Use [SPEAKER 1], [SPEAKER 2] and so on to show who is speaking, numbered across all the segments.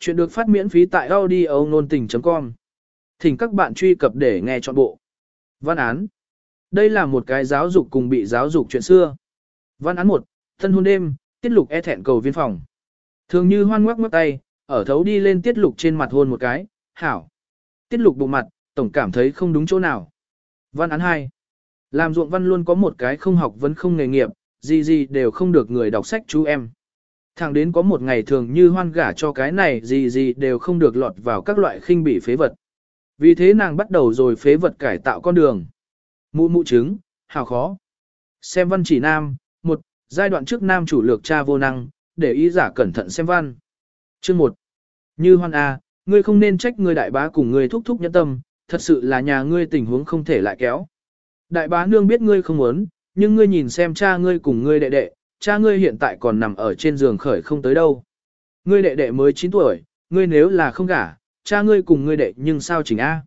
[SPEAKER 1] Chuyện được phát miễn phí tại audio nôn tình.com. Thỉnh các bạn truy cập để nghe trọn bộ. Văn án. Đây là một cái giáo dục cùng bị giáo dục chuyện xưa. Văn án 1, thân hôn đêm, tiết lục e thẹn cầu viên phòng. Thường như hoan ngoắc ngoắc tay, ở thấu đi lên tiết lục trên mặt hôn một cái, hảo. Tiết lục bụng mặt, tổng cảm thấy không đúng chỗ nào. Văn án 2. Làm ruộng văn luôn có một cái không học vẫn không nghề nghiệp, gì gì đều không được người đọc sách chú em. Thẳng đến có một ngày thường như hoan gả cho cái này gì gì đều không được lọt vào các loại khinh bị phế vật. Vì thế nàng bắt đầu rồi phế vật cải tạo con đường. Mụ mụ trứng, hào khó. Xem văn chỉ nam, một, giai đoạn trước nam chủ lược cha vô năng, để ý giả cẩn thận xem văn. Chương 1. Như hoan A, ngươi không nên trách ngươi đại bá cùng ngươi thúc thúc nhẫn tâm, thật sự là nhà ngươi tình huống không thể lại kéo. Đại bá nương biết ngươi không muốn, nhưng ngươi nhìn xem cha ngươi cùng ngươi đệ đệ, cha ngươi hiện tại còn nằm ở trên giường khởi không tới đâu. Ngươi đệ đệ mới 9 tuổi, ngươi nếu là không gả, cha ngươi cùng ngươi đệ nhưng sao chỉnh A.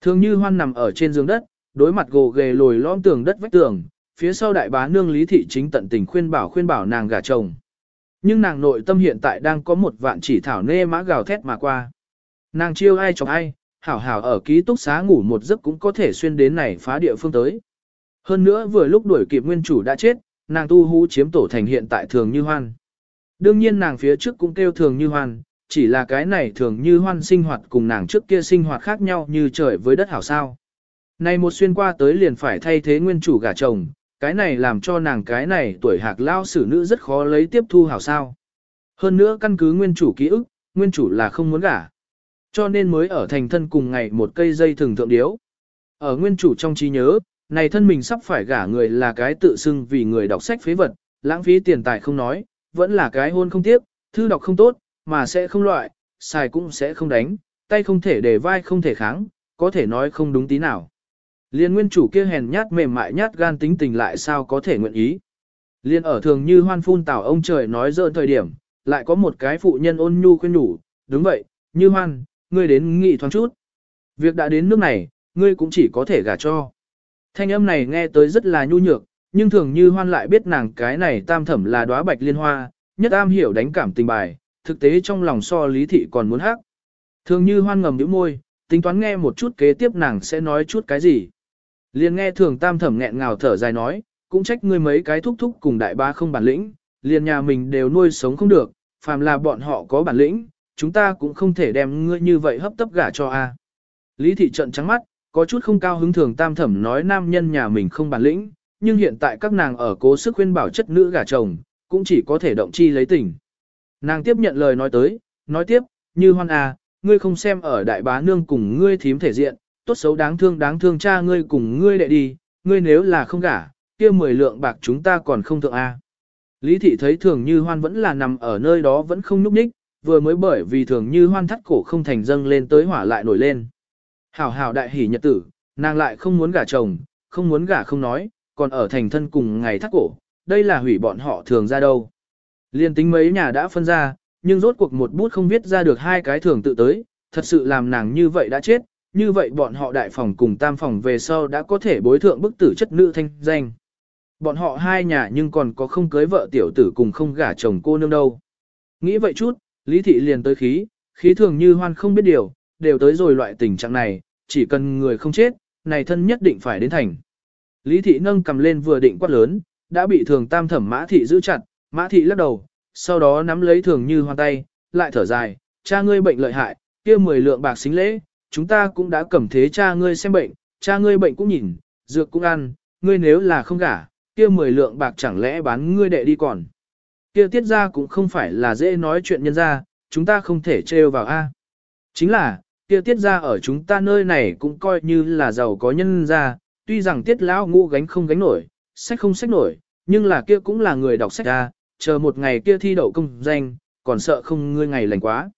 [SPEAKER 1] Thường như hoan nằm ở trên giường đất, đối mặt gồ ghề lồi lõm tường đất vách tường, phía sau đại bá nương lý thị chính tận tình khuyên bảo khuyên bảo nàng gả chồng. Nhưng nàng nội tâm hiện tại đang có một vạn chỉ thảo nê mã gào thét mà qua. Nàng chiêu ai chọc ai, hảo hảo ở ký túc xá ngủ một giấc cũng có thể xuyên đến này phá địa phương tới. Hơn nữa vừa lúc đuổi kịp nguyên chủ đã chết, nàng tu hú chiếm tổ thành hiện tại thường như hoan. Đương nhiên nàng phía trước cũng kêu thường như hoan, chỉ là cái này thường như hoan sinh hoạt cùng nàng trước kia sinh hoạt khác nhau như trời với đất hảo sao. Này một xuyên qua tới liền phải thay thế nguyên chủ gả chồng, cái này làm cho nàng cái này tuổi hạc lao xử nữ rất khó lấy tiếp thu hảo sao. Hơn nữa căn cứ nguyên chủ ký ức, nguyên chủ là không muốn gả. Cho nên mới ở thành thân cùng ngày một cây dây thường thượng điếu. Ở nguyên chủ trong trí nhớ, này thân mình sắp phải gả người là cái tự xưng vì người đọc sách phế vật, lãng phí tiền tài không nói, vẫn là cái hôn không tiếp, thư đọc không tốt, mà sẽ không loại, xài cũng sẽ không đánh, tay không thể để vai không thể kháng, có thể nói không đúng tí nào. Liên nguyên chủ kia hèn nhát mềm mại nhát gan tính tình lại sao có thể nguyện ý. Liên ở thường như hoan phun tảo ông trời nói dơ thời điểm, lại có một cái phụ nhân ôn nhu khuyên nhủ, đúng vậy, như hoan, ngươi đến nghị thoáng chút. Việc đã đến nước này, ngươi cũng chỉ có thể gả cho. Thanh âm này nghe tới rất là nhu nhược, nhưng thường như hoan lại biết nàng cái này tam thẩm là đóa bạch liên hoa, nhất am hiểu đánh cảm tình bài, thực tế trong lòng so lý thị còn muốn hắc. Thường như hoan ngầm nhíu môi, tính toán nghe một chút kế tiếp nàng sẽ nói chút cái gì. Liền nghe thường tam thẩm nghẹn ngào thở dài nói, cũng trách ngươi mấy cái thúc thúc cùng đại ba không bản lĩnh, liền nhà mình đều nuôi sống không được, phàm là bọn họ có bản lĩnh, chúng ta cũng không thể đem ngươi như vậy hấp tấp gả cho a. Lý thị trận trắng mắt, có chút không cao hứng thường tam thẩm nói nam nhân nhà mình không bản lĩnh, nhưng hiện tại các nàng ở cố sức khuyên bảo chất nữ gả chồng, cũng chỉ có thể động chi lấy tình. Nàng tiếp nhận lời nói tới, nói tiếp, như hoan à, ngươi không xem ở đại bá nương cùng ngươi thím thể diện, tốt xấu đáng thương đáng thương cha ngươi cùng ngươi đệ đi, ngươi nếu là không gả, kia mười lượng bạc chúng ta còn không thượng a. Lý thị thấy thường như hoan vẫn là nằm ở nơi đó vẫn không nhúc nhích, vừa mới bởi vì thường như hoan thắt cổ không thành dâng lên tới hỏa lại nổi lên. Hảo hảo đại hỉ nhật tử, nàng lại không muốn gả chồng, không muốn gả không nói, còn ở thành thân cùng ngày thắt cổ, đây là hủy bọn họ thường ra đâu. Liên tính mấy nhà đã phân ra, nhưng rốt cuộc một bút không viết ra được hai cái thường tự tới, thật sự làm nàng như vậy đã chết, như vậy bọn họ đại phòng cùng tam phòng về sau đã có thể bối thượng bức tử chất nữ thanh danh. Bọn họ hai nhà nhưng còn có không cưới vợ tiểu tử cùng không gả chồng cô nương đâu. Nghĩ vậy chút, Lý Thị liền tới khí, khí thường như hoan không biết điều, đều tới rồi loại tình trạng này, chỉ cần người không chết, này thân nhất định phải đến thành. Lý Thị nâng cầm lên vừa định quát lớn, đã bị thường tam thẩm Mã Thị giữ chặt, Mã Thị lắc đầu, sau đó nắm lấy thường như hoan tay, lại thở dài, cha ngươi bệnh lợi hại, kia mười lượng bạc xính lễ, chúng ta cũng đã cầm thế cha ngươi xem bệnh, cha ngươi bệnh cũng nhìn, dược cũng ăn, ngươi nếu là không gả, kia mười lượng bạc chẳng lẽ bán ngươi đệ đi còn. Kia tiết ra cũng không phải là dễ nói chuyện nhân ra, chúng ta không thể trêu vào A. Chính là, kia tiết ra ở chúng ta nơi này cũng coi như là giàu có nhân ra, tuy rằng tiết lão ngũ gánh không gánh nổi, sách không sách nổi, nhưng là kia cũng là người đọc sách ra, chờ một ngày kia thi đậu công danh, còn sợ không ngươi ngày lành quá.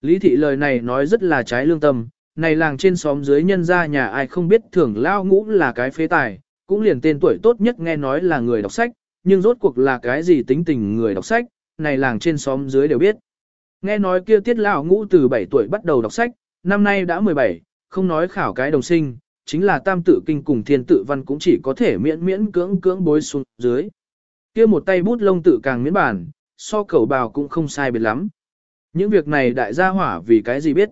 [SPEAKER 1] Lý thị lời này nói rất là trái lương tâm, này làng trên xóm dưới nhân gia nhà ai không biết thưởng lao ngũ là cái phế tài, cũng liền tên tuổi tốt nhất nghe nói là người đọc sách, nhưng rốt cuộc là cái gì tính tình người đọc sách, này làng trên xóm dưới đều biết. Nghe nói kia tiết lão ngũ từ 7 tuổi bắt đầu đọc sách, năm nay đã 17, không nói khảo cái đồng sinh, chính là tam tự kinh cùng thiên tự văn cũng chỉ có thể miễn miễn cưỡng cưỡng bối xuống dưới. Kia một tay bút lông tự càng miễn bản, so cầu bào cũng không sai biệt lắm. Những việc này đại gia hỏa vì cái gì biết?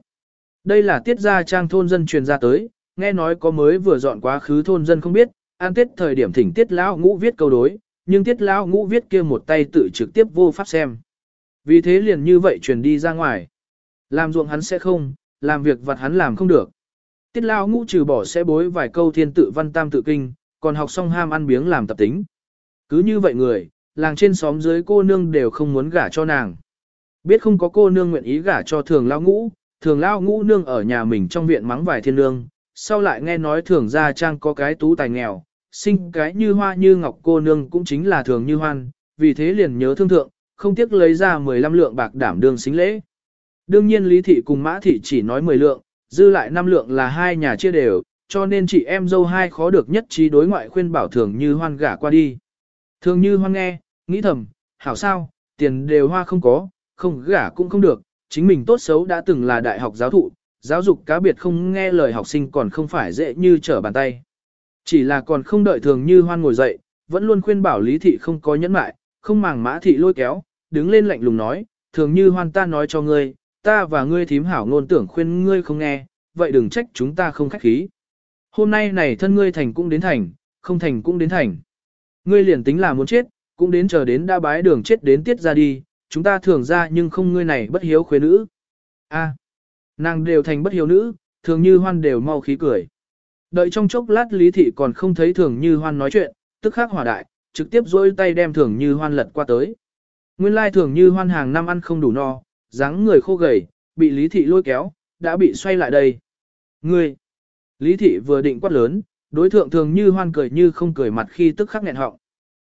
[SPEAKER 1] Đây là tiết gia trang thôn dân truyền ra tới, nghe nói có mới vừa dọn quá khứ thôn dân không biết, an tiết thời điểm thỉnh tiết lão ngũ viết câu đối, nhưng tiết lão ngũ viết kia một tay tự trực tiếp vô pháp xem. Vì thế liền như vậy truyền đi ra ngoài. Làm ruộng hắn sẽ không, làm việc vặt hắn làm không được. Tiết lão ngũ trừ bỏ sẽ bối vài câu thiên tự văn tam tự kinh, còn học xong ham ăn biếng làm tập tính. Cứ như vậy người, làng trên xóm dưới cô nương đều không muốn gả cho nàng. Biết không có cô nương nguyện ý gả cho thường lão ngũ, thường lão ngũ nương ở nhà mình trong viện mắng vài thiên nương, sau lại nghe nói thường gia trang có cái tú tài nghèo, sinh cái như hoa như ngọc cô nương cũng chính là thường như hoan, vì thế liền nhớ thương thượng, không tiếc lấy ra 15 lượng bạc đảm đương xính lễ. Đương nhiên Lý Thị cùng Mã Thị chỉ nói 10 lượng, dư lại 5 lượng là hai nhà chia đều, cho nên chị em dâu hai khó được nhất trí đối ngoại khuyên bảo thường như hoan gả qua đi. Thường như hoan nghe, nghĩ thầm, hảo sao, tiền đều hoa không có, không gả cũng không được, chính mình tốt xấu đã từng là đại học giáo thụ, giáo dục cá biệt không nghe lời học sinh còn không phải dễ như trở bàn tay. Chỉ là còn không đợi thường như hoan ngồi dậy, vẫn luôn khuyên bảo lý thị không có nhẫn mại, không màng mã thị lôi kéo, đứng lên lạnh lùng nói, thường như hoan ta nói cho ngươi, ta và ngươi thím hảo ngôn tưởng khuyên ngươi không nghe, vậy đừng trách chúng ta không khách khí. Hôm nay này thân ngươi thành cũng đến thành, không thành cũng đến thành. Ngươi liền tính là muốn chết, cũng đến chờ đến đã bái đường chết đến tiết ra đi, chúng ta thường ra nhưng không ngươi này bất hiếu khuê nữ. A, nàng đều thành bất hiếu nữ, thường như hoan đều mau khí cười. Đợi trong chốc lát lý thị còn không thấy thường như hoan nói chuyện, tức khắc hỏa đại, trực tiếp dôi tay đem thường như hoan lật qua tới. Nguyên lai thường như hoan hàng năm ăn không đủ no, dáng người khô gầy, bị lý thị lôi kéo, đã bị xoay lại đây. Ngươi! Lý thị vừa định quát lớn, đối thượng thường như hoan cười như không cười mặt khi tức khắc nghẹn họng.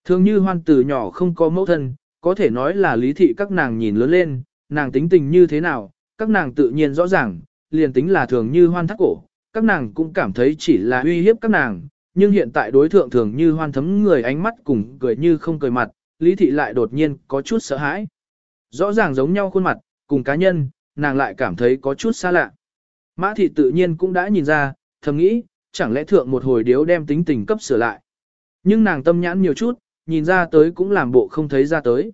[SPEAKER 1] Thường như hoan từ nhỏ không có mẫu thân, có thể nói là lý thị các nàng nhìn lớn lên, nàng tính tình như thế nào, các nàng tự nhiên rõ ràng, liền tính là thường như hoan thắt cổ, các nàng cũng cảm thấy chỉ là uy hiếp các nàng, nhưng hiện tại đối thượng thường như hoan thấm người ánh mắt cùng cười như không cười mặt, lý thị lại đột nhiên có chút sợ hãi. Rõ ràng giống nhau khuôn mặt, cùng cá nhân, nàng lại cảm thấy có chút xa lạ. Mã thị tự nhiên cũng đã nhìn ra, thầm nghĩ, chẳng lẽ thượng một hồi điếu đem tính tình cấp sửa lại. Nhưng nàng tâm nhãn nhiều chút, nhìn ra tới cũng làm bộ không thấy ra tới.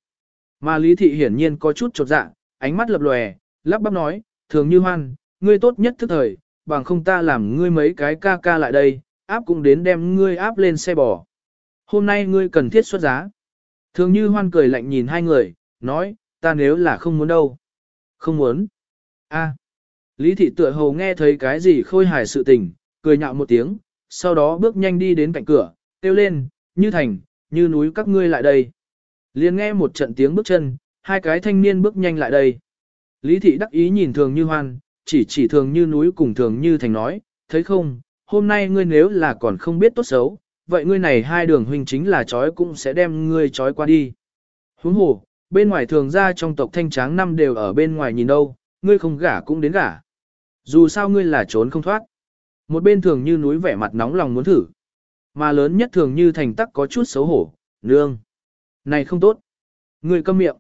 [SPEAKER 1] Mà Lý Thị hiển nhiên có chút chột dạ, ánh mắt lập lòe, lắp bắp nói, thường như hoan, ngươi tốt nhất thức thời, bằng không ta làm ngươi mấy cái ca ca lại đây, áp cũng đến đem ngươi áp lên xe bò. Hôm nay ngươi cần thiết xuất giá. Thường như hoan cười lạnh nhìn hai người, nói, ta nếu là không muốn đâu. Không muốn. a Lý thị tựa hồ nghe thấy cái gì khôi hài sự tình, cười nhạo một tiếng, sau đó bước nhanh đi đến cạnh cửa, kêu lên, như thành, như núi các ngươi lại đây. liền nghe một trận tiếng bước chân, hai cái thanh niên bước nhanh lại đây. Lý thị đắc ý nhìn thường như hoan, chỉ chỉ thường như núi cùng thường như thành nói, thấy không, hôm nay ngươi nếu là còn không biết tốt xấu, vậy ngươi này hai đường huynh chính là chói cũng sẽ đem ngươi chói qua đi. Huống hồ, bên ngoài thường ra trong tộc thanh tráng năm đều ở bên ngoài nhìn đâu, ngươi không gả cũng đến gả. Dù sao ngươi là trốn không thoát. Một bên thường như núi vẻ mặt nóng lòng muốn thử. Mà lớn nhất thường như thành tắc có chút xấu hổ, nương. Này không tốt. Ngươi câm miệng.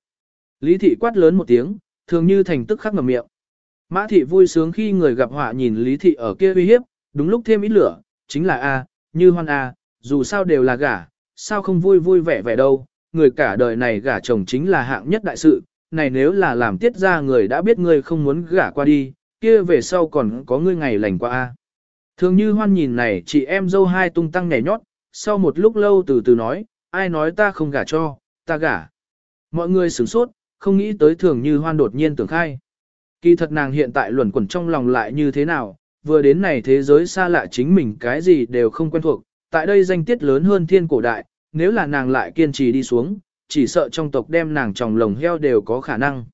[SPEAKER 1] Lý thị quát lớn một tiếng, thường như thành tức khắc ngầm miệng. Mã thị vui sướng khi người gặp họa nhìn Lý thị ở kia uy hiếp, đúng lúc thêm ít lửa, chính là A, như hoan A, dù sao đều là gả, sao không vui vui vẻ vẻ đâu, người cả đời này gả chồng chính là hạng nhất đại sự, này nếu là làm tiết ra người đã biết ngươi không muốn gả qua đi, kia về sau còn có ngươi ngày lành qua A. Thường như hoan nhìn này chị em dâu hai tung tăng nhảy nhót, sau một lúc lâu từ từ nói, ai nói ta không gả cho, ta gả. Mọi người sửng sốt, không nghĩ tới thường như hoan đột nhiên tưởng khai. Kỳ thật nàng hiện tại luẩn quẩn trong lòng lại như thế nào, vừa đến này thế giới xa lạ chính mình cái gì đều không quen thuộc, tại đây danh tiết lớn hơn thiên cổ đại, nếu là nàng lại kiên trì đi xuống, chỉ sợ trong tộc đem nàng tròng lồng heo đều có khả năng.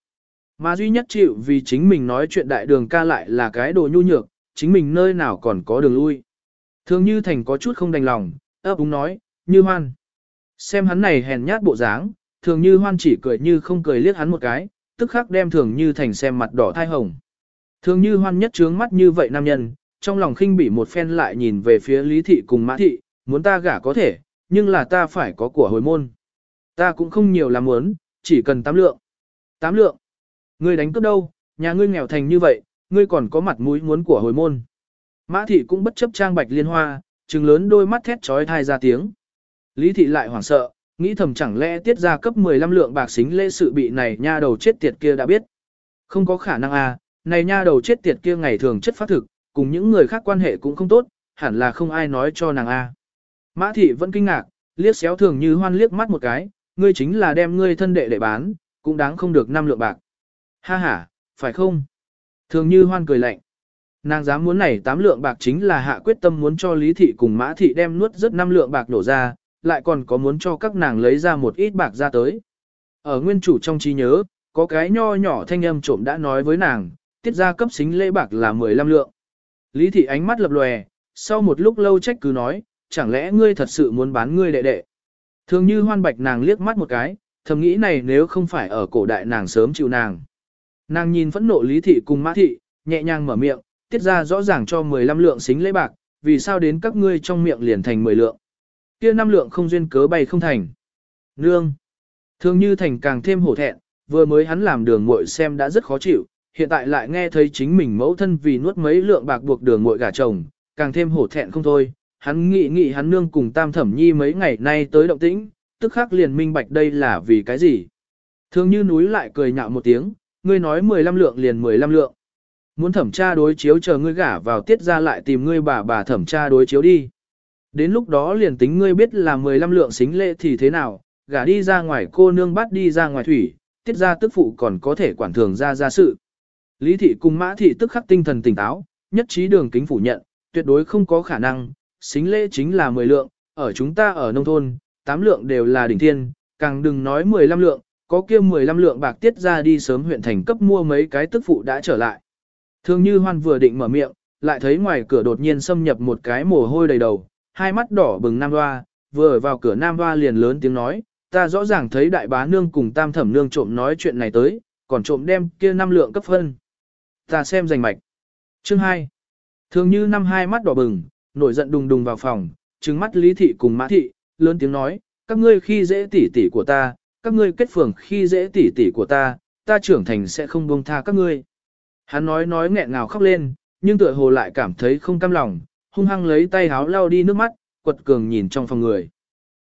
[SPEAKER 1] Mà duy nhất chịu vì chính mình nói chuyện đại đường ca lại là cái đồ nhu nhược, chính mình nơi nào còn có đường lui. Thường như thành có chút không đành lòng, ấp úng nói, như hoan. Xem hắn này hèn nhát bộ dáng, thường như hoan chỉ cười như không cười liếc hắn một cái, tức khắc đem thường như thành xem mặt đỏ thai hồng. Thường như hoan nhất trướng mắt như vậy nam nhân, trong lòng khinh bỉ một phen lại nhìn về phía lý thị cùng mã thị, muốn ta gả có thể, nhưng là ta phải có của hồi môn. Ta cũng không nhiều làm muốn, chỉ cần tám lượng. Tám lượng. Ngươi đánh cướp đâu, nhà ngươi nghèo thành như vậy, ngươi còn có mặt mũi muốn của hồi môn. Mã thị cũng bất chấp trang bạch liên hoa, trừng lớn đôi mắt thét trói thai ra tiếng. Lý thị lại hoảng sợ, nghĩ thầm chẳng lẽ tiết ra cấp 15 lượng bạc xính lễ sự bị này nha đầu chết tiệt kia đã biết. Không có khả năng à, này nha đầu chết tiệt kia ngày thường chất phát thực, cùng những người khác quan hệ cũng không tốt, hẳn là không ai nói cho nàng a. À. Mã thị vẫn kinh ngạc, liếc xéo thường như hoan liếc mắt một cái, ngươi chính là đem ngươi thân đệ để bán, cũng đáng không được năm lượng bạc. Ha ha, phải không? Thường như hoan cười lạnh. Nàng dám muốn này tám lượng bạc chính là hạ quyết tâm muốn cho Lý Thị cùng Mã Thị đem nuốt rất năm lượng bạc nổ ra, lại còn có muốn cho các nàng lấy ra một ít bạc ra tới. Ở nguyên chủ trong trí nhớ, có cái nho nhỏ thanh âm trộm đã nói với nàng, tiết ra cấp xính lễ bạc là 15 lượng. Lý Thị ánh mắt lập lòe, sau một lúc lâu trách cứ nói, chẳng lẽ ngươi thật sự muốn bán ngươi đệ đệ. Thường như hoan bạch nàng liếc mắt một cái, thầm nghĩ này nếu không phải ở cổ đại nàng sớm chịu nàng. Nàng nhìn phẫn nộ Lý Thị cùng Mã Thị, nhẹ nhàng mở miệng, tiết ra rõ ràng cho 15 lượng xính lễ bạc, vì sao đến các ngươi trong miệng liền thành 10 lượng. Kia năm lượng không duyên cớ bay không thành. Nương. Thường như thành càng thêm hổ thẹn, vừa mới hắn làm đường muội xem đã rất khó chịu, hiện tại lại nghe thấy chính mình mẫu thân vì nuốt mấy lượng bạc buộc đường muội gả chồng, càng thêm hổ thẹn không thôi. Hắn nghĩ nghĩ hắn nương cùng tam thẩm nhi mấy ngày nay tới động tĩnh, tức khắc liền minh bạch đây là vì cái gì. Thường như núi lại cười nhạo một tiếng, ngươi nói 15 lượng liền 15 lượng. Muốn thẩm tra đối chiếu chờ ngươi gả vào tiết ra lại tìm ngươi bà bà thẩm tra đối chiếu đi. Đến lúc đó liền tính ngươi biết là 15 lượng xính lệ thì thế nào, gả đi ra ngoài cô nương bắt đi ra ngoài thủy, tiết ra tức phụ còn có thể quản thường ra ra sự. Lý thị cùng mã thị tức khắc tinh thần tỉnh táo, nhất trí đường kính phủ nhận, tuyệt đối không có khả năng, xính lễ chính là 10 lượng, ở chúng ta ở nông thôn, 8 lượng đều là đỉnh thiên, càng đừng nói 15 lượng, có kia 15 lượng bạc tiết ra đi sớm huyện thành cấp mua mấy cái tức phụ đã trở lại. Thường như hoan vừa định mở miệng, lại thấy ngoài cửa đột nhiên xâm nhập một cái mồ hôi đầy đầu, hai mắt đỏ bừng nam hoa, vừa ở vào cửa nam hoa liền lớn tiếng nói, ta rõ ràng thấy đại bá nương cùng tam thẩm nương trộm nói chuyện này tới, còn trộm đem kia năm lượng cấp phân. Ta xem rành mạch. Chương 2. Thường như năm hai mắt đỏ bừng, nổi giận đùng đùng vào phòng, trừng mắt lý thị cùng mã thị, lớn tiếng nói, các ngươi khi dễ tỷ tỷ của ta, các ngươi kết phường khi dễ tỷ tỷ của ta, ta trưởng thành sẽ không buông tha các ngươi. Hắn nói nói nghẹn ngào khóc lên, nhưng tựa hồ lại cảm thấy không cam lòng, hung hăng lấy tay háo lau đi nước mắt, quật cường nhìn trong phòng người.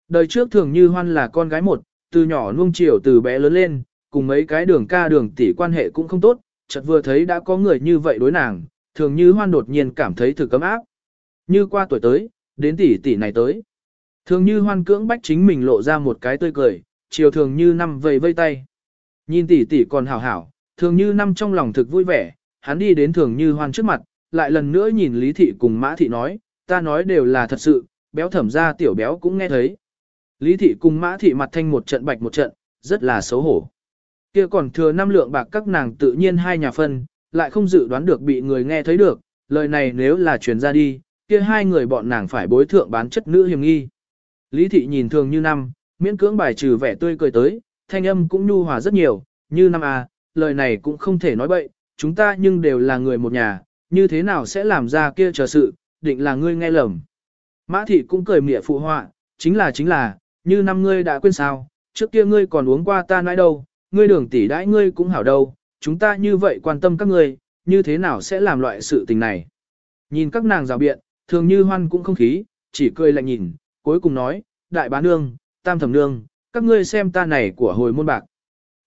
[SPEAKER 1] Đời trước thường như hoan là con gái một, từ nhỏ nuông chiều từ bé lớn lên, cùng mấy cái đường ca đường tỷ quan hệ cũng không tốt, chợt vừa thấy đã có người như vậy đối nàng, thường như hoan đột nhiên cảm thấy thử cấm áp. Như qua tuổi tới, đến tỷ tỷ này tới. Thường như hoan cưỡng bách chính mình lộ ra một cái tươi cười, chiều thường như năm vầy vây tay. Nhìn tỷ tỷ còn hảo hảo, thường như năm trong lòng thực vui vẻ, hắn đi đến thường như hoan trước mặt, lại lần nữa nhìn Lý Thị cùng Mã Thị nói, ta nói đều là thật sự, béo thẩm ra tiểu béo cũng nghe thấy. Lý Thị cùng Mã Thị mặt thanh một trận bạch một trận, rất là xấu hổ. Kia còn thừa năm lượng bạc các nàng tự nhiên hai nhà phân, lại không dự đoán được bị người nghe thấy được, lời này nếu là truyền ra đi, kia hai người bọn nàng phải bối thượng bán chất nữ hiểm nghi. Lý Thị nhìn thường như năm, miễn cưỡng bài trừ vẻ tươi cười tới, thanh âm cũng nhu hòa rất nhiều, như năm à, lời này cũng không thể nói bậy, chúng ta nhưng đều là người một nhà, như thế nào sẽ làm ra kia chờ sự, định là ngươi nghe lầm. Mã thị cũng cười mỉa phụ họa, chính là chính là, như năm ngươi đã quên sao, trước kia ngươi còn uống qua ta nãi đâu, ngươi đường tỷ đãi ngươi cũng hảo đâu, chúng ta như vậy quan tâm các ngươi, như thế nào sẽ làm loại sự tình này. Nhìn các nàng rào biện, thường như hoan cũng không khí, chỉ cười lạnh nhìn, cuối cùng nói, đại bá nương, tam thẩm nương, các ngươi xem ta này của hồi môn bạc.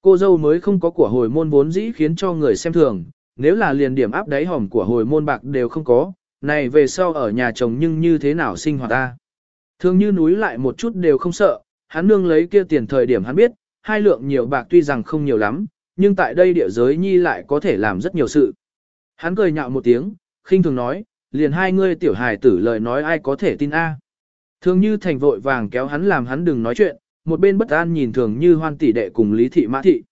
[SPEAKER 1] Cô dâu mới không có của hồi môn vốn dĩ khiến cho người xem thường, nếu là liền điểm áp đáy hòm của hồi môn bạc đều không có, này về sau ở nhà chồng nhưng như thế nào sinh hoạt ta. Thường như núi lại một chút đều không sợ, hắn nương lấy kia tiền thời điểm hắn biết, hai lượng nhiều bạc tuy rằng không nhiều lắm, nhưng tại đây địa giới nhi lại có thể làm rất nhiều sự. Hắn cười nhạo một tiếng, khinh thường nói, liền hai ngươi tiểu hài tử lời nói ai có thể tin a. Thường như thành vội vàng kéo hắn làm hắn đừng nói chuyện, một bên bất an nhìn thường như hoan tỷ đệ cùng Lý Thị Mã Thị.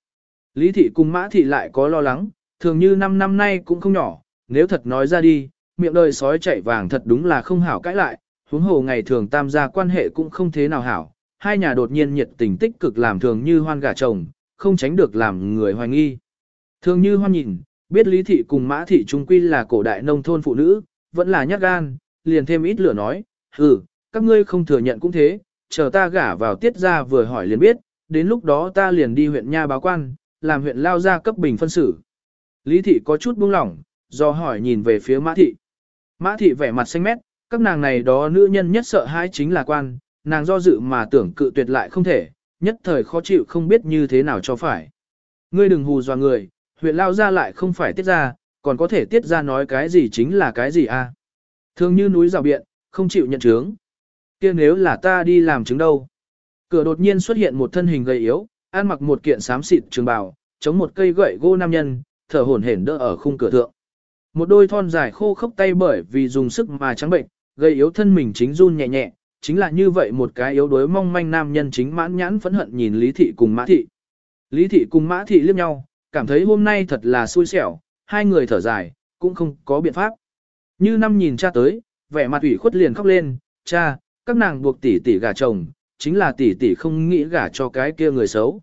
[SPEAKER 1] Lý Thị cùng Mã Thị lại có lo lắng, thường như năm năm nay cũng không nhỏ, nếu thật nói ra đi, miệng đời sói chạy vàng thật đúng là không hảo cãi lại, huống hồ ngày thường tam gia quan hệ cũng không thế nào hảo, hai nhà đột nhiên nhiệt tình tích cực làm thường như hoan gà chồng, không tránh được làm người hoài nghi. Thường như hoan nhìn, biết Lý Thị cùng Mã Thị trung quy là cổ đại nông thôn phụ nữ, vẫn là nhát gan, liền thêm ít lửa nói, hừ, các ngươi không thừa nhận cũng thế, chờ ta gả vào tiết ra vừa hỏi liền biết, đến lúc đó ta liền đi huyện nha báo quan, làm huyện lao ra cấp bình phân xử. Lý thị có chút buông lỏng, do hỏi nhìn về phía mã thị. Mã thị vẻ mặt xanh mét, các nàng này đó nữ nhân nhất sợ hãi chính là quan, nàng do dự mà tưởng cự tuyệt lại không thể, nhất thời khó chịu không biết như thế nào cho phải. Ngươi đừng hù dọa người, Huyện lao ra lại không phải tiết ra, còn có thể tiết ra nói cái gì chính là cái gì a? Thường như núi rào biện, không chịu nhận chứng. kia nếu là ta đi làm chứng đâu? Cửa đột nhiên xuất hiện một thân hình gầy yếu, ăn mặc một kiện xám xịt trường bào, chống một cây gậy gỗ nam nhân, thở hổn hển đỡ ở khung cửa thượng. Một đôi thon dài khô khốc tay bởi vì dùng sức mà trắng bệnh, gây yếu thân mình chính run nhẹ nhẹ, chính là như vậy một cái yếu đuối mong manh nam nhân chính mãn nhãn phẫn hận nhìn Lý Thị cùng Mã Thị. Lý Thị cùng Mã Thị liếc nhau, cảm thấy hôm nay thật là xui xẻo, hai người thở dài, cũng không có biện pháp. Như năm nhìn cha tới, vẻ mặt ủy khuất liền khóc lên, cha, các nàng buộc tỷ tỷ gả chồng, chính là tỷ tỷ không nghĩ gả cho cái kia người xấu.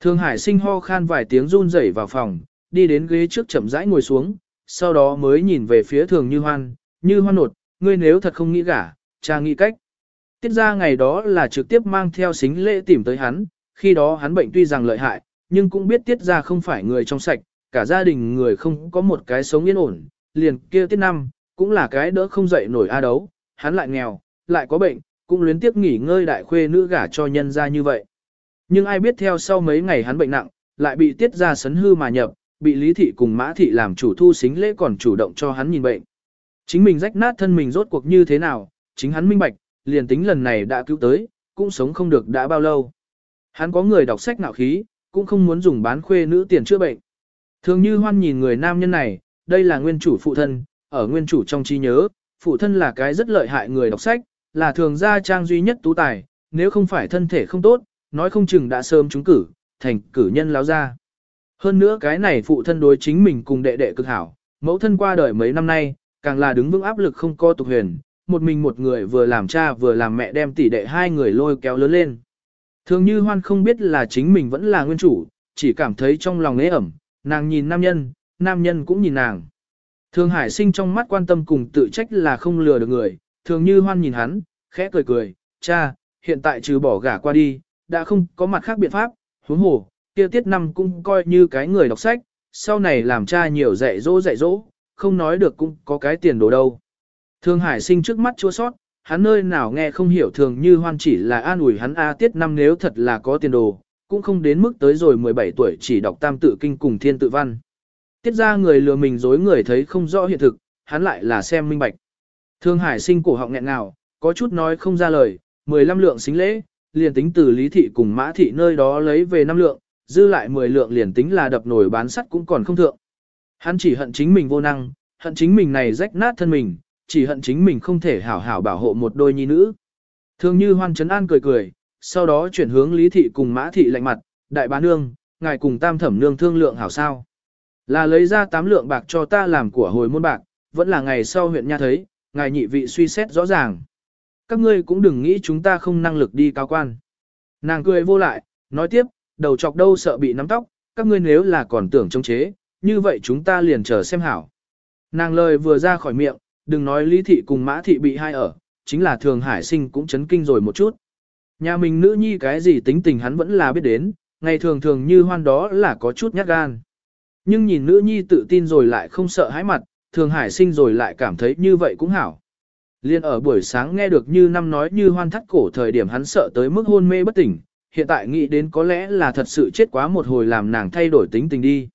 [SPEAKER 1] Thương Hải sinh ho khan vài tiếng run rẩy vào phòng, đi đến ghế trước chậm rãi ngồi xuống, sau đó mới nhìn về phía thường như hoan, như hoan nột, ngươi nếu thật không nghĩ gả, cha nghĩ cách. Tiết ra ngày đó là trực tiếp mang theo xính lễ tìm tới hắn, khi đó hắn bệnh tuy rằng lợi hại, nhưng cũng biết tiết ra không phải người trong sạch, cả gia đình người không có một cái sống yên ổn, liền kia tiết năm, cũng là cái đỡ không dậy nổi a đấu, hắn lại nghèo, lại có bệnh, cũng luyến tiếc nghỉ ngơi đại khuê nữ gả cho nhân ra như vậy. Nhưng ai biết theo sau mấy ngày hắn bệnh nặng, lại bị tiết ra sấn hư mà nhập, bị lý thị cùng mã thị làm chủ thu xính lễ còn chủ động cho hắn nhìn bệnh. Chính mình rách nát thân mình rốt cuộc như thế nào, chính hắn minh bạch, liền tính lần này đã cứu tới, cũng sống không được đã bao lâu. Hắn có người đọc sách nạo khí, cũng không muốn dùng bán khuê nữ tiền chữa bệnh. Thường như hoan nhìn người nam nhân này, đây là nguyên chủ phụ thân, ở nguyên chủ trong trí nhớ, phụ thân là cái rất lợi hại người đọc sách, là thường gia trang duy nhất tú tài, nếu không phải thân thể không tốt, nói không chừng đã sớm trúng cử, thành cử nhân láo ra. Hơn nữa cái này phụ thân đối chính mình cùng đệ đệ cực hảo, mẫu thân qua đời mấy năm nay, càng là đứng vững áp lực không co tục huyền, một mình một người vừa làm cha vừa làm mẹ đem tỷ đệ hai người lôi kéo lớn lên. Thường như hoan không biết là chính mình vẫn là nguyên chủ, chỉ cảm thấy trong lòng nế ẩm, nàng nhìn nam nhân, nam nhân cũng nhìn nàng. Thường hải sinh trong mắt quan tâm cùng tự trách là không lừa được người, thường như hoan nhìn hắn, khẽ cười cười, cha, hiện tại trừ bỏ gả qua đi, đã không có mặt khác biện pháp, huống hồ, kia tiết năm cũng coi như cái người đọc sách, sau này làm cha nhiều dạy dỗ dạy dỗ, không nói được cũng có cái tiền đồ đâu. Thường hải sinh trước mắt chua sót, hắn nơi nào nghe không hiểu thường như hoan chỉ là an ủi hắn A tiết năm nếu thật là có tiền đồ, cũng không đến mức tới rồi 17 tuổi chỉ đọc tam tự kinh cùng thiên tự văn. Tiết ra người lừa mình dối người thấy không rõ hiện thực, hắn lại là xem minh bạch. Thương hải sinh cổ họng nghẹn nào, có chút nói không ra lời, 15 lượng xính lễ, liền tính từ lý thị cùng mã thị nơi đó lấy về 5 lượng, dư lại 10 lượng liền tính là đập nổi bán sắt cũng còn không thượng. Hắn chỉ hận chính mình vô năng, hận chính mình này rách nát thân mình, chỉ hận chính mình không thể hảo hảo bảo hộ một đôi nhi nữ. Thường như hoan trấn an cười cười, sau đó chuyển hướng lý thị cùng mã thị lạnh mặt, đại bá nương, ngài cùng tam thẩm nương thương lượng hảo sao. Là lấy ra tám lượng bạc cho ta làm của hồi môn bạc, vẫn là ngày sau huyện nha thấy, ngài nhị vị suy xét rõ ràng. Các ngươi cũng đừng nghĩ chúng ta không năng lực đi cao quan. Nàng cười vô lại, nói tiếp, đầu chọc đâu sợ bị nắm tóc, các ngươi nếu là còn tưởng chống chế, như vậy chúng ta liền chờ xem hảo. Nàng lời vừa ra khỏi miệng, đừng nói lý thị cùng mã thị bị hai ở, chính là thường hải sinh cũng chấn kinh rồi một chút. Nhà mình nữ nhi cái gì tính tình hắn vẫn là biết đến, ngày thường thường như hoan đó là có chút nhát gan. Nhưng nhìn nữ nhi tự tin rồi lại không sợ hãi mặt, thường hải sinh rồi lại cảm thấy như vậy cũng hảo. Liên ở buổi sáng nghe được như năm nói như hoan thắt cổ thời điểm hắn sợ tới mức hôn mê bất tỉnh, hiện tại nghĩ đến có lẽ là thật sự chết quá một hồi làm nàng thay đổi tính tình đi.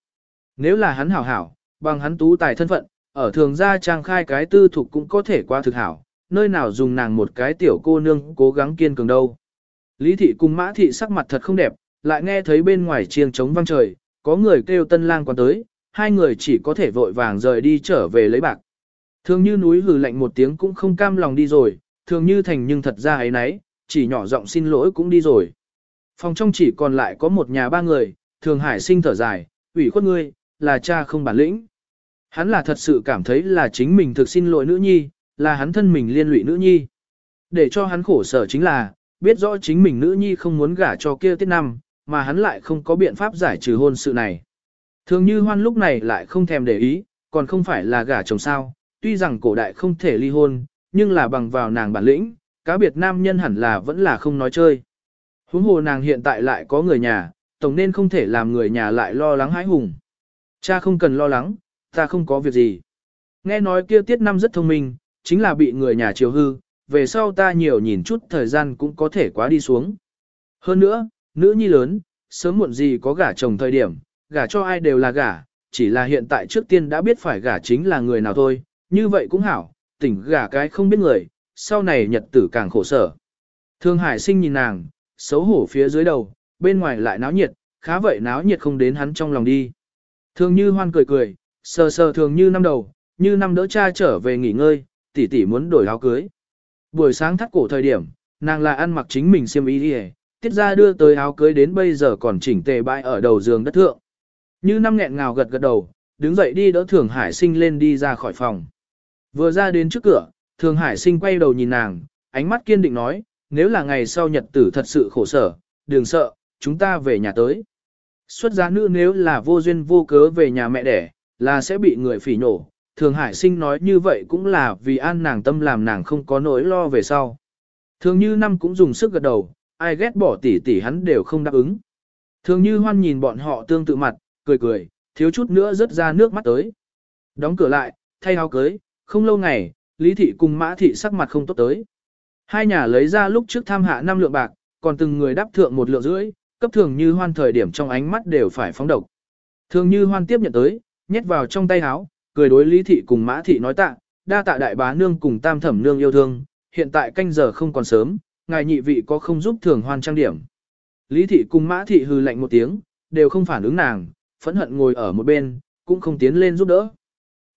[SPEAKER 1] Nếu là hắn hảo hảo, bằng hắn tú tài thân phận, ở thường gia trang khai cái tư thục cũng có thể qua thực hảo, nơi nào dùng nàng một cái tiểu cô nương cố gắng kiên cường đâu. Lý thị cùng mã thị sắc mặt thật không đẹp, lại nghe thấy bên ngoài chiêng trống vang trời, có người kêu tân lang quan tới, hai người chỉ có thể vội vàng rời đi trở về lấy bạc. Thường như núi hừ lạnh một tiếng cũng không cam lòng đi rồi, thường như thành nhưng thật ra ấy nấy, chỉ nhỏ giọng xin lỗi cũng đi rồi. Phòng trong chỉ còn lại có một nhà ba người, thường hải sinh thở dài, ủy khuất ngươi, là cha không bản lĩnh. Hắn là thật sự cảm thấy là chính mình thực xin lỗi nữ nhi, là hắn thân mình liên lụy nữ nhi. Để cho hắn khổ sở chính là, biết rõ chính mình nữ nhi không muốn gả cho kia tiết năm, mà hắn lại không có biện pháp giải trừ hôn sự này. Thường như hoan lúc này lại không thèm để ý, còn không phải là gả chồng sao, tuy rằng cổ đại không thể ly hôn, nhưng là bằng vào nàng bản lĩnh, cá biệt nam nhân hẳn là vẫn là không nói chơi. Huống hồ nàng hiện tại lại có người nhà, tổng nên không thể làm người nhà lại lo lắng hãi hùng. Cha không cần lo lắng, ta không có việc gì. Nghe nói kia tiết năm rất thông minh, chính là bị người nhà chiều hư, về sau ta nhiều nhìn chút thời gian cũng có thể quá đi xuống. Hơn nữa, nữ nhi lớn, sớm muộn gì có gả chồng thời điểm, gả cho ai đều là gả, chỉ là hiện tại trước tiên đã biết phải gả chính là người nào thôi, như vậy cũng hảo, tỉnh gả cái không biết người, sau này nhật tử càng khổ sở. Thương Hải sinh nhìn nàng, xấu hổ phía dưới đầu, bên ngoài lại náo nhiệt, khá vậy náo nhiệt không đến hắn trong lòng đi. Thường như hoan cười cười, sờ sờ thường như năm đầu, như năm đỡ cha trở về nghỉ ngơi, tỷ tỷ muốn đổi áo cưới. Buổi sáng thắt cổ thời điểm, nàng lại ăn mặc chính mình xiêm y đi tiết ra đưa tới áo cưới đến bây giờ còn chỉnh tề bãi ở đầu giường đất thượng. Như năm nghẹn ngào gật gật đầu, đứng dậy đi đỡ Thường Hải Sinh lên đi ra khỏi phòng. Vừa ra đến trước cửa, Thường Hải Sinh quay đầu nhìn nàng, ánh mắt kiên định nói, nếu là ngày sau nhật tử thật sự khổ sở, đừng sợ, chúng ta về nhà tới. Xuất giá nữ nếu là vô duyên vô cớ về nhà mẹ đẻ, là sẽ bị người phỉ nổ. Thường Hải Sinh nói như vậy cũng là vì an nàng tâm làm nàng không có nỗi lo về sau. Thường như năm cũng dùng sức gật đầu, ai ghét bỏ tỷ tỷ hắn đều không đáp ứng. Thường như hoan nhìn bọn họ tương tự mặt, cười cười, thiếu chút nữa rớt ra nước mắt tới. Đóng cửa lại, thay áo cưới, không lâu ngày, Lý Thị cùng Mã Thị sắc mặt không tốt tới. Hai nhà lấy ra lúc trước tham hạ năm lượng bạc, còn từng người đáp thượng một lượng rưỡi, cấp thường như hoan thời điểm trong ánh mắt đều phải phóng độc. Thường như hoan tiếp nhận tới, nhét vào trong tay áo, cười đối Lý Thị cùng Mã Thị nói tạ, đa tạ đại bá nương cùng tam thẩm nương yêu thương, hiện tại canh giờ không còn sớm, ngài nhị vị có không giúp thường hoan trang điểm. Lý Thị cùng Mã Thị hừ lạnh một tiếng, đều không phản ứng nàng, phẫn hận ngồi ở một bên, cũng không tiến lên giúp đỡ.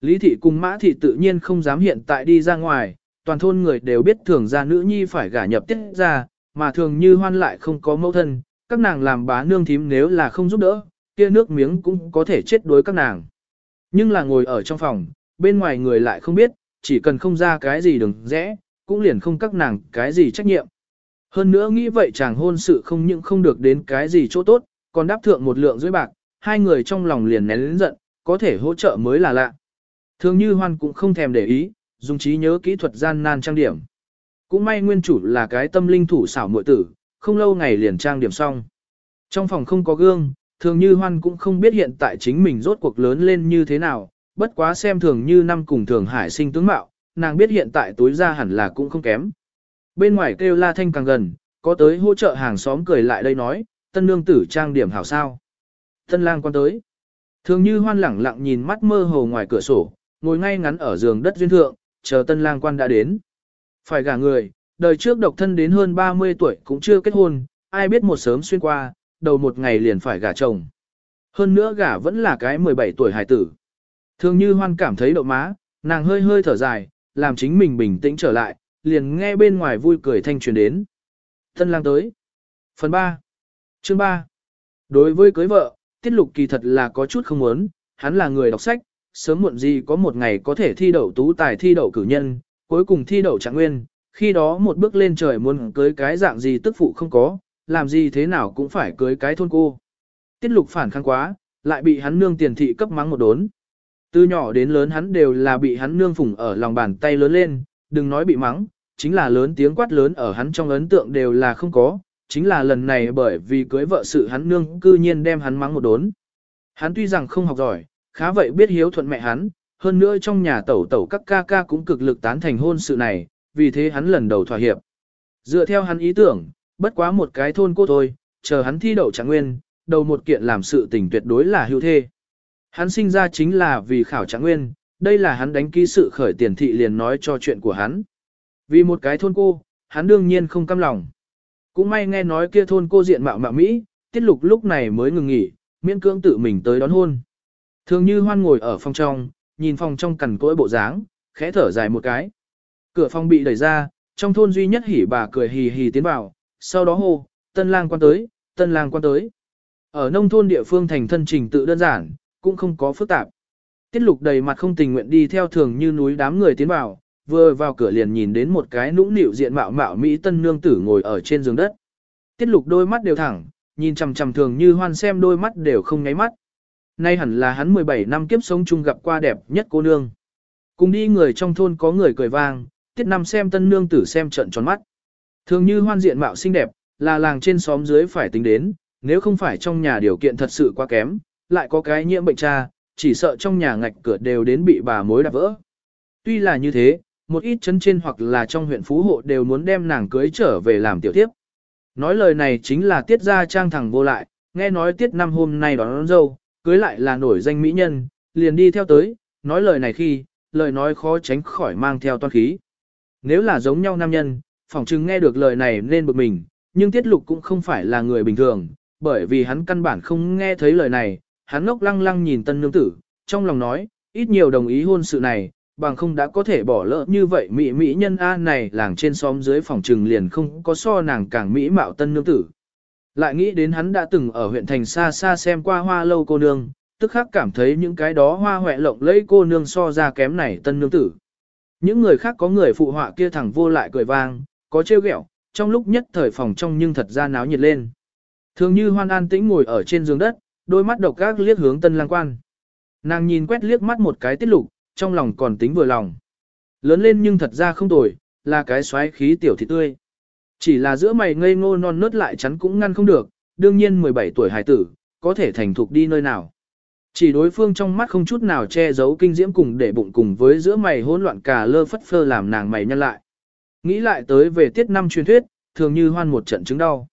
[SPEAKER 1] Lý Thị cùng Mã Thị tự nhiên không dám hiện tại đi ra ngoài, toàn thôn người đều biết thường gia nữ nhi phải gả nhập tiết ra, mà thường như hoan lại không có mẫu thân, các nàng làm bá nương thím nếu là không giúp đỡ, kia nước miếng cũng có thể chết đối các nàng. Nhưng là ngồi ở trong phòng, bên ngoài người lại không biết, chỉ cần không ra cái gì đừng rẽ, cũng liền không các nàng cái gì trách nhiệm. Hơn nữa nghĩ vậy chàng hôn sự không những không được đến cái gì chỗ tốt, còn đáp thượng một lượng dưới bạc, hai người trong lòng liền nén lớn giận, có thể hỗ trợ mới là lạ. Thường như hoan cũng không thèm để ý, dùng trí nhớ kỹ thuật gian nan trang điểm. Cũng may nguyên chủ là cái tâm linh thủ xảo muội tử, không lâu ngày liền trang điểm xong. Trong phòng không có gương, thường như hoan cũng không biết hiện tại chính mình rốt cuộc lớn lên như thế nào, bất quá xem thường như năm cùng thường hải sinh tướng mạo, nàng biết hiện tại tối ra hẳn là cũng không kém. Bên ngoài kêu la thanh càng gần, có tới hỗ trợ hàng xóm cười lại đây nói, tân nương tử trang điểm hảo sao. Tân lang quan tới. Thường như hoan lẳng lặng nhìn mắt mơ hồ ngoài cửa sổ, ngồi ngay ngắn ở giường đất duyên thượng, chờ tân lang quan đã đến. Phải gả người, đời trước độc thân đến hơn 30 tuổi cũng chưa kết hôn, ai biết một sớm xuyên qua, đầu một ngày liền phải gả chồng. Hơn nữa gả vẫn là cái 17 tuổi hài tử. Thường như hoan cảm thấy đậu má, nàng hơi hơi thở dài, làm chính mình bình tĩnh trở lại, liền nghe bên ngoài vui cười thanh truyền đến. Thân lang tới. Phần 3. Chương 3. Đối với cưới vợ, tiết lục kỳ thật là có chút không muốn, hắn là người đọc sách, sớm muộn gì có một ngày có thể thi đậu tú tài thi đậu cử nhân, cuối cùng thi đậu trạng nguyên, khi đó một bước lên trời muốn cưới cái dạng gì tức phụ không có, làm gì thế nào cũng phải cưới cái thôn cô. Tiết lục phản kháng quá, lại bị hắn nương tiền thị cấp mắng một đốn. Từ nhỏ đến lớn hắn đều là bị hắn nương phủng ở lòng bàn tay lớn lên, đừng nói bị mắng, chính là lớn tiếng quát lớn ở hắn trong ấn tượng đều là không có, chính là lần này bởi vì cưới vợ sự hắn nương cư nhiên đem hắn mắng một đốn. Hắn tuy rằng không học giỏi, khá vậy biết hiếu thuận mẹ hắn, hơn nữa trong nhà tẩu tẩu các ca ca cũng cực lực tán thành hôn sự này, vì thế hắn lần đầu thỏa hiệp. Dựa theo hắn ý tưởng, bất quá một cái thôn cô thôi, chờ hắn thi đậu trạng nguyên, đầu một kiện làm sự tình tuyệt đối là hưu thê. Hắn sinh ra chính là vì khảo trạng nguyên, đây là hắn đánh ký sự khởi tiền thị liền nói cho chuyện của hắn. Vì một cái thôn cô, hắn đương nhiên không căm lòng. Cũng may nghe nói kia thôn cô diện mạo mạo Mỹ, tiết lục lúc này mới ngừng nghỉ, miễn cưỡng tự mình tới đón hôn. Thường như hoan ngồi ở phòng trong, nhìn phòng trong cằn cỗi bộ dáng, khẽ thở dài một cái. Cửa phòng bị đẩy ra, trong thôn duy nhất hỉ bà cười hì hì tiến vào, sau đó hô, tân lang quan tới, tân lang quan tới. Ở nông thôn địa phương thành thân trình tự đơn giản, cũng không có phức tạp. Tiết lục đầy mặt không tình nguyện đi theo thường như núi đám người tiến vào, vừa vào cửa liền nhìn đến một cái nũng nịu diện mạo mạo Mỹ tân nương tử ngồi ở trên giường đất. Tiết lục đôi mắt đều thẳng, nhìn chằm chằm thường như hoan xem đôi mắt đều không nháy mắt. Nay hẳn là hắn 17 năm kiếp sống chung gặp qua đẹp nhất cô nương. Cùng đi người trong thôn có người cười vang, tiết năm xem tân nương tử xem trận tròn mắt. Thường như hoan diện mạo xinh đẹp, là làng trên xóm dưới phải tính đến, nếu không phải trong nhà điều kiện thật sự quá kém, lại có cái nhiễm bệnh cha, chỉ sợ trong nhà ngạch cửa đều đến bị bà mối đạp vỡ. Tuy là như thế, một ít chân trên hoặc là trong huyện phú hộ đều muốn đem nàng cưới trở về làm tiểu tiếp. Nói lời này chính là tiết ra trang thẳng vô lại, nghe nói tiết năm hôm nay đón, đón dâu, cưới lại là nổi danh mỹ nhân, liền đi theo tới, nói lời này khi, lời nói khó tránh khỏi mang theo toan khí. Nếu là giống nhau nam nhân, phỏng chừng nghe được lời này nên bực mình, nhưng tiết lục cũng không phải là người bình thường, bởi vì hắn căn bản không nghe thấy lời này, hắn ngốc lăng lăng nhìn tân nương tử, trong lòng nói, ít nhiều đồng ý hôn sự này, bằng không đã có thể bỏ lỡ như vậy mỹ mỹ nhân A này làng trên xóm dưới phòng trừng liền không có so nàng càng mỹ mạo tân nương tử. Lại nghĩ đến hắn đã từng ở huyện thành xa xa xem qua hoa lâu cô nương, tức khắc cảm thấy những cái đó hoa hoẹ lộng lẫy cô nương so ra kém này tân nương tử. Những người khác có người phụ họa kia thẳng vô lại cười vang, có trêu ghẹo, trong lúc nhất thời phòng trong nhưng thật ra náo nhiệt lên. Thường như hoan an tĩnh ngồi ở trên giường đất, đôi mắt độc gác liếc hướng tân lang quan. Nàng nhìn quét liếc mắt một cái tiết lục, trong lòng còn tính vừa lòng. Lớn lên nhưng thật ra không tồi, là cái xoáy khí tiểu thị tươi. Chỉ là giữa mày ngây ngô non nớt lại chắn cũng ngăn không được, đương nhiên 17 tuổi hài tử, có thể thành thục đi nơi nào. Chỉ đối phương trong mắt không chút nào che giấu kinh diễm cùng để bụng cùng với giữa mày hỗn loạn cả lơ phất phơ làm nàng mày nhăn lại. Nghĩ lại tới về tiết năm truyền thuyết, thường như hoan một trận chứng đau.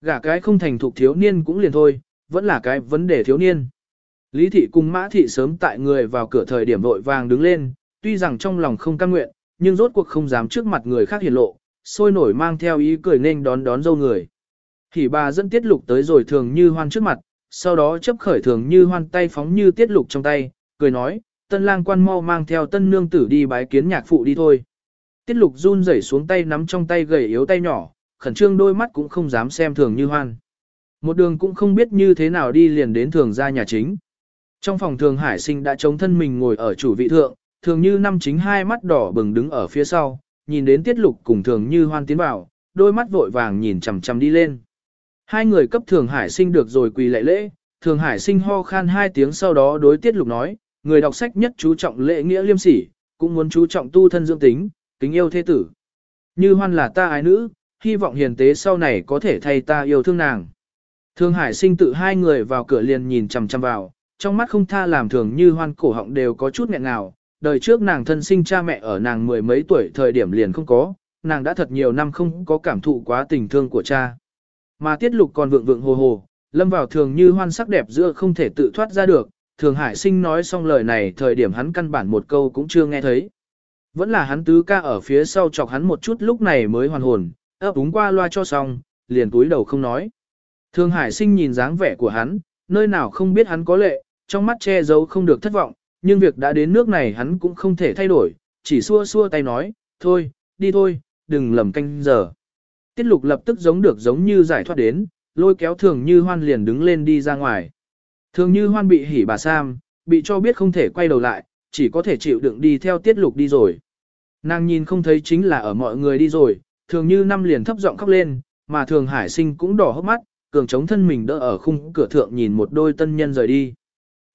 [SPEAKER 1] Gả cái không thành thục thiếu niên cũng liền thôi, vẫn là cái vấn đề thiếu niên. Lý thị cùng mã thị sớm tại người vào cửa thời điểm vội vàng đứng lên, tuy rằng trong lòng không căn nguyện, nhưng rốt cuộc không dám trước mặt người khác hiển lộ, sôi nổi mang theo ý cười nên đón đón dâu người. Thì bà dẫn tiết lục tới rồi thường như hoan trước mặt, sau đó chấp khởi thường như hoan tay phóng như tiết lục trong tay, cười nói, tân lang quan mau mang theo tân nương tử đi bái kiến nhạc phụ đi thôi. Tiết lục run rẩy xuống tay nắm trong tay gầy yếu tay nhỏ, khẩn trương đôi mắt cũng không dám xem thường như hoan. Một đường cũng không biết như thế nào đi liền đến thường ra nhà chính. Trong phòng thường hải sinh đã chống thân mình ngồi ở chủ vị thượng, thường như năm chính hai mắt đỏ bừng đứng ở phía sau, nhìn đến tiết lục cùng thường như hoan tiến vào, đôi mắt vội vàng nhìn chằm chằm đi lên. Hai người cấp thường hải sinh được rồi quỳ lệ lễ, thường hải sinh ho khan hai tiếng sau đó đối tiết lục nói, người đọc sách nhất chú trọng lễ nghĩa liêm sỉ, cũng muốn chú trọng tu thân dưỡng tính, kính yêu thế tử. Như hoan là ta ái nữ, hy vọng hiền tế sau này có thể thay ta yêu thương nàng. thương hải sinh tự hai người vào cửa liền nhìn chằm chằm vào, trong mắt không tha làm thường như hoan cổ họng đều có chút nghẹn ngào, đời trước nàng thân sinh cha mẹ ở nàng mười mấy tuổi thời điểm liền không có, nàng đã thật nhiều năm không có cảm thụ quá tình thương của cha. Mà tiết lục còn vượng vượng hồ hồ, lâm vào thường như hoan sắc đẹp giữa không thể tự thoát ra được, thường hải sinh nói xong lời này thời điểm hắn căn bản một câu cũng chưa nghe thấy. Vẫn là hắn tứ ca ở phía sau chọc hắn một chút lúc này mới hoàn hồn, ấp úng qua loa cho xong, liền túi đầu không nói. Thường hải sinh nhìn dáng vẻ của hắn, nơi nào không biết hắn có lệ, trong mắt che giấu không được thất vọng, nhưng việc đã đến nước này hắn cũng không thể thay đổi, chỉ xua xua tay nói, thôi, đi thôi, đừng lầm canh giờ. Tiết lục lập tức giống được giống như giải thoát đến, lôi kéo thường như hoan liền đứng lên đi ra ngoài. Thường như hoan bị hỉ bà Sam, bị cho biết không thể quay đầu lại, chỉ có thể chịu đựng đi theo tiết lục đi rồi. Nàng nhìn không thấy chính là ở mọi người đi rồi, thường như năm liền thấp giọng khóc lên, mà thường hải sinh cũng đỏ hốc mắt, cường chống thân mình đỡ ở khung cửa thượng nhìn một đôi tân nhân rời đi.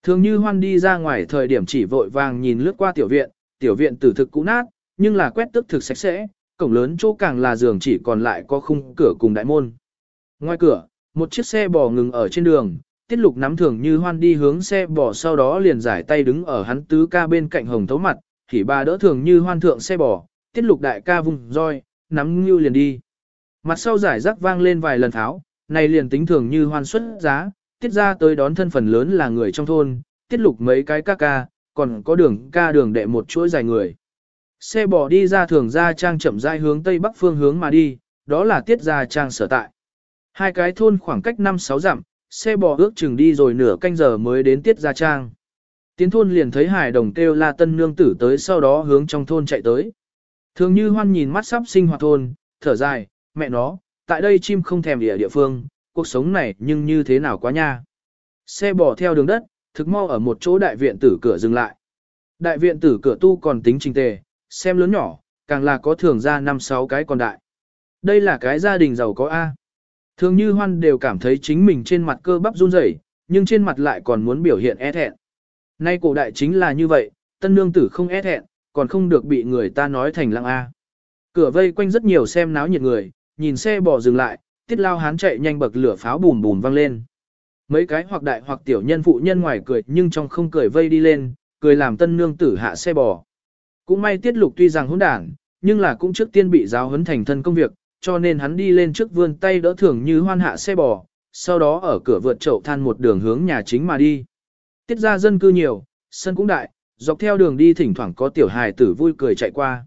[SPEAKER 1] Thường như hoan đi ra ngoài thời điểm chỉ vội vàng nhìn lướt qua tiểu viện, tiểu viện tử thực cũ nát, nhưng là quét tức thực sạch sẽ, cổng lớn chỗ càng là giường chỉ còn lại có khung cửa cùng đại môn. Ngoài cửa, một chiếc xe bò ngừng ở trên đường, tiết lục nắm thường như hoan đi hướng xe bò sau đó liền giải tay đứng ở hắn tứ ca bên cạnh hồng thấu mặt, thì ba đỡ thường như hoan thượng xe bò, tiết lục đại ca vùng roi, nắm như liền đi. Mặt sau giải rắc vang lên vài lần tháo, này liền tính thường như hoan xuất giá, tiết ra tới đón thân phần lớn là người trong thôn, tiết lục mấy cái ca ca, còn có đường ca đường đệ một chuỗi dài người. Xe bò đi ra thường ra trang chậm rãi hướng tây bắc phương hướng mà đi, đó là tiết ra trang sở tại. Hai cái thôn khoảng cách 5-6 dặm, xe bò ước chừng đi rồi nửa canh giờ mới đến tiết ra trang. Tiến thôn liền thấy hải đồng kêu la tân nương tử tới sau đó hướng trong thôn chạy tới. Thường như hoan nhìn mắt sắp sinh hoạt thôn, thở dài, mẹ nó, tại đây chim không thèm địa địa phương, cuộc sống này nhưng như thế nào quá nha. Xe bò theo đường đất, thực mau ở một chỗ đại viện tử cửa dừng lại. Đại viện tử cửa tu còn tính trình tề, xem lớn nhỏ, càng là có thường ra năm sáu cái còn đại. Đây là cái gia đình giàu có A. Thường như hoan đều cảm thấy chính mình trên mặt cơ bắp run rẩy, nhưng trên mặt lại còn muốn biểu hiện e thẹn. Nay cổ đại chính là như vậy, tân nương tử không e thẹn, còn không được bị người ta nói thành lăng A. Cửa vây quanh rất nhiều xem náo nhiệt người, nhìn xe bò dừng lại, tiết lao hán chạy nhanh bậc lửa pháo bùm bùm vang lên. Mấy cái hoặc đại hoặc tiểu nhân phụ nhân ngoài cười nhưng trong không cười vây đi lên, cười làm tân nương tử hạ xe bò. Cũng may tiết lục tuy rằng hỗn đảng, nhưng là cũng trước tiên bị giáo huấn thành thân công việc, cho nên hắn đi lên trước vươn tay đỡ thường như hoan hạ xe bò, sau đó ở cửa vượt chậu than một đường hướng nhà chính mà đi. Tiết ra dân cư nhiều, sân cũng đại, dọc theo đường đi thỉnh thoảng có tiểu hài tử vui cười chạy qua.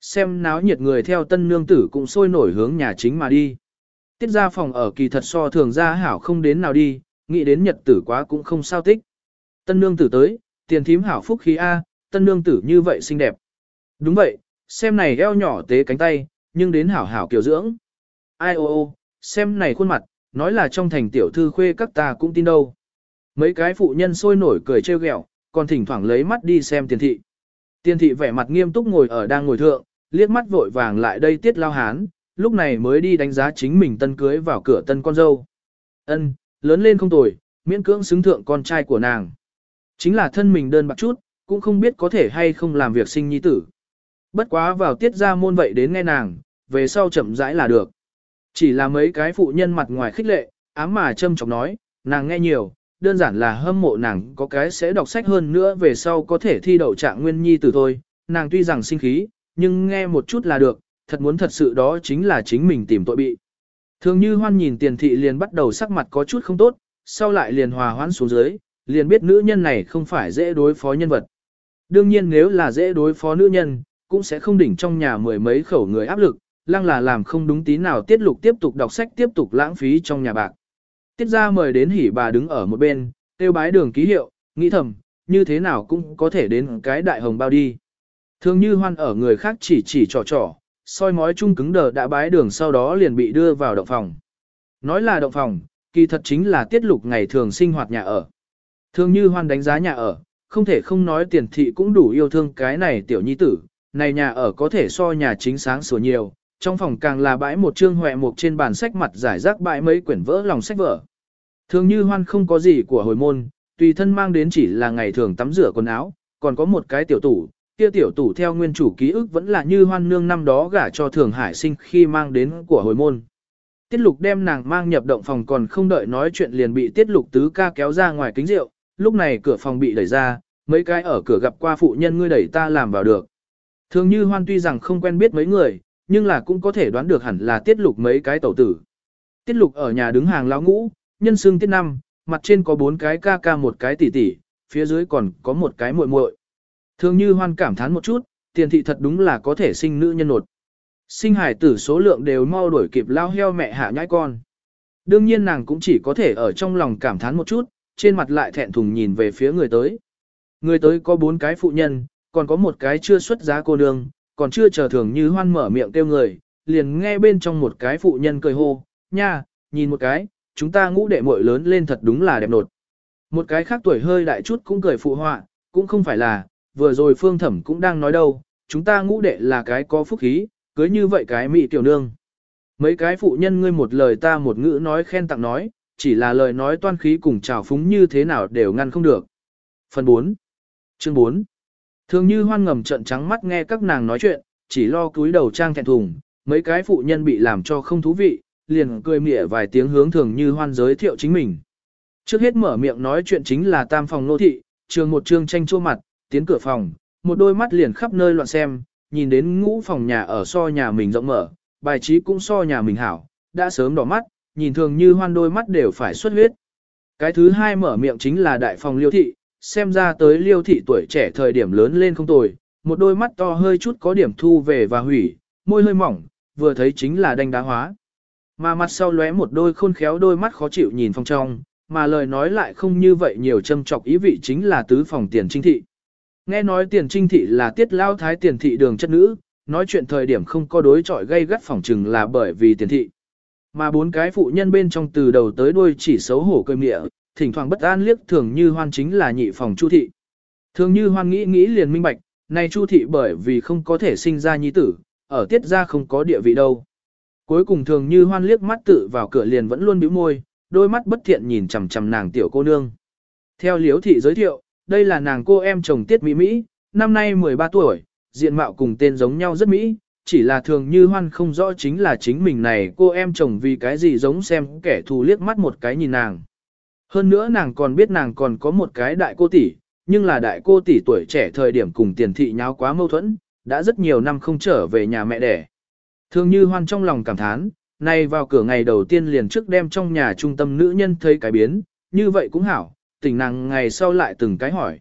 [SPEAKER 1] Xem náo nhiệt người theo tân nương tử cũng sôi nổi hướng nhà chính mà đi. Tiết ra phòng ở kỳ thật so thường ra hảo không đến nào đi, nghĩ đến nhật tử quá cũng không sao tích. Tân nương tử tới, tiền thím hảo phúc khí A, tân nương tử như vậy xinh đẹp. Đúng vậy, xem này eo nhỏ tế cánh tay, nhưng đến hảo hảo kiểu dưỡng. Ai ô ô, xem này khuôn mặt, nói là trong thành tiểu thư khuê các ta cũng tin đâu. Mấy cái phụ nhân sôi nổi cười trêu ghẹo, còn thỉnh thoảng lấy mắt đi xem tiền thị. Tiền thị vẻ mặt nghiêm túc ngồi ở đang ngồi thượng, liếc mắt vội vàng lại đây tiết lao hán, lúc này mới đi đánh giá chính mình tân cưới vào cửa tân con dâu. Ân, lớn lên không tồi, miễn cưỡng xứng thượng con trai của nàng. Chính là thân mình đơn bạc chút, cũng không biết có thể hay không làm việc sinh nhi tử. Bất quá vào tiết ra môn vậy đến nghe nàng, về sau chậm rãi là được. Chỉ là mấy cái phụ nhân mặt ngoài khích lệ, ám mà châm chọc nói, nàng nghe nhiều, đơn giản là hâm mộ nàng có cái sẽ đọc sách hơn nữa về sau có thể thi đậu trạng nguyên nhi tử thôi. Nàng tuy rằng sinh khí, nhưng nghe một chút là được, thật muốn thật sự đó chính là chính mình tìm tội bị. Thường như hoan nhìn tiền thị liền bắt đầu sắc mặt có chút không tốt, sau lại liền hòa hoãn xuống dưới, liền biết nữ nhân này không phải dễ đối phó nhân vật. Đương nhiên nếu là dễ đối phó nữ nhân, cũng sẽ không đỉnh trong nhà mười mấy khẩu người áp lực, lăng là làm không đúng tí nào tiết lục tiếp tục đọc sách tiếp tục lãng phí trong nhà bạc. Tiết ra mời đến hỉ bà đứng ở một bên, tiêu bái đường ký hiệu, nghĩ thầm, như thế nào cũng có thể đến cái đại hồng bao đi. Thường như hoan ở người khác chỉ chỉ trò trò, soi mói chung cứng đờ đã bái đường sau đó liền bị đưa vào động phòng. Nói là động phòng, kỳ thật chính là tiết lục ngày thường sinh hoạt nhà ở. Thường như hoan đánh giá nhà ở, không thể không nói tiền thị cũng đủ yêu thương cái này tiểu nhi tử, này nhà ở có thể so nhà chính sáng sủa nhiều, trong phòng càng là bãi một chương hoẹ mục trên bàn sách mặt giải rác bãi mấy quyển vỡ lòng sách vở. Thường như hoan không có gì của hồi môn, tùy thân mang đến chỉ là ngày thường tắm rửa quần áo, còn có một cái tiểu tủ, kia tiểu tủ theo nguyên chủ ký ức vẫn là như hoan nương năm đó gả cho thường hải sinh khi mang đến của hồi môn. Tiết lục đem nàng mang nhập động phòng còn không đợi nói chuyện liền bị tiết lục tứ ca kéo ra ngoài kính rượu, lúc này cửa phòng bị đẩy ra, mấy cái ở cửa gặp qua phụ nhân ngươi đẩy ta làm vào được. Thường như hoan tuy rằng không quen biết mấy người, nhưng là cũng có thể đoán được hẳn là tiết lục mấy cái tẩu tử. Tiết lục ở nhà đứng hàng lão ngũ, nhân xương tiết năm, mặt trên có bốn cái ca ca một cái tỷ tỷ, phía dưới còn có một cái muội muội. Thường như hoan cảm thán một chút, tiền thị thật đúng là có thể sinh nữ nhân nột. Sinh hải tử số lượng đều mau đuổi kịp lao heo mẹ hạ nhãi con. Đương nhiên nàng cũng chỉ có thể ở trong lòng cảm thán một chút, trên mặt lại thẹn thùng nhìn về phía người tới. Người tới có bốn cái phụ nhân, còn có một cái chưa xuất giá cô nương, còn chưa chờ thường như hoan mở miệng kêu người, liền nghe bên trong một cái phụ nhân cười hô, nha, nhìn một cái, chúng ta ngũ đệ muội lớn lên thật đúng là đẹp nột. Một cái khác tuổi hơi đại chút cũng cười phụ họa, cũng không phải là, vừa rồi phương thẩm cũng đang nói đâu, chúng ta ngũ đệ là cái có phúc khí, cưới như vậy cái mỹ tiểu nương. Mấy cái phụ nhân ngươi một lời ta một ngữ nói khen tặng nói, chỉ là lời nói toan khí cùng trào phúng như thế nào đều ngăn không được. Phần 4 Chương 4 Thường như hoan ngầm trận trắng mắt nghe các nàng nói chuyện, chỉ lo cúi đầu trang thẹn thùng, mấy cái phụ nhân bị làm cho không thú vị, liền cười mỉa vài tiếng hướng thường như hoan giới thiệu chính mình. Trước hết mở miệng nói chuyện chính là tam phòng nô thị, trường một trương tranh chua mặt, tiến cửa phòng, một đôi mắt liền khắp nơi loạn xem, nhìn đến ngũ phòng nhà ở so nhà mình rộng mở, bài trí cũng so nhà mình hảo, đã sớm đỏ mắt, nhìn thường như hoan đôi mắt đều phải xuất huyết. Cái thứ hai mở miệng chính là đại phòng liêu thị, xem ra tới liêu thị tuổi trẻ thời điểm lớn lên không tồi, một đôi mắt to hơi chút có điểm thu về và hủy, môi hơi mỏng, vừa thấy chính là đanh đá hóa. Mà mặt sau lóe một đôi khôn khéo đôi mắt khó chịu nhìn phong trong, mà lời nói lại không như vậy nhiều châm trọc ý vị chính là tứ phòng tiền trinh thị. Nghe nói tiền trinh thị là tiết lao thái tiền thị đường chất nữ, nói chuyện thời điểm không có đối chọi gây gắt phòng trừng là bởi vì tiền thị. Mà bốn cái phụ nhân bên trong từ đầu tới đuôi chỉ xấu hổ cơm địa, thỉnh thoảng bất an liếc thường như hoan chính là nhị phòng chu thị. Thường như hoan nghĩ nghĩ liền minh bạch, này chu thị bởi vì không có thể sinh ra nhi tử, ở tiết ra không có địa vị đâu. Cuối cùng thường như hoan liếc mắt tự vào cửa liền vẫn luôn bĩu môi, đôi mắt bất thiện nhìn chằm chằm nàng tiểu cô nương. Theo liếu thị giới thiệu, đây là nàng cô em chồng tiết mỹ Mỹ, năm nay 13 tuổi, diện mạo cùng tên giống nhau rất Mỹ, chỉ là thường như hoan không rõ chính là chính mình này cô em chồng vì cái gì giống xem kẻ thù liếc mắt một cái nhìn nàng. Hơn nữa nàng còn biết nàng còn có một cái đại cô tỷ, nhưng là đại cô tỷ tuổi trẻ thời điểm cùng tiền thị nháo quá mâu thuẫn, đã rất nhiều năm không trở về nhà mẹ đẻ. Thường như hoan trong lòng cảm thán, nay vào cửa ngày đầu tiên liền trước đem trong nhà trung tâm nữ nhân thấy cái biến, như vậy cũng hảo, tỉnh nàng ngày sau lại từng cái hỏi.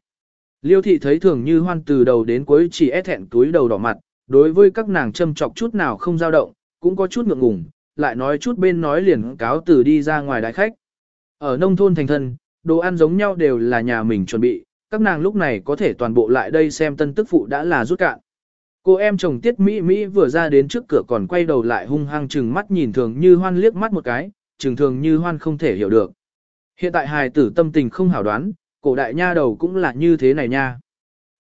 [SPEAKER 1] Liêu thị thấy thường như hoan từ đầu đến cuối chỉ é thẹn túi đầu đỏ mặt, đối với các nàng châm chọc chút nào không dao động, cũng có chút ngượng ngùng, lại nói chút bên nói liền cáo từ đi ra ngoài đại khách. Ở nông thôn thành thân, đồ ăn giống nhau đều là nhà mình chuẩn bị, các nàng lúc này có thể toàn bộ lại đây xem tân tức phụ đã là rút cạn. Cô em chồng tiết Mỹ Mỹ vừa ra đến trước cửa còn quay đầu lại hung hăng chừng mắt nhìn thường như hoan liếc mắt một cái, chừng thường như hoan không thể hiểu được. Hiện tại hài tử tâm tình không hảo đoán, cổ đại nha đầu cũng là như thế này nha.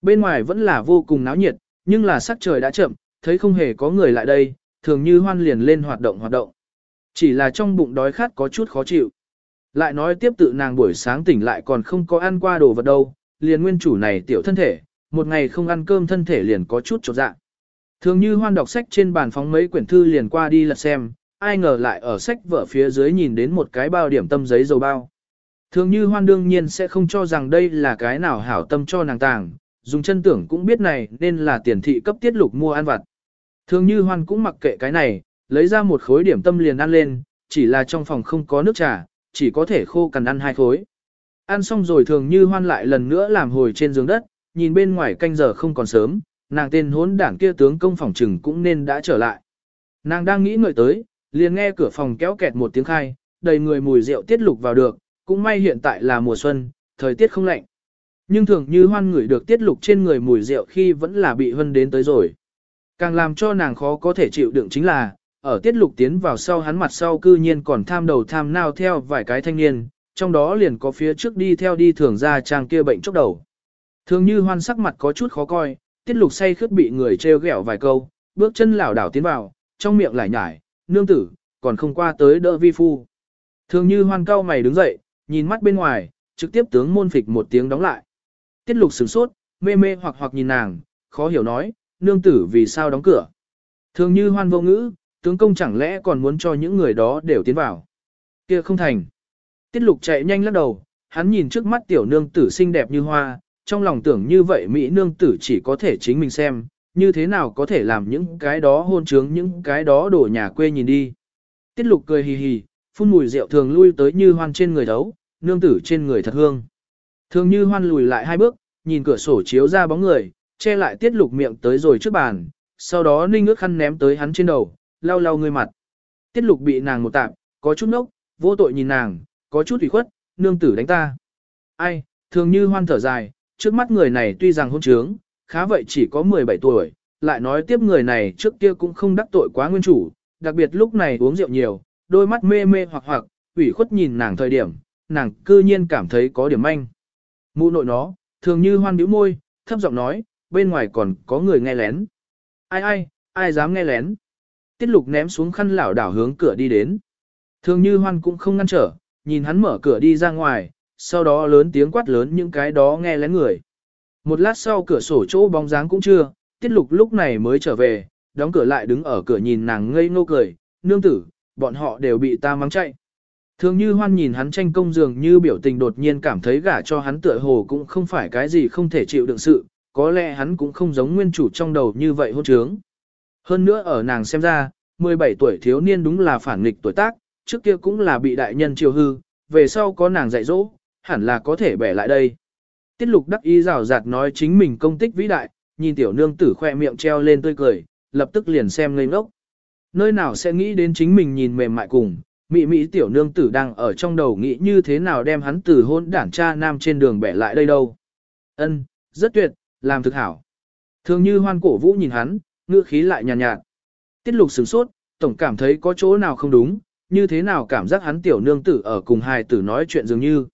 [SPEAKER 1] Bên ngoài vẫn là vô cùng náo nhiệt, nhưng là sắc trời đã chậm, thấy không hề có người lại đây, thường như hoan liền lên hoạt động hoạt động. Chỉ là trong bụng đói khát có chút khó chịu. Lại nói tiếp tự nàng buổi sáng tỉnh lại còn không có ăn qua đồ vật đâu, liền nguyên chủ này tiểu thân thể, một ngày không ăn cơm thân thể liền có chút chột dạ. Thường như hoan đọc sách trên bàn phóng mấy quyển thư liền qua đi lật xem, ai ngờ lại ở sách vở phía dưới nhìn đến một cái bao điểm tâm giấy dầu bao. Thường như hoan đương nhiên sẽ không cho rằng đây là cái nào hảo tâm cho nàng tàng, dùng chân tưởng cũng biết này nên là tiền thị cấp tiết lục mua ăn vặt. Thường như hoan cũng mặc kệ cái này, lấy ra một khối điểm tâm liền ăn lên, chỉ là trong phòng không có nước trà, chỉ có thể khô cần ăn hai khối. Ăn xong rồi thường như hoan lại lần nữa làm hồi trên giường đất, nhìn bên ngoài canh giờ không còn sớm, nàng tên hốn đảng kia tướng công phòng trừng cũng nên đã trở lại. Nàng đang nghĩ ngợi tới, liền nghe cửa phòng kéo kẹt một tiếng khai, đầy người mùi rượu tiết lục vào được, cũng may hiện tại là mùa xuân, thời tiết không lạnh. Nhưng thường như hoan ngửi được tiết lục trên người mùi rượu khi vẫn là bị hân đến tới rồi. Càng làm cho nàng khó có thể chịu đựng chính là, ở tiết lục tiến vào sau hắn mặt sau cư nhiên còn tham đầu tham nao theo vài cái thanh niên, trong đó liền có phía trước đi theo đi thường ra trang kia bệnh chốc đầu. Thường như hoan sắc mặt có chút khó coi, tiết lục say khướt bị người treo ghẹo vài câu, bước chân lảo đảo tiến vào, trong miệng lại nhải, nương tử, còn không qua tới đỡ vi phu. Thường như hoan cao mày đứng dậy, nhìn mắt bên ngoài, trực tiếp tướng môn phịch một tiếng đóng lại. Tiết lục sửng sốt, mê mê hoặc hoặc nhìn nàng, khó hiểu nói, nương tử vì sao đóng cửa. Thường như hoan vô ngữ, tướng công chẳng lẽ còn muốn cho những người đó đều tiến vào. kia không thành. Tiết lục chạy nhanh lắc đầu, hắn nhìn trước mắt tiểu nương tử xinh đẹp như hoa, trong lòng tưởng như vậy Mỹ nương tử chỉ có thể chính mình xem, như thế nào có thể làm những cái đó hôn trướng những cái đó đổ nhà quê nhìn đi. Tiết lục cười hì hì, phun mùi rượu thường lui tới như hoan trên người thấu, nương tử trên người thật hương. Thường như hoan lùi lại hai bước, nhìn cửa sổ chiếu ra bóng người, che lại tiết lục miệng tới rồi trước bàn, sau đó ninh ước khăn ném tới hắn trên đầu, lau lau người mặt. Tiết lục bị nàng một tạm, có chút nốc, vô tội nhìn nàng, có chút ủy khuất, nương tử đánh ta. Ai, thường như hoan thở dài, trước mắt người này tuy rằng hôn trướng, khá vậy chỉ có 17 tuổi, lại nói tiếp người này trước kia cũng không đắc tội quá nguyên chủ, đặc biệt lúc này uống rượu nhiều, đôi mắt mê mê hoặc hoặc, ủy khuất nhìn nàng thời điểm, nàng cư nhiên cảm thấy có điểm manh. Mụ nội nó, thường như hoan bĩu môi, thấp giọng nói, bên ngoài còn có người nghe lén. Ai ai, ai dám nghe lén. Tiết lục ném xuống khăn lảo đảo hướng cửa đi đến. Thường như hoan cũng không ngăn trở, nhìn hắn mở cửa đi ra ngoài, sau đó lớn tiếng quát lớn những cái đó nghe lén người. Một lát sau cửa sổ chỗ bóng dáng cũng chưa, tiết lục lúc này mới trở về, đóng cửa lại đứng ở cửa nhìn nàng ngây ngô cười, nương tử, bọn họ đều bị ta mắng chạy. Thường như hoan nhìn hắn tranh công dường như biểu tình đột nhiên cảm thấy gả cho hắn tựa hồ cũng không phải cái gì không thể chịu đựng sự, có lẽ hắn cũng không giống nguyên chủ trong đầu như vậy hôn trướng. Hơn nữa ở nàng xem ra, 17 tuổi thiếu niên đúng là phản nghịch tuổi tác, trước kia cũng là bị đại nhân chiều hư, về sau có nàng dạy dỗ, hẳn là có thể bẻ lại đây. Tiết lục đắc ý rào rạt nói chính mình công tích vĩ đại, nhìn tiểu nương tử khoe miệng treo lên tươi cười, lập tức liền xem ngây ngốc. Nơi nào sẽ nghĩ đến chính mình nhìn mềm mại cùng, mị mỹ tiểu nương tử đang ở trong đầu nghĩ như thế nào đem hắn từ hôn đảng cha nam trên đường bẻ lại đây đâu. Ân, rất tuyệt, làm thực hảo. Thường như hoan cổ vũ nhìn hắn, ngữ khí lại nhàn nhạt, nhạt. Tiết lục sửng sốt, tổng cảm thấy có chỗ nào không đúng, như thế nào cảm giác hắn tiểu nương tử ở cùng hài tử nói chuyện dường như.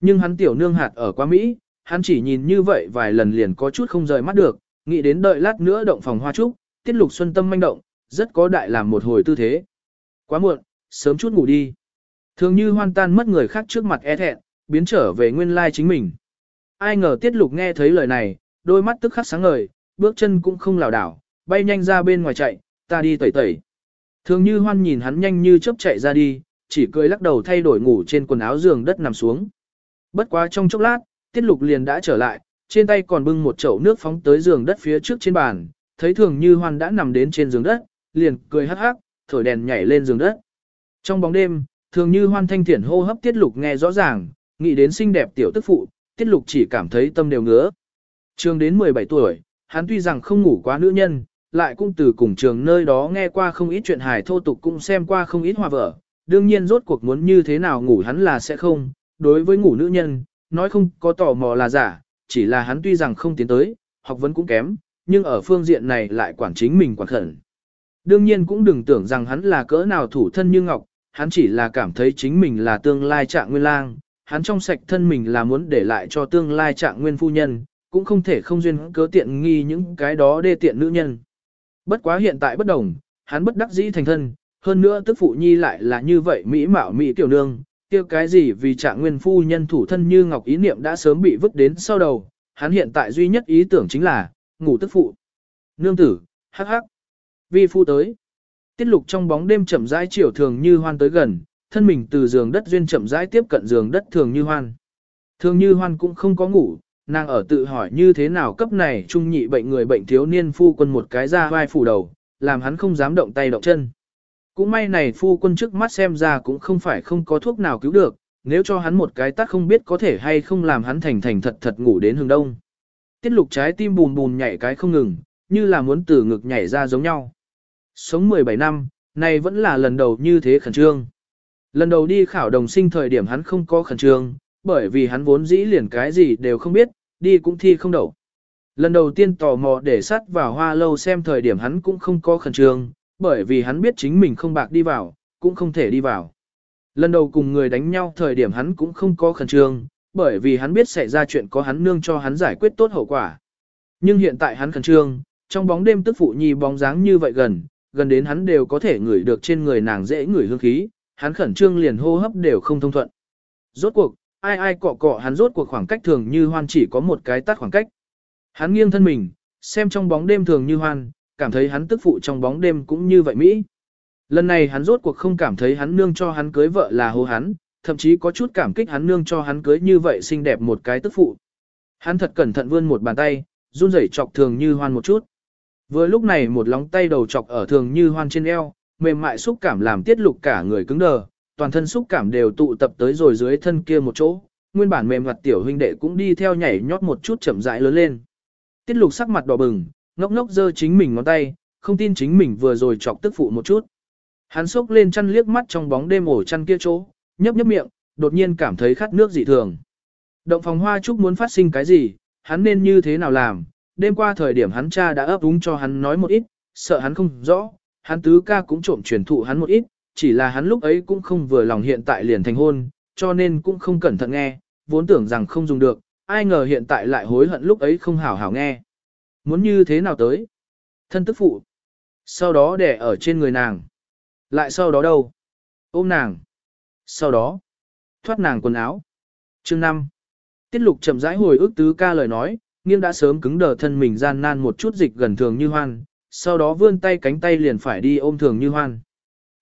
[SPEAKER 1] Nhưng hắn tiểu nương hạt ở qua Mỹ, hắn chỉ nhìn như vậy vài lần liền có chút không rời mắt được, nghĩ đến đợi lát nữa động phòng hoa trúc, tiết lục xuân tâm manh động, rất có đại làm một hồi tư thế. Quá muộn, sớm chút ngủ đi. Thường như hoan tan mất người khác trước mặt e thẹn, biến trở về nguyên lai chính mình. Ai ngờ tiết lục nghe thấy lời này, đôi mắt tức khắc sáng ngời, bước chân cũng không lảo đảo, bay nhanh ra bên ngoài chạy, ta đi tẩy tẩy. Thường như hoan nhìn hắn nhanh như chớp chạy ra đi, chỉ cười lắc đầu thay đổi ngủ trên quần áo giường đất nằm xuống. Bất quá trong chốc lát, tiết lục liền đã trở lại, trên tay còn bưng một chậu nước phóng tới giường đất phía trước trên bàn, thấy thường như hoan đã nằm đến trên giường đất, liền cười hắc hắc, thổi đèn nhảy lên giường đất. Trong bóng đêm, thường như hoan thanh thiển hô hấp tiết lục nghe rõ ràng, nghĩ đến xinh đẹp tiểu tức phụ, tiết lục chỉ cảm thấy tâm đều ngứa. Trường đến 17 tuổi, hắn tuy rằng không ngủ quá nữ nhân, lại cũng từ cùng trường nơi đó nghe qua không ít chuyện hài thô tục cũng xem qua không ít hòa vở. Đương nhiên rốt cuộc muốn như thế nào ngủ hắn là sẽ không, đối với ngủ nữ nhân, nói không có tò mò là giả, chỉ là hắn tuy rằng không tiến tới, học vấn cũng kém, nhưng ở phương diện này lại quản chính mình quản khẩn. Đương nhiên cũng đừng tưởng rằng hắn là cỡ nào thủ thân như ngọc, hắn chỉ là cảm thấy chính mình là tương lai trạng nguyên lang, hắn trong sạch thân mình là muốn để lại cho tương lai trạng nguyên phu nhân, cũng không thể không duyên cớ tiện nghi những cái đó đê tiện nữ nhân. Bất quá hiện tại bất đồng, hắn bất đắc dĩ thành thân, hơn nữa tức phụ nhi lại là như vậy mỹ mạo mỹ tiểu nương, kia cái gì vì trạng nguyên phu nhân thủ thân như ngọc ý niệm đã sớm bị vứt đến sau đầu, hắn hiện tại duy nhất ý tưởng chính là, ngủ tức phụ. Nương tử, hắc hắc. Vi phu tới. Tiết lục trong bóng đêm chậm rãi chiều thường như hoan tới gần, thân mình từ giường đất duyên chậm rãi tiếp cận giường đất thường như hoan. Thường như hoan cũng không có ngủ, nàng ở tự hỏi như thế nào cấp này trung nhị bệnh người bệnh thiếu niên phu quân một cái ra vai phủ đầu, làm hắn không dám động tay động chân. Cũng may này phu quân trước mắt xem ra cũng không phải không có thuốc nào cứu được, nếu cho hắn một cái tắt không biết có thể hay không làm hắn thành thành thật thật ngủ đến hướng đông. Tiết lục trái tim bùn bùn nhảy cái không ngừng, như là muốn từ ngực nhảy ra giống nhau. Sống 17 năm, này vẫn là lần đầu như thế khẩn trương. Lần đầu đi khảo đồng sinh thời điểm hắn không có khẩn trương, bởi vì hắn vốn dĩ liền cái gì đều không biết, đi cũng thi không đậu. Lần đầu tiên tò mò để sắt vào hoa lâu xem thời điểm hắn cũng không có khẩn trương, bởi vì hắn biết chính mình không bạc đi vào, cũng không thể đi vào. Lần đầu cùng người đánh nhau thời điểm hắn cũng không có khẩn trương, bởi vì hắn biết xảy ra chuyện có hắn nương cho hắn giải quyết tốt hậu quả. Nhưng hiện tại hắn khẩn trương, trong bóng đêm tức phụ nhi bóng dáng như vậy gần, gần đến hắn đều có thể ngửi được trên người nàng dễ ngửi hương khí, hắn khẩn trương liền hô hấp đều không thông thuận. Rốt cuộc, ai ai cọ cọ hắn rốt cuộc khoảng cách thường như hoan chỉ có một cái tắt khoảng cách. Hắn nghiêng thân mình, xem trong bóng đêm thường như hoan, cảm thấy hắn tức phụ trong bóng đêm cũng như vậy Mỹ. Lần này hắn rốt cuộc không cảm thấy hắn nương cho hắn cưới vợ là hô hắn, thậm chí có chút cảm kích hắn nương cho hắn cưới như vậy xinh đẹp một cái tức phụ. Hắn thật cẩn thận vươn một bàn tay, run rẩy chọc thường như hoan một chút. Vừa lúc này một lóng tay đầu chọc ở thường như hoan trên eo, mềm mại xúc cảm làm tiết lục cả người cứng đờ, toàn thân xúc cảm đều tụ tập tới rồi dưới thân kia một chỗ, nguyên bản mềm mặt tiểu huynh đệ cũng đi theo nhảy nhót một chút chậm rãi lớn lên. Tiết lục sắc mặt đỏ bừng, ngốc ngốc giơ chính mình ngón tay, không tin chính mình vừa rồi chọc tức phụ một chút. Hắn sốc lên chăn liếc mắt trong bóng đêm ổ chăn kia chỗ, nhấp nhấp miệng, đột nhiên cảm thấy khát nước dị thường. Động phòng hoa chúc muốn phát sinh cái gì, hắn nên như thế nào làm, đêm qua thời điểm hắn cha đã ấp úng cho hắn nói một ít, sợ hắn không rõ, hắn tứ ca cũng trộm truyền thụ hắn một ít, chỉ là hắn lúc ấy cũng không vừa lòng hiện tại liền thành hôn, cho nên cũng không cẩn thận nghe, vốn tưởng rằng không dùng được, ai ngờ hiện tại lại hối hận lúc ấy không hảo hảo nghe. Muốn như thế nào tới? Thân tức phụ. Sau đó đẻ ở trên người nàng. Lại sau đó đâu? Ôm nàng. Sau đó, thoát nàng quần áo. Chương 5. Tiết lục chậm rãi hồi ức tứ ca lời nói, nghiêng đã sớm cứng đờ thân mình gian nan một chút dịch gần thường như hoan, sau đó vươn tay cánh tay liền phải đi ôm thường như hoan.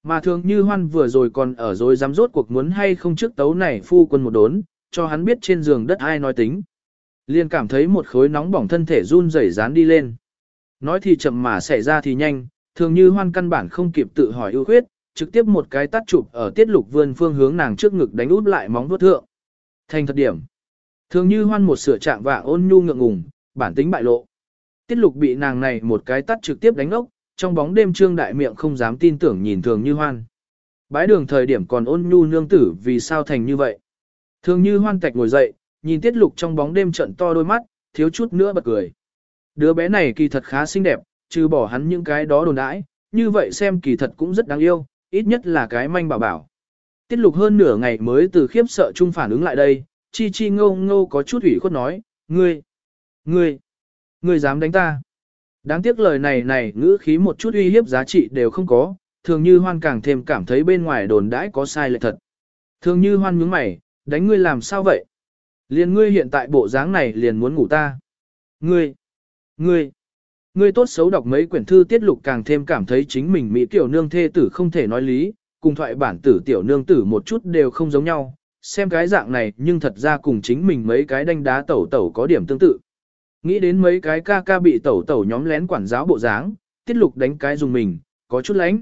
[SPEAKER 1] Mà thường như hoan vừa rồi còn ở rồi dám rốt cuộc muốn hay không trước tấu này phu quân một đốn, cho hắn biết trên giường đất ai nói tính. Liền cảm thấy một khối nóng bỏng thân thể run rẩy dán đi lên. Nói thì chậm mà xảy ra thì nhanh, thường như hoan căn bản không kịp tự hỏi ưu khuyết, trực tiếp một cái tắt chụp ở tiết lục vươn phương hướng nàng trước ngực đánh út lại móng vuốt thượng. Thành thật điểm. Thường như hoan một sửa trạng và ôn nhu ngượng ngùng, bản tính bại lộ. Tiết lục bị nàng này một cái tắt trực tiếp đánh ốc, trong bóng đêm trương đại miệng không dám tin tưởng nhìn thường như hoan. Bái đường thời điểm còn ôn nhu nương tử vì sao thành như vậy. Thường như hoan tạch ngồi dậy, nhìn tiết lục trong bóng đêm trận to đôi mắt, thiếu chút nữa bật cười. Đứa bé này kỳ thật khá xinh đẹp, trừ bỏ hắn những cái đó đồn đãi, như vậy xem kỳ thật cũng rất đáng yêu, ít nhất là cái manh bảo bảo. Tiết lục hơn nửa ngày mới từ khiếp sợ chung phản ứng lại đây, chi chi ngô ngô có chút ủy khuất nói, ngươi, ngươi, ngươi dám đánh ta. Đáng tiếc lời này này ngữ khí một chút uy hiếp giá trị đều không có, thường như hoan càng thêm cảm thấy bên ngoài đồn đãi có sai lệch thật. Thường như hoan nhướng mày, đánh ngươi làm sao vậy? Liền ngươi hiện tại bộ dáng này liền muốn ngủ ta. Ngươi, ngươi, ngươi tốt xấu đọc mấy quyển thư tiết lục càng thêm cảm thấy chính mình Mỹ tiểu nương thê tử không thể nói lý, cùng thoại bản tử tiểu nương tử một chút đều không giống nhau, xem cái dạng này nhưng thật ra cùng chính mình mấy cái đanh đá tẩu tẩu có điểm tương tự. Nghĩ đến mấy cái ca ca bị tẩu tẩu nhóm lén quản giáo bộ dáng, tiết lục đánh cái dùng mình, có chút lánh.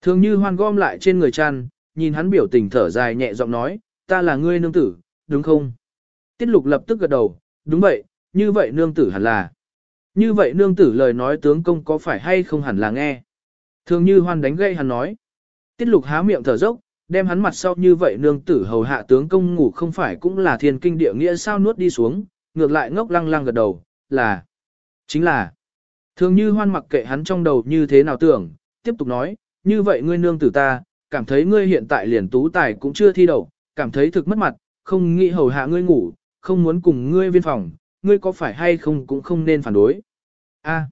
[SPEAKER 1] Thường như hoan gom lại trên người chăn, nhìn hắn biểu tình thở dài nhẹ giọng nói, ta là ngươi nương tử, đúng không? Tiết lục lập tức gật đầu, đúng vậy, như vậy nương tử hẳn là. Như vậy nương tử lời nói tướng công có phải hay không hẳn là nghe. Thường như hoan đánh gây hắn nói. Tiết lục há miệng thở dốc, đem hắn mặt sau như vậy nương tử hầu hạ tướng công ngủ không phải cũng là thiên kinh địa nghĩa sao nuốt đi xuống, ngược lại ngốc lăng lăng gật đầu, là, chính là. Thường như hoan mặc kệ hắn trong đầu như thế nào tưởng, tiếp tục nói, như vậy ngươi nương tử ta, cảm thấy ngươi hiện tại liền tú tài cũng chưa thi đậu, cảm thấy thực mất mặt, không nghĩ hầu hạ ngươi ngủ, không muốn cùng ngươi viên phòng, ngươi có phải hay không cũng không nên phản đối. A.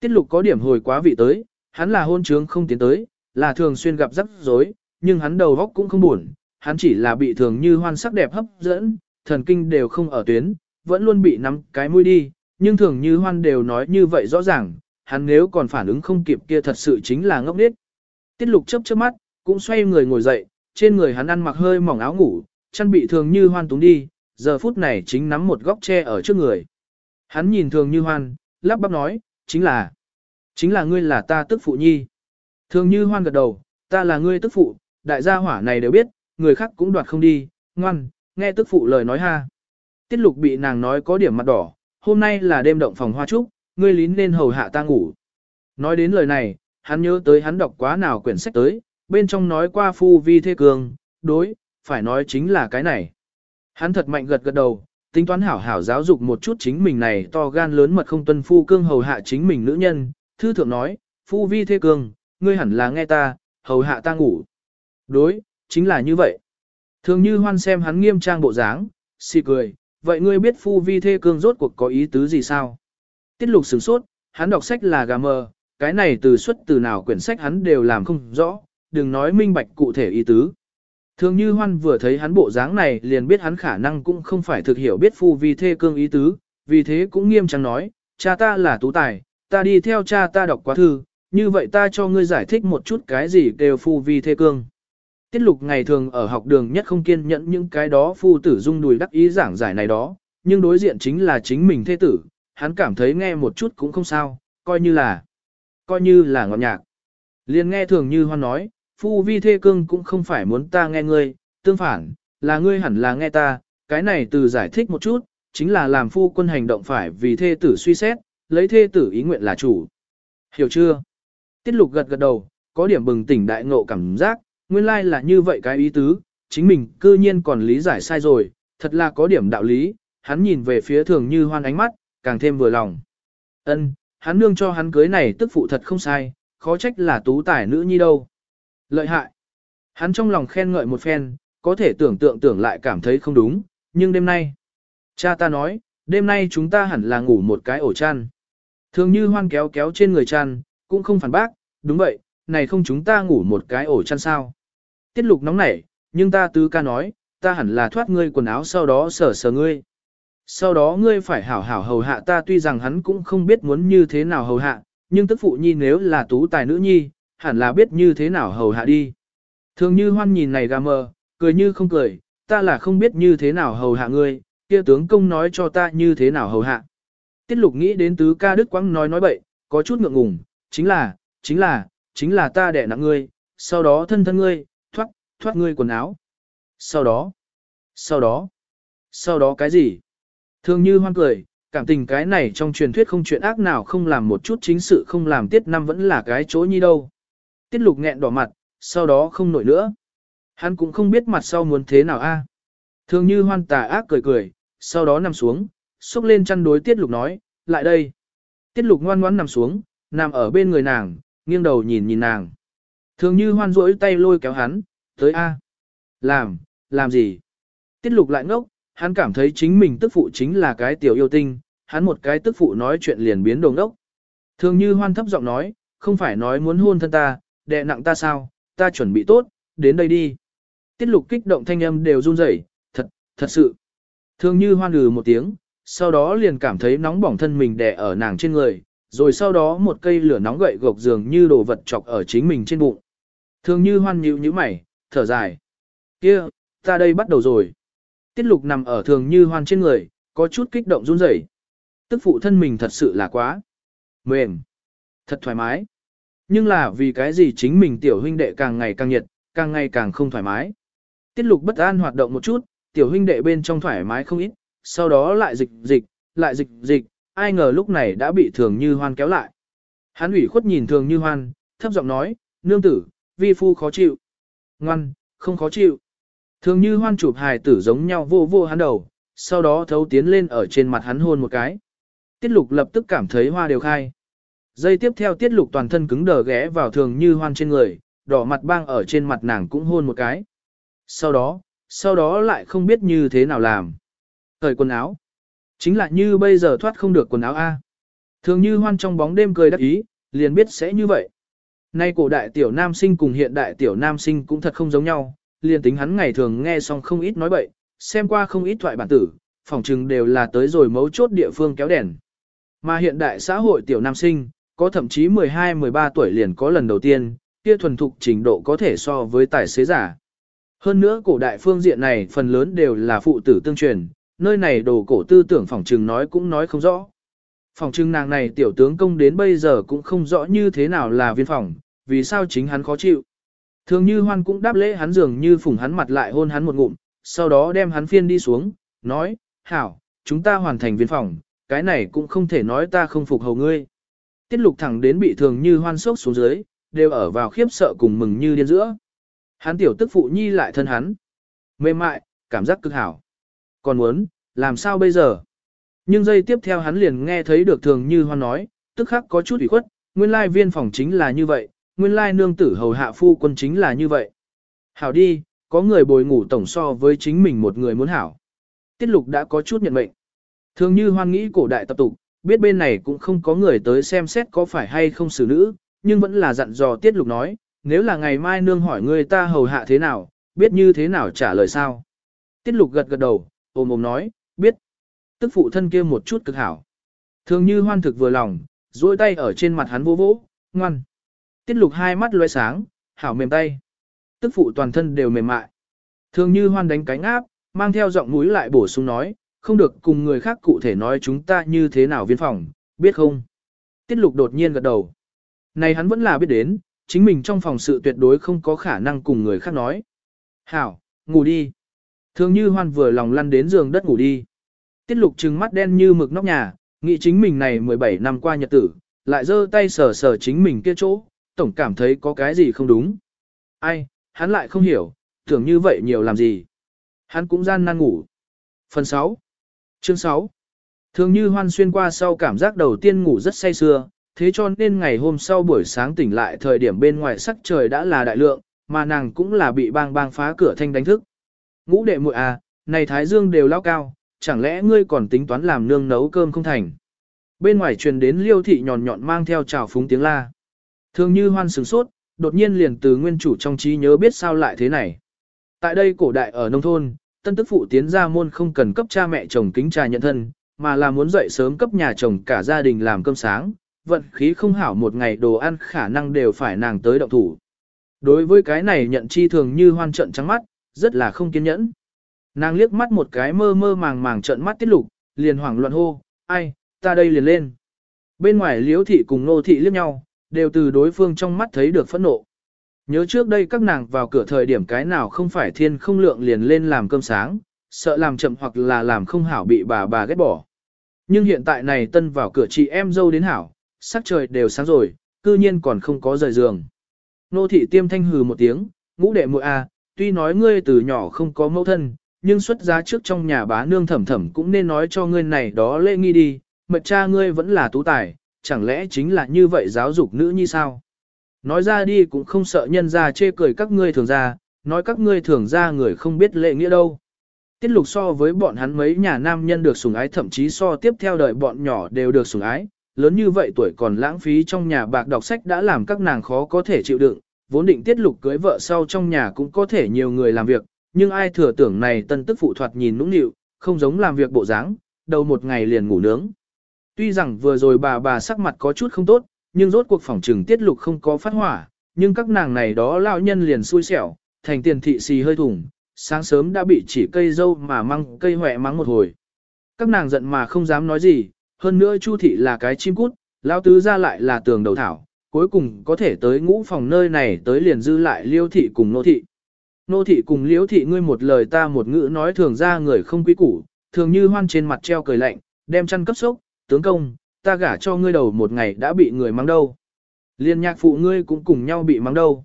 [SPEAKER 1] tiết lục có điểm hồi quá vị tới, hắn là hôn trướng không tiến tới, là thường xuyên gặp rắc rối, nhưng hắn đầu góc cũng không buồn, hắn chỉ là bị thường như hoan sắc đẹp hấp dẫn, thần kinh đều không ở tuyến, vẫn luôn bị nắm cái mũi đi, nhưng thường như hoan đều nói như vậy rõ ràng, hắn nếu còn phản ứng không kịp kia thật sự chính là ngốc điếc. Tiết lục chớp chớp mắt, cũng xoay người ngồi dậy, trên người hắn ăn mặc hơi mỏng áo ngủ, chân bị thường như hoan túng đi, giờ phút này chính nắm một góc tre ở trước người. Hắn nhìn thường như hoan, lắp bắp nói, chính là, chính là ngươi là ta tức phụ nhi. Thường như hoan gật đầu, ta là ngươi tức phụ, đại gia hỏa này đều biết, người khác cũng đoạt không đi, ngoan, nghe tức phụ lời nói ha. Tiết lục bị nàng nói có điểm mặt đỏ, hôm nay là đêm động phòng hoa trúc, ngươi lín nên hầu hạ ta ngủ. Nói đến lời này, hắn nhớ tới hắn đọc quá nào quyển sách tới, bên trong nói qua phu vi thế cường, đối, phải nói chính là cái này. Hắn thật mạnh gật gật đầu, tính toán hảo hảo giáo dục một chút chính mình này to gan lớn mật không tuân phu cương hầu hạ chính mình nữ nhân, thư thượng nói, phu vi thế cường, ngươi hẳn là nghe ta, hầu hạ ta ngủ. Đối, chính là như vậy. Thường như hoan xem hắn nghiêm trang bộ dáng, xì cười, vậy ngươi biết phu vi thê cương rốt cuộc có ý tứ gì sao? Tiết lục sửng sốt, hắn đọc sách là gà mờ, cái này từ xuất từ nào quyển sách hắn đều làm không rõ, đừng nói minh bạch cụ thể ý tứ. Thường như hoan vừa thấy hắn bộ dáng này liền biết hắn khả năng cũng không phải thực hiểu biết phu vi thê cương ý tứ, vì thế cũng nghiêm trang nói, cha ta là tú tài, ta đi theo cha ta đọc quá thư, như vậy ta cho ngươi giải thích một chút cái gì đều phu vi thê cương. Tiết lục ngày thường ở học đường nhất không kiên nhẫn những cái đó phu tử dung đùi đắc ý giảng giải này đó, nhưng đối diện chính là chính mình thê tử, hắn cảm thấy nghe một chút cũng không sao, coi như là, coi như là ngọt nhạc. Liên nghe thường như hoan nói, phu vi thê cương cũng không phải muốn ta nghe ngươi, tương phản, là ngươi hẳn là nghe ta, cái này từ giải thích một chút, chính là làm phu quân hành động phải vì thê tử suy xét, lấy thê tử ý nguyện là chủ. Hiểu chưa? Tiết lục gật gật đầu, có điểm bừng tỉnh đại ngộ cảm giác, nguyên lai là như vậy cái ý tứ, chính mình cư nhiên còn lý giải sai rồi, thật là có điểm đạo lý, hắn nhìn về phía thường như hoan ánh mắt, càng thêm vừa lòng. ân hắn nương cho hắn cưới này tức phụ thật không sai, khó trách là tú tài nữ nhi đâu. Lợi hại. Hắn trong lòng khen ngợi một phen, có thể tưởng tượng tưởng lại cảm thấy không đúng, nhưng đêm nay. Cha ta nói, đêm nay chúng ta hẳn là ngủ một cái ổ chăn. Thường như hoan kéo kéo trên người chăn, cũng không phản bác, đúng vậy, này không chúng ta ngủ một cái ổ chăn sao. Tiết lục nóng nảy, nhưng ta tứ ca nói, ta hẳn là thoát ngươi quần áo sau đó sờ sờ ngươi. Sau đó ngươi phải hảo hảo hầu hạ ta tuy rằng hắn cũng không biết muốn như thế nào hầu hạ, nhưng tức phụ nhi nếu là tú tài nữ nhi, hẳn là biết như thế nào hầu hạ đi. Thường như hoan nhìn này gà mờ, cười như không cười, ta là không biết như thế nào hầu hạ ngươi, kia tướng công nói cho ta như thế nào hầu hạ. Tiết lục nghĩ đến tứ ca đức Quang nói nói bậy, có chút ngượng ngùng, chính là, chính là, chính là ta đẻ nặng ngươi, sau đó thân thân ngươi, thoát, ngươi quần áo. Sau đó, sau đó, sau đó cái gì? Thường như hoan cười, cảm tình cái này trong truyền thuyết không chuyện ác nào không làm một chút chính sự không làm tiết năm vẫn là cái chỗ nhi đâu. Tiết lục nghẹn đỏ mặt, sau đó không nổi nữa. Hắn cũng không biết mặt sau muốn thế nào a. Thường như hoan tà ác cười cười, sau đó nằm xuống, xúc lên chăn đối tiết lục nói, lại đây. Tiết lục ngoan ngoãn nằm xuống, nằm ở bên người nàng, nghiêng đầu nhìn nhìn nàng. Thường như hoan rỗi tay lôi kéo hắn, tới A. Làm, làm gì? Tiết lục lại ngốc, hắn cảm thấy chính mình tức phụ chính là cái tiểu yêu tinh, hắn một cái tức phụ nói chuyện liền biến đồ ngốc. Thường như hoan thấp giọng nói, không phải nói muốn hôn thân ta, đè nặng ta sao, ta chuẩn bị tốt, đến đây đi. Tiết lục kích động thanh âm đều run rẩy, thật, thật sự. Thường như hoan lừ một tiếng, sau đó liền cảm thấy nóng bỏng thân mình đè ở nàng trên người, rồi sau đó một cây lửa nóng gậy gộc dường như đồ vật chọc ở chính mình trên bụng. Thường như hoan nhíu như mày, thở dài. kia ta đây bắt đầu rồi. Tiết lục nằm ở thường như hoan trên người, có chút kích động run rẩy. Tức phụ thân mình thật sự là quá mềm, thật thoải mái. Nhưng là vì cái gì chính mình tiểu huynh đệ càng ngày càng nhiệt, càng ngày càng không thoải mái. Tiết lục bất an hoạt động một chút, tiểu huynh đệ bên trong thoải mái không ít, sau đó lại dịch dịch, lại dịch dịch, ai ngờ lúc này đã bị thường như hoan kéo lại. Hắn ủy khuất nhìn thường như hoan, thấp giọng nói, nương tử, vi phu khó chịu. Ngoan, không khó chịu. Thường như hoan chụp hài tử giống nhau vô vô hắn đầu, sau đó thấu tiến lên ở trên mặt hắn hôn một cái. Tiết lục lập tức cảm thấy hoa đều khai. Giây tiếp theo tiết lục toàn thân cứng đờ ghé vào thường như hoan trên người, đỏ mặt bang ở trên mặt nàng cũng hôn một cái. Sau đó, sau đó lại không biết như thế nào làm. Thời quần áo. Chính là như bây giờ thoát không được quần áo A. Thường như hoan trong bóng đêm cười đắc ý, liền biết sẽ như vậy. Nay cổ đại tiểu nam sinh cùng hiện đại tiểu nam sinh cũng thật không giống nhau, liền tính hắn ngày thường nghe xong không ít nói bậy, xem qua không ít thoại bản tử, phỏng chừng đều là tới rồi mấu chốt địa phương kéo đèn. Mà hiện đại xã hội tiểu nam sinh, có thậm chí 12-13 tuổi liền có lần đầu tiên, kia thuần thục trình độ có thể so với tài xế giả. Hơn nữa cổ đại phương diện này phần lớn đều là phụ tử tương truyền, nơi này đồ cổ tư tưởng phỏng trừng nói cũng nói không rõ. Phỏng trưng nàng này tiểu tướng công đến bây giờ cũng không rõ như thế nào là viên phòng, vì sao chính hắn khó chịu. Thường như hoan cũng đáp lễ hắn dường như phủng hắn mặt lại hôn hắn một ngụm, sau đó đem hắn phiên đi xuống, nói, hảo, chúng ta hoàn thành viên phòng, cái này cũng không thể nói ta không phục hầu ngươi. Tiết lục thẳng đến bị thường như hoan sốc xuống dưới, đều ở vào khiếp sợ cùng mừng như điên giữa. Hắn tiểu tức phụ nhi lại thân hắn. Mềm mại, cảm giác cực hảo. Còn muốn, làm sao bây giờ? Nhưng giây tiếp theo hắn liền nghe thấy được thường như hoan nói, tức khắc có chút ủy khuất, nguyên lai viên phòng chính là như vậy, nguyên lai nương tử hầu hạ phu quân chính là như vậy. Hảo đi, có người bồi ngủ tổng so với chính mình một người muốn hảo. Tiết lục đã có chút nhận mệnh. Thường như hoan nghĩ cổ đại tập tục, biết bên này cũng không có người tới xem xét có phải hay không xử nữ, nhưng vẫn là dặn dò tiết lục nói, nếu là ngày mai nương hỏi người ta hầu hạ thế nào, biết như thế nào trả lời sao. Tiết lục gật gật đầu, ôm ôm nói. Tức phụ thân kia một chút cực hảo. Thường như hoan thực vừa lòng, duỗi tay ở trên mặt hắn vỗ vỗ, ngoan. Tiết lục hai mắt loe sáng, hảo mềm tay. Tức phụ toàn thân đều mềm mại. Thường như hoan đánh cánh áp, mang theo giọng mũi lại bổ sung nói, không được cùng người khác cụ thể nói chúng ta như thế nào viên phòng, biết không? Tiết lục đột nhiên gật đầu. Này hắn vẫn là biết đến, chính mình trong phòng sự tuyệt đối không có khả năng cùng người khác nói. Hảo, ngủ đi. Thường như hoan vừa lòng lăn đến giường đất ngủ đi. Tiết lục trừng mắt đen như mực nóc nhà, nghĩ chính mình này 17 năm qua nhật tử, lại giơ tay sờ sờ chính mình kia chỗ, tổng cảm thấy có cái gì không đúng. Ai, hắn lại không hiểu, tưởng như vậy nhiều làm gì. Hắn cũng gian nan ngủ. Phần 6 Chương 6 Thường như hoan xuyên qua sau cảm giác đầu tiên ngủ rất say sưa, thế cho nên ngày hôm sau buổi sáng tỉnh lại thời điểm bên ngoài sắc trời đã là đại lượng, mà nàng cũng là bị bang bang phá cửa thanh đánh thức. Ngũ đệ muội à, này thái dương đều lao cao, chẳng lẽ ngươi còn tính toán làm nương nấu cơm không thành. Bên ngoài truyền đến liêu thị nhọn nhọn mang theo trào phúng tiếng la. Thường như hoan sừng sốt, đột nhiên liền từ nguyên chủ trong trí nhớ biết sao lại thế này. Tại đây cổ đại ở nông thôn, tân tức phụ tiến ra môn không cần cấp cha mẹ chồng kính trà nhận thân, mà là muốn dậy sớm cấp nhà chồng cả gia đình làm cơm sáng, vận khí không hảo một ngày đồ ăn khả năng đều phải nàng tới động thủ. Đối với cái này nhận chi thường như hoan trận trắng mắt, rất là không kiên nhẫn. Nàng liếc mắt một cái mơ mơ màng màng trận mắt tiết lục, liền hoảng loạn hô, ai, ta đây liền lên. Bên ngoài liếu thị cùng nô thị liếc nhau, đều từ đối phương trong mắt thấy được phẫn nộ. Nhớ trước đây các nàng vào cửa thời điểm cái nào không phải thiên không lượng liền lên làm cơm sáng, sợ làm chậm hoặc là làm không hảo bị bà bà ghét bỏ. Nhưng hiện tại này tân vào cửa chị em dâu đến hảo, sắc trời đều sáng rồi, cư nhiên còn không có rời giường. Nô thị tiêm thanh hừ một tiếng, ngũ đệ muội a, à, tuy nói ngươi từ nhỏ không có mẫu thân, nhưng xuất giá trước trong nhà bá nương thẩm thẩm cũng nên nói cho ngươi này đó lễ nghi đi, mật cha ngươi vẫn là tú tài, chẳng lẽ chính là như vậy giáo dục nữ như sao? Nói ra đi cũng không sợ nhân ra chê cười các ngươi thường ra, nói các ngươi thường ra người không biết lệ nghĩa đâu. Tiết lục so với bọn hắn mấy nhà nam nhân được sủng ái thậm chí so tiếp theo đời bọn nhỏ đều được sủng ái, lớn như vậy tuổi còn lãng phí trong nhà bạc đọc sách đã làm các nàng khó có thể chịu đựng, vốn định tiết lục cưới vợ sau trong nhà cũng có thể nhiều người làm việc, nhưng ai thừa tưởng này tân tức phụ thoạt nhìn nũng nịu, không giống làm việc bộ dáng, đầu một ngày liền ngủ nướng. Tuy rằng vừa rồi bà bà sắc mặt có chút không tốt, nhưng rốt cuộc phòng trừng tiết lục không có phát hỏa, nhưng các nàng này đó lão nhân liền xui xẻo, thành tiền thị xì hơi thủng, sáng sớm đã bị chỉ cây dâu mà măng cây hỏe mắng một hồi. Các nàng giận mà không dám nói gì, hơn nữa Chu thị là cái chim cút, lão tứ ra lại là tường đầu thảo, cuối cùng có thể tới ngũ phòng nơi này tới liền dư lại liêu thị cùng nô thị. Nô thị cùng liễu thị ngươi một lời ta một ngữ nói thường ra người không quý củ, thường như hoan trên mặt treo cười lạnh, đem chăn cấp sốc, tướng công, ta gả cho ngươi đầu một ngày đã bị người mắng đâu. Liên nhạc phụ ngươi cũng cùng nhau bị mắng đâu.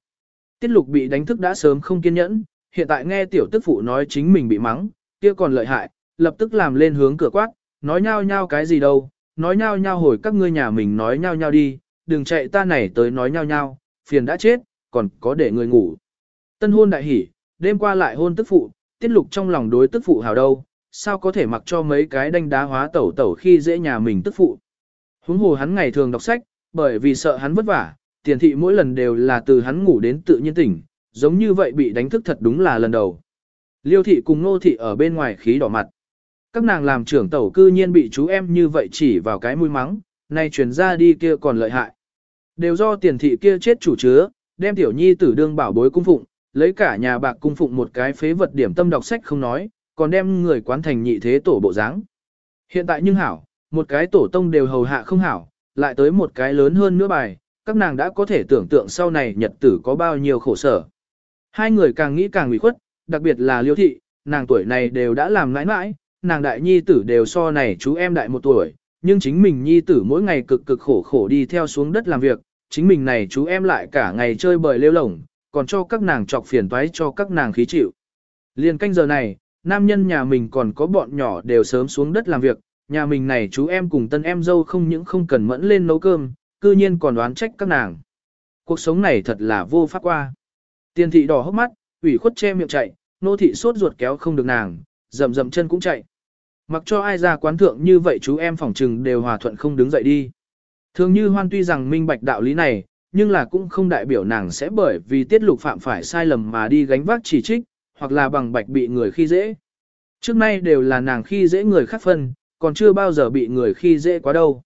[SPEAKER 1] Tiết lục bị đánh thức đã sớm không kiên nhẫn, hiện tại nghe tiểu tức phụ nói chính mình bị mắng, kia còn lợi hại, lập tức làm lên hướng cửa quát, nói nhau nhau cái gì đâu, nói nhau nhau hồi các ngươi nhà mình nói nhau nhau đi, đừng chạy ta này tới nói nhau nhau, phiền đã chết, còn có để người ngủ. Tân hôn đại hỉ, đêm qua lại hôn tức phụ, tiết lục trong lòng đối tức phụ hào đâu, sao có thể mặc cho mấy cái đanh đá hóa tẩu tẩu khi dễ nhà mình tức phụ. Huống hồ hắn ngày thường đọc sách, bởi vì sợ hắn vất vả, tiền thị mỗi lần đều là từ hắn ngủ đến tự nhiên tỉnh, giống như vậy bị đánh thức thật đúng là lần đầu. Liêu thị cùng nô thị ở bên ngoài khí đỏ mặt. Các nàng làm trưởng tẩu cư nhiên bị chú em như vậy chỉ vào cái mũi mắng, nay truyền ra đi kia còn lợi hại. Đều do tiền thị kia chết chủ chứa, đem tiểu nhi tử đương bảo bối cung phụng, lấy cả nhà bạc cung phụng một cái phế vật điểm tâm đọc sách không nói, còn đem người quán thành nhị thế tổ bộ dáng. Hiện tại nhưng hảo, một cái tổ tông đều hầu hạ không hảo, lại tới một cái lớn hơn nữa bài, các nàng đã có thể tưởng tượng sau này nhật tử có bao nhiêu khổ sở. Hai người càng nghĩ càng ủy khuất, đặc biệt là liêu thị, nàng tuổi này đều đã làm nãi nãi, nàng đại nhi tử đều so này chú em đại một tuổi, nhưng chính mình nhi tử mỗi ngày cực cực khổ khổ đi theo xuống đất làm việc, chính mình này chú em lại cả ngày chơi bời lêu lổng, còn cho các nàng chọc phiền toái cho các nàng khí chịu. Liền canh giờ này, nam nhân nhà mình còn có bọn nhỏ đều sớm xuống đất làm việc, nhà mình này chú em cùng tân em dâu không những không cần mẫn lên nấu cơm, cư nhiên còn đoán trách các nàng. Cuộc sống này thật là vô pháp qua. Tiền thị đỏ hốc mắt, ủy khuất che miệng chạy, nô thị sốt ruột kéo không được nàng, rầm rầm chân cũng chạy. Mặc cho ai ra quán thượng như vậy chú em phỏng trừng đều hòa thuận không đứng dậy đi. Thường như hoan tuy rằng minh bạch đạo lý này, nhưng là cũng không đại biểu nàng sẽ bởi vì tiết lục phạm phải sai lầm mà đi gánh vác chỉ trích, hoặc là bằng bạch bị người khi dễ. Trước nay đều là nàng khi dễ người khác phân, còn chưa bao giờ bị người khi dễ quá đâu.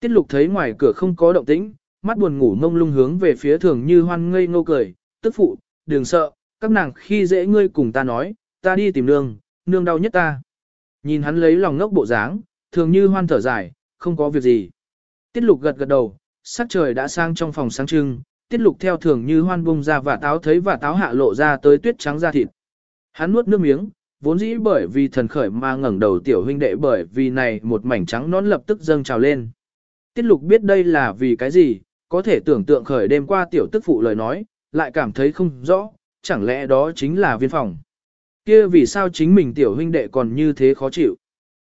[SPEAKER 1] Tiết lục thấy ngoài cửa không có động tĩnh, mắt buồn ngủ mông lung hướng về phía thường như hoan ngây ngô cười, tức phụ, đừng sợ, các nàng khi dễ ngươi cùng ta nói, ta đi tìm nương, nương đau nhất ta. Nhìn hắn lấy lòng ngốc bộ dáng, thường như hoan thở dài, không có việc gì. Tiết lục gật gật đầu, sắc trời đã sang trong phòng sáng trưng, tiết lục theo thường như hoan bung ra và táo thấy và táo hạ lộ ra tới tuyết trắng da thịt. Hắn nuốt nước miếng, vốn dĩ bởi vì thần khởi mà ngẩng đầu tiểu huynh đệ bởi vì này một mảnh trắng nón lập tức dâng trào lên. Tiết lục biết đây là vì cái gì, có thể tưởng tượng khởi đêm qua tiểu tức phụ lời nói, lại cảm thấy không rõ, chẳng lẽ đó chính là viên phòng. kia vì sao chính mình tiểu huynh đệ còn như thế khó chịu.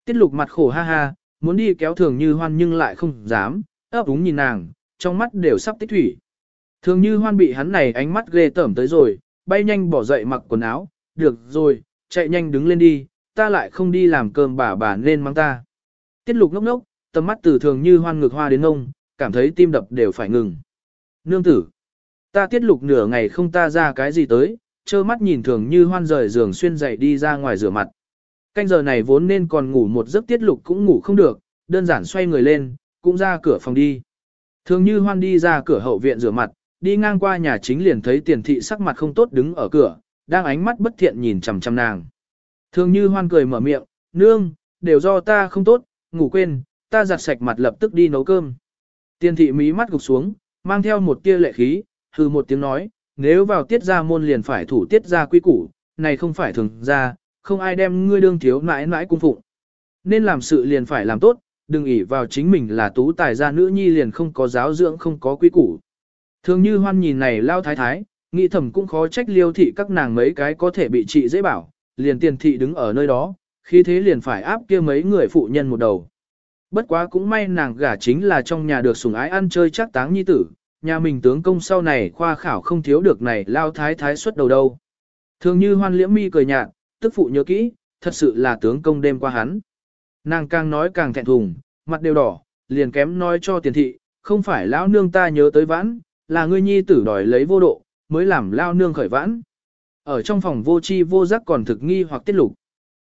[SPEAKER 1] Tiết lục mặt khổ ha ha, muốn đi kéo thường như hoan nhưng lại không dám, ấp úng nhìn nàng, trong mắt đều sắp tích thủy. Thường như hoan bị hắn này ánh mắt ghê tởm tới rồi, bay nhanh bỏ dậy mặc quần áo, được rồi, chạy nhanh đứng lên đi, ta lại không đi làm cơm bà bà nên mang ta. Tiết lục ngốc ngốc, tầm mắt từ thường như hoan ngược hoa đến ngông, cảm thấy tim đập đều phải ngừng. Nương tử, ta tiết lục nửa ngày không ta ra cái gì tới, trơ mắt nhìn thường như hoan rời giường xuyên dậy đi ra ngoài rửa mặt. Canh giờ này vốn nên còn ngủ một giấc tiết lục cũng ngủ không được, đơn giản xoay người lên, cũng ra cửa phòng đi. Thường như hoan đi ra cửa hậu viện rửa mặt, đi ngang qua nhà chính liền thấy tiền thị sắc mặt không tốt đứng ở cửa, đang ánh mắt bất thiện nhìn chằm chằm nàng. Thường như hoan cười mở miệng, nương, đều do ta không tốt, ngủ quên, ta giặt sạch mặt lập tức đi nấu cơm. Tiền thị mí mắt gục xuống, mang theo một tia lệ khí, hừ một tiếng nói, nếu vào tiết ra môn liền phải thủ tiết ra quy củ, này không phải thường ra, không ai đem ngươi đương thiếu nãi nãi cung phụng. Nên làm sự liền phải làm tốt, đừng ỷ vào chính mình là tú tài gia nữ nhi liền không có giáo dưỡng không có quy củ. Thường như hoan nhìn này lao thái thái, nghĩ thầm cũng khó trách liêu thị các nàng mấy cái có thể bị trị dễ bảo, liền tiền thị đứng ở nơi đó, khi thế liền phải áp kia mấy người phụ nhân một đầu. Bất quá cũng may nàng gả chính là trong nhà được sủng ái ăn chơi chắc táng nhi tử, nhà mình tướng công sau này khoa khảo không thiếu được này lao thái thái xuất đầu đâu. Thường như hoan liễm mi cười nhạt, tức phụ nhớ kỹ, thật sự là tướng công đêm qua hắn. Nàng càng nói càng thẹn thùng, mặt đều đỏ, liền kém nói cho tiền thị, không phải lão nương ta nhớ tới vãn, là ngươi nhi tử đòi lấy vô độ, mới làm lao nương khởi vãn. Ở trong phòng vô chi vô giác còn thực nghi hoặc tiết lục.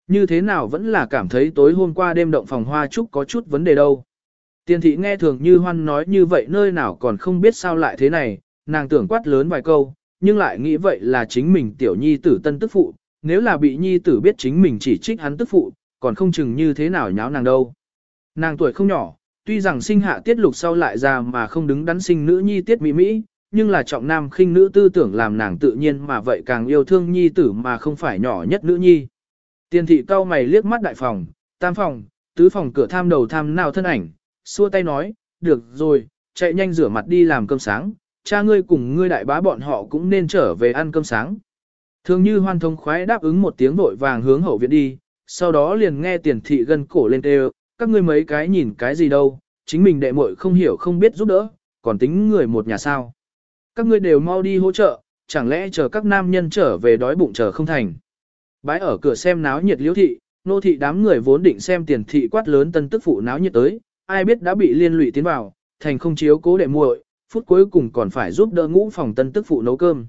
[SPEAKER 1] Như thế nào vẫn là cảm thấy tối hôm qua đêm động phòng hoa trúc có chút vấn đề đâu. Tiền thị nghe thường như hoan nói như vậy nơi nào còn không biết sao lại thế này, nàng tưởng quát lớn vài câu, nhưng lại nghĩ vậy là chính mình tiểu nhi tử tân tức phụ, nếu là bị nhi tử biết chính mình chỉ trích hắn tức phụ, còn không chừng như thế nào nháo nàng đâu. Nàng tuổi không nhỏ, tuy rằng sinh hạ tiết lục sau lại ra mà không đứng đắn sinh nữ nhi tiết mỹ mỹ, nhưng là trọng nam khinh nữ tư tưởng làm nàng tự nhiên mà vậy càng yêu thương nhi tử mà không phải nhỏ nhất nữ nhi. Tiền thị cao mày liếc mắt đại phòng, tam phòng, tứ phòng cửa tham đầu tham nào thân ảnh, xua tay nói, được rồi, chạy nhanh rửa mặt đi làm cơm sáng, cha ngươi cùng ngươi đại bá bọn họ cũng nên trở về ăn cơm sáng. Thường như hoan thông khoái đáp ứng một tiếng vội vàng hướng hậu viện đi, sau đó liền nghe tiền thị gân cổ lên kêu, các ngươi mấy cái nhìn cái gì đâu, chính mình đệ muội không hiểu không biết giúp đỡ, còn tính người một nhà sao. Các ngươi đều mau đi hỗ trợ, chẳng lẽ chờ các nam nhân trở về đói bụng chờ không thành. Bái ở cửa xem náo nhiệt liễu thị, nô thị đám người vốn định xem tiền thị quát lớn tân tức phụ náo nhiệt tới, ai biết đã bị liên lụy tiến vào, thành không chiếu cố đệ muội, phút cuối cùng còn phải giúp đỡ ngũ phòng tân tức phụ nấu cơm.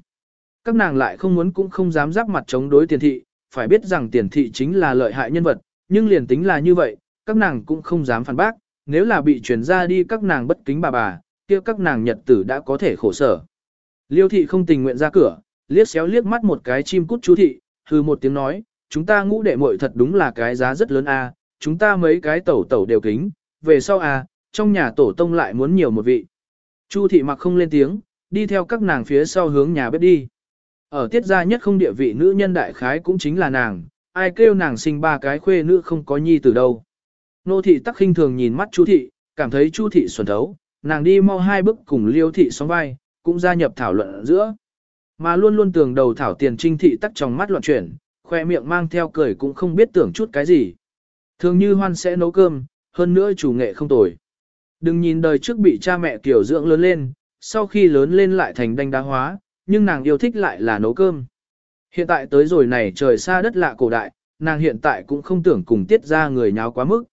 [SPEAKER 1] Các nàng lại không muốn cũng không dám giáp mặt chống đối tiền thị, phải biết rằng tiền thị chính là lợi hại nhân vật, nhưng liền tính là như vậy, các nàng cũng không dám phản bác, nếu là bị chuyển ra đi các nàng bất kính bà bà, kia các nàng nhật tử đã có thể khổ sở. Liêu thị không tình nguyện ra cửa, liếc xéo liếc mắt một cái chim cút chú thị, hư một tiếng nói, chúng ta ngũ đệ muội thật đúng là cái giá rất lớn a, chúng ta mấy cái tẩu tẩu đều kính, về sau a, trong nhà tổ tông lại muốn nhiều một vị. Chu thị mặc không lên tiếng, đi theo các nàng phía sau hướng nhà bếp đi. Ở tiết gia nhất không địa vị nữ nhân đại khái cũng chính là nàng, ai kêu nàng sinh ba cái khuê nữ không có nhi từ đâu. Nô thị tắc khinh thường nhìn mắt chu thị, cảm thấy chu thị xuẩn thấu, nàng đi mau hai bước cùng liêu thị sóng vai, cũng gia nhập thảo luận giữa. Mà luôn luôn tưởng đầu thảo tiền trinh thị tắc trong mắt loạn chuyển, khoe miệng mang theo cười cũng không biết tưởng chút cái gì. Thường như hoan sẽ nấu cơm, hơn nữa chủ nghệ không tồi. Đừng nhìn đời trước bị cha mẹ kiểu dưỡng lớn lên, sau khi lớn lên lại thành đanh đá hóa, nhưng nàng yêu thích lại là nấu cơm. Hiện tại tới rồi này trời xa đất lạ cổ đại, nàng hiện tại cũng không tưởng cùng tiết ra người nháo quá mức.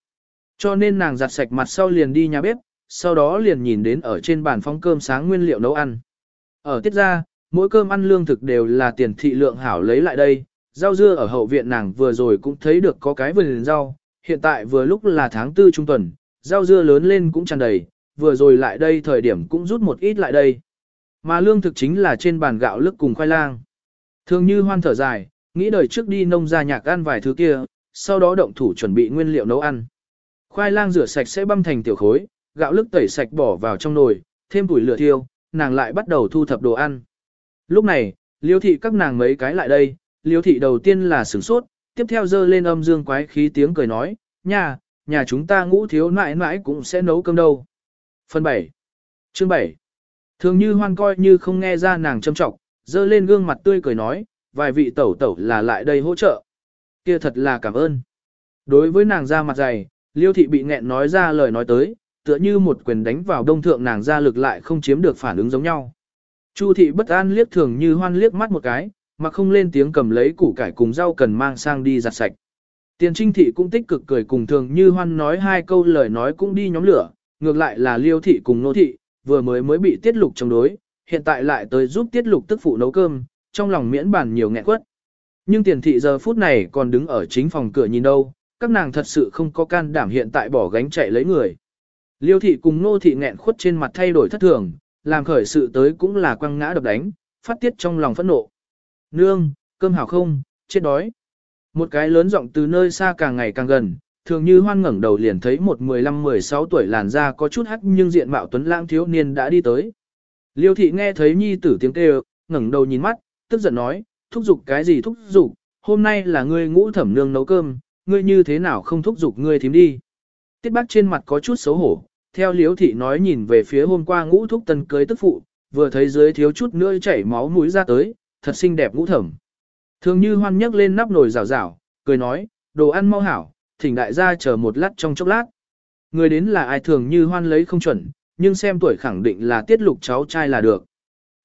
[SPEAKER 1] Cho nên nàng giặt sạch mặt sau liền đi nhà bếp, sau đó liền nhìn đến ở trên bàn phong cơm sáng nguyên liệu nấu ăn. Ở tiết ra, mỗi cơm ăn lương thực đều là tiền thị lượng hảo lấy lại đây, rau dưa ở hậu viện nàng vừa rồi cũng thấy được có cái vườn rau, hiện tại vừa lúc là tháng tư trung tuần, rau dưa lớn lên cũng tràn đầy, vừa rồi lại đây thời điểm cũng rút một ít lại đây. Mà lương thực chính là trên bàn gạo lức cùng khoai lang. Thường như hoan thở dài, nghĩ đời trước đi nông ra nhạc ăn vài thứ kia, sau đó động thủ chuẩn bị nguyên liệu nấu ăn. Khoai lang rửa sạch sẽ băm thành tiểu khối, gạo lức tẩy sạch bỏ vào trong nồi, thêm củi lửa thiêu, nàng lại bắt đầu thu thập đồ ăn. Lúc này, liêu thị các nàng mấy cái lại đây, liêu thị đầu tiên là sửng sốt, tiếp theo dơ lên âm dương quái khí tiếng cười nói, nhà, nhà chúng ta ngũ thiếu nãi nãi cũng sẽ nấu cơm đâu. Phần 7 Chương 7 Thường như hoan coi như không nghe ra nàng châm trọng, dơ lên gương mặt tươi cười nói, vài vị tẩu tẩu là lại đây hỗ trợ. kia thật là cảm ơn. Đối với nàng ra mặt dày, liêu thị bị nghẹn nói ra lời nói tới, tựa như một quyền đánh vào đông thượng nàng ra lực lại không chiếm được phản ứng giống nhau. Chu thị bất an liếc thường như hoan liếc mắt một cái, mà không lên tiếng cầm lấy củ cải cùng rau cần mang sang đi giặt sạch. Tiền trinh thị cũng tích cực cười cùng thường như hoan nói hai câu lời nói cũng đi nhóm lửa, ngược lại là liêu thị cùng nô thị, vừa mới mới bị tiết lục chống đối, hiện tại lại tới giúp tiết lục tức phụ nấu cơm, trong lòng miễn bản nhiều nghẹn quất. Nhưng tiền thị giờ phút này còn đứng ở chính phòng cửa nhìn đâu, các nàng thật sự không có can đảm hiện tại bỏ gánh chạy lấy người. Liêu thị cùng nô thị nghẹn khuất trên mặt thay đổi thất thường, làm khởi sự tới cũng là quăng ngã đập đánh, phát tiết trong lòng phẫn nộ. Nương, cơm hảo không, chết đói. Một cái lớn giọng từ nơi xa càng ngày càng gần, thường như hoan ngẩng đầu liền thấy một 15-16 tuổi làn da có chút hắc nhưng diện mạo tuấn lãng thiếu niên đã đi tới. Liêu thị nghe thấy nhi tử tiếng kêu, ngẩng đầu nhìn mắt, tức giận nói, thúc giục cái gì thúc giục, hôm nay là ngươi ngũ thẩm nương nấu cơm, ngươi như thế nào không thúc giục ngươi thím đi. Tiết bác trên mặt có chút xấu hổ, theo liêu thị nói nhìn về phía hôm qua ngũ thúc tân cưới tức phụ, vừa thấy dưới thiếu chút nữa chảy máu mũi ra tới, thật xinh đẹp ngũ thẩm. Thường như hoan nhấc lên nắp nồi rào rào, cười nói, đồ ăn mau hảo, thỉnh đại gia chờ một lát trong chốc lát. Người đến là ai thường như hoan lấy không chuẩn, nhưng xem tuổi khẳng định là tiết lục cháu trai là được.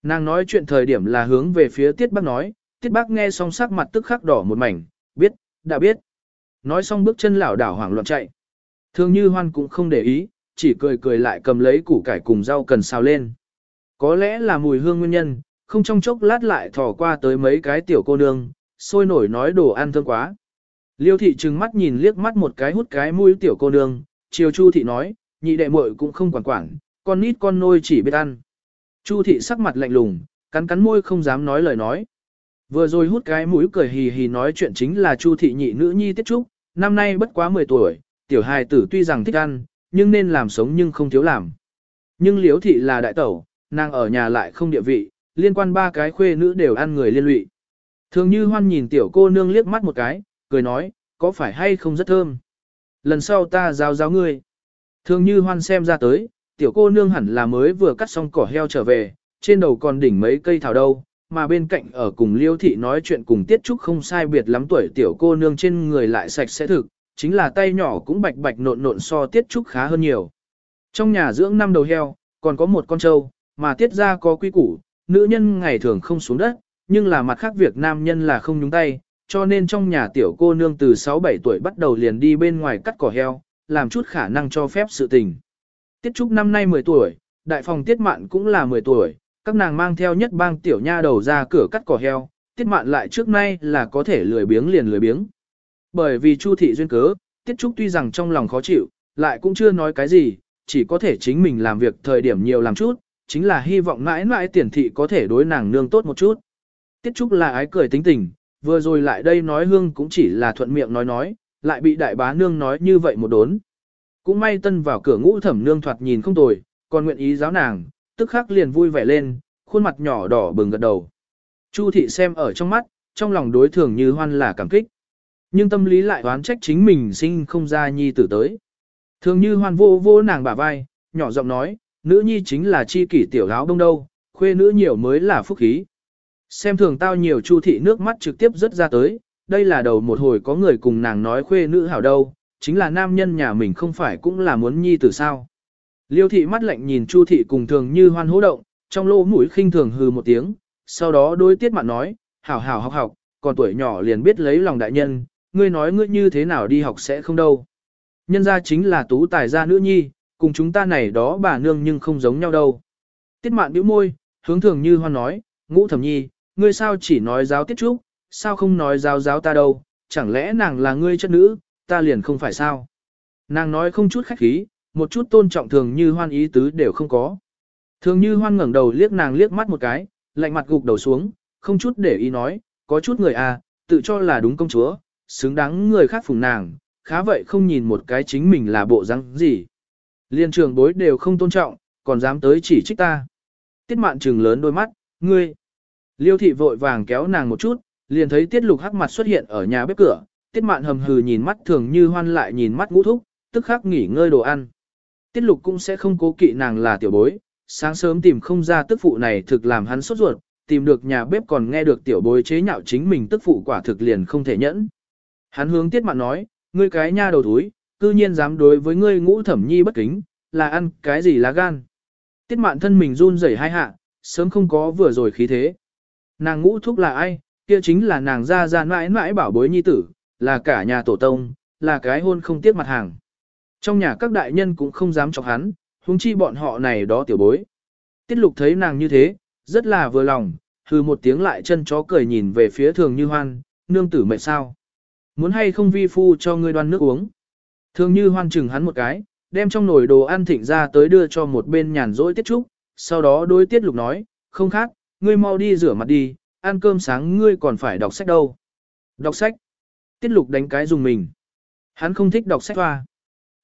[SPEAKER 1] Nàng nói chuyện thời điểm là hướng về phía tiết bác nói, tiết bác nghe xong sắc mặt tức khắc đỏ một mảnh, biết, đã biết. Nói xong bước chân lảo đảo hoảng loạn chạy. Thường như hoan cũng không để ý, chỉ cười cười lại cầm lấy củ cải cùng rau cần xào lên. Có lẽ là mùi hương nguyên nhân, không trong chốc lát lại thò qua tới mấy cái tiểu cô nương, sôi nổi nói đồ ăn thơm quá. Liêu thị trừng mắt nhìn liếc mắt một cái hút cái mũi tiểu cô nương, chiều Chu thị nói, nhị đệ muội cũng không quản quản, con nít con nôi chỉ biết ăn. Chu thị sắc mặt lạnh lùng, cắn cắn môi không dám nói lời nói. Vừa rồi hút cái mũi cười hì hì nói chuyện chính là Chu thị nhị nữ nhi tiết trúc, năm nay bất quá 10 tuổi, tiểu hài tử tuy rằng thích ăn, nhưng nên làm sống nhưng không thiếu làm. Nhưng liếu thị là đại tẩu, nàng ở nhà lại không địa vị, liên quan ba cái khuê nữ đều ăn người liên lụy. Thường như hoan nhìn tiểu cô nương liếc mắt một cái, cười nói, có phải hay không rất thơm. Lần sau ta giao giáo ngươi. Thường như hoan xem ra tới, tiểu cô nương hẳn là mới vừa cắt xong cỏ heo trở về, trên đầu còn đỉnh mấy cây thảo đâu, mà bên cạnh ở cùng liêu thị nói chuyện cùng tiết trúc không sai biệt lắm tuổi tiểu cô nương trên người lại sạch sẽ thực, chính là tay nhỏ cũng bạch bạch nộn nộn so tiết trúc khá hơn nhiều. Trong nhà dưỡng năm đầu heo, còn có một con trâu, mà tiết ra có quy củ, nữ nhân ngày thường không xuống đất, nhưng là mặt khác việc nam nhân là không nhúng tay, cho nên trong nhà tiểu cô nương từ 6-7 tuổi bắt đầu liền đi bên ngoài cắt cỏ heo, làm chút khả năng cho phép sự tình. Tiết Trúc năm nay 10 tuổi, đại phòng Tiết Mạn cũng là 10 tuổi, các nàng mang theo nhất bang tiểu nha đầu ra cửa cắt cỏ heo, Tiết Mạn lại trước nay là có thể lười biếng liền lười biếng. Bởi vì Chu thị duyên cớ, Tiết Trúc tuy rằng trong lòng khó chịu, lại cũng chưa nói cái gì, chỉ có thể chính mình làm việc thời điểm nhiều làm chút, chính là hy vọng mãi mãi tiền thị có thể đối nàng nương tốt một chút. Tiết Trúc là ái cười tính tình, vừa rồi lại đây nói hương cũng chỉ là thuận miệng nói nói, lại bị đại bá nương nói như vậy một đốn. Cũng may tân vào cửa ngũ thẩm nương thoạt nhìn không tồi, còn nguyện ý giáo nàng, tức khắc liền vui vẻ lên, khuôn mặt nhỏ đỏ bừng gật đầu. Chu thị xem ở trong mắt, trong lòng đối thường như hoan là cảm kích. Nhưng tâm lý lại oán trách chính mình sinh không ra nhi tử tới. Thường như hoan vô vô nàng bả vai, nhỏ giọng nói, nữ nhi chính là chi kỷ tiểu áo đông đâu, khuê nữ nhiều mới là phúc khí. Xem thường tao nhiều chu thị nước mắt trực tiếp rớt ra tới, đây là đầu một hồi có người cùng nàng nói khuê nữ hảo đâu, chính là nam nhân nhà mình không phải cũng là muốn nhi tử sao. Liêu thị mắt lạnh nhìn chu thị cùng thường như hoan hố động, trong lỗ mũi khinh thường hừ một tiếng, sau đó đối tiết mạn nói, hảo hảo học học, còn tuổi nhỏ liền biết lấy lòng đại nhân, ngươi nói ngươi như thế nào đi học sẽ không đâu. Nhân ra chính là tú tài gia nữ nhi, cùng chúng ta này đó bà nương nhưng không giống nhau đâu. Tiết mạn bĩu môi, hướng thường như hoan nói, ngũ thẩm nhi, ngươi sao chỉ nói giáo tiết trúc, sao không nói giáo giáo ta đâu, chẳng lẽ nàng là ngươi chất nữ, ta liền không phải sao. Nàng nói không chút khách khí, một chút tôn trọng thường như hoan ý tứ đều không có. Thường như hoan ngẩng đầu liếc nàng liếc mắt một cái, lạnh mặt gục đầu xuống, không chút để ý nói, có chút người à, tự cho là đúng công chúa, xứng đáng người khác phùng nàng, khá vậy không nhìn một cái chính mình là bộ răng gì. Liên trường bối đều không tôn trọng, còn dám tới chỉ trích ta. Tiết mạn trừng lớn đôi mắt, ngươi. Liêu thị vội vàng kéo nàng một chút, liền thấy tiết lục hắc mặt xuất hiện ở nhà bếp cửa, tiết mạn hầm hừ nhìn mắt thường như hoan lại nhìn mắt ngũ thúc, tức khắc nghỉ ngơi đồ ăn. Tiết lục cũng sẽ không cố kỵ nàng là tiểu bối, sáng sớm tìm không ra tức phụ này thực làm hắn sốt ruột, tìm được nhà bếp còn nghe được tiểu bối chế nhạo chính mình tức phụ quả thực liền không thể nhẫn. Hắn hướng tiết mạn nói, ngươi cái nha đầu túi, cư nhiên dám đối với ngươi ngũ thẩm nhi bất kính, là ăn cái gì lá gan. Tiết mạn thân mình run rẩy hai hạ, sớm không có vừa rồi khí thế. Nàng ngũ thúc là ai, kia chính là nàng ra ra mãi mãi bảo bối nhi tử, là cả nhà tổ tông, là cái hôn không tiếc mặt hàng. Trong nhà các đại nhân cũng không dám chọc hắn, huống chi bọn họ này đó tiểu bối. Tiết lục thấy nàng như thế, rất là vừa lòng, hừ một tiếng lại chân chó cười nhìn về phía thường như hoan, nương tử mệt sao. Muốn hay không vi phu cho ngươi đoan nước uống. Thường như hoan chừng hắn một cái, đem trong nồi đồ ăn thịnh ra tới đưa cho một bên nhàn rỗi tiết trúc, sau đó đối tiết lục nói, không khác, ngươi mau đi rửa mặt đi, ăn cơm sáng ngươi còn phải đọc sách đâu. Đọc sách. Tiết lục đánh cái dùng mình. Hắn không thích đọc sách hoa.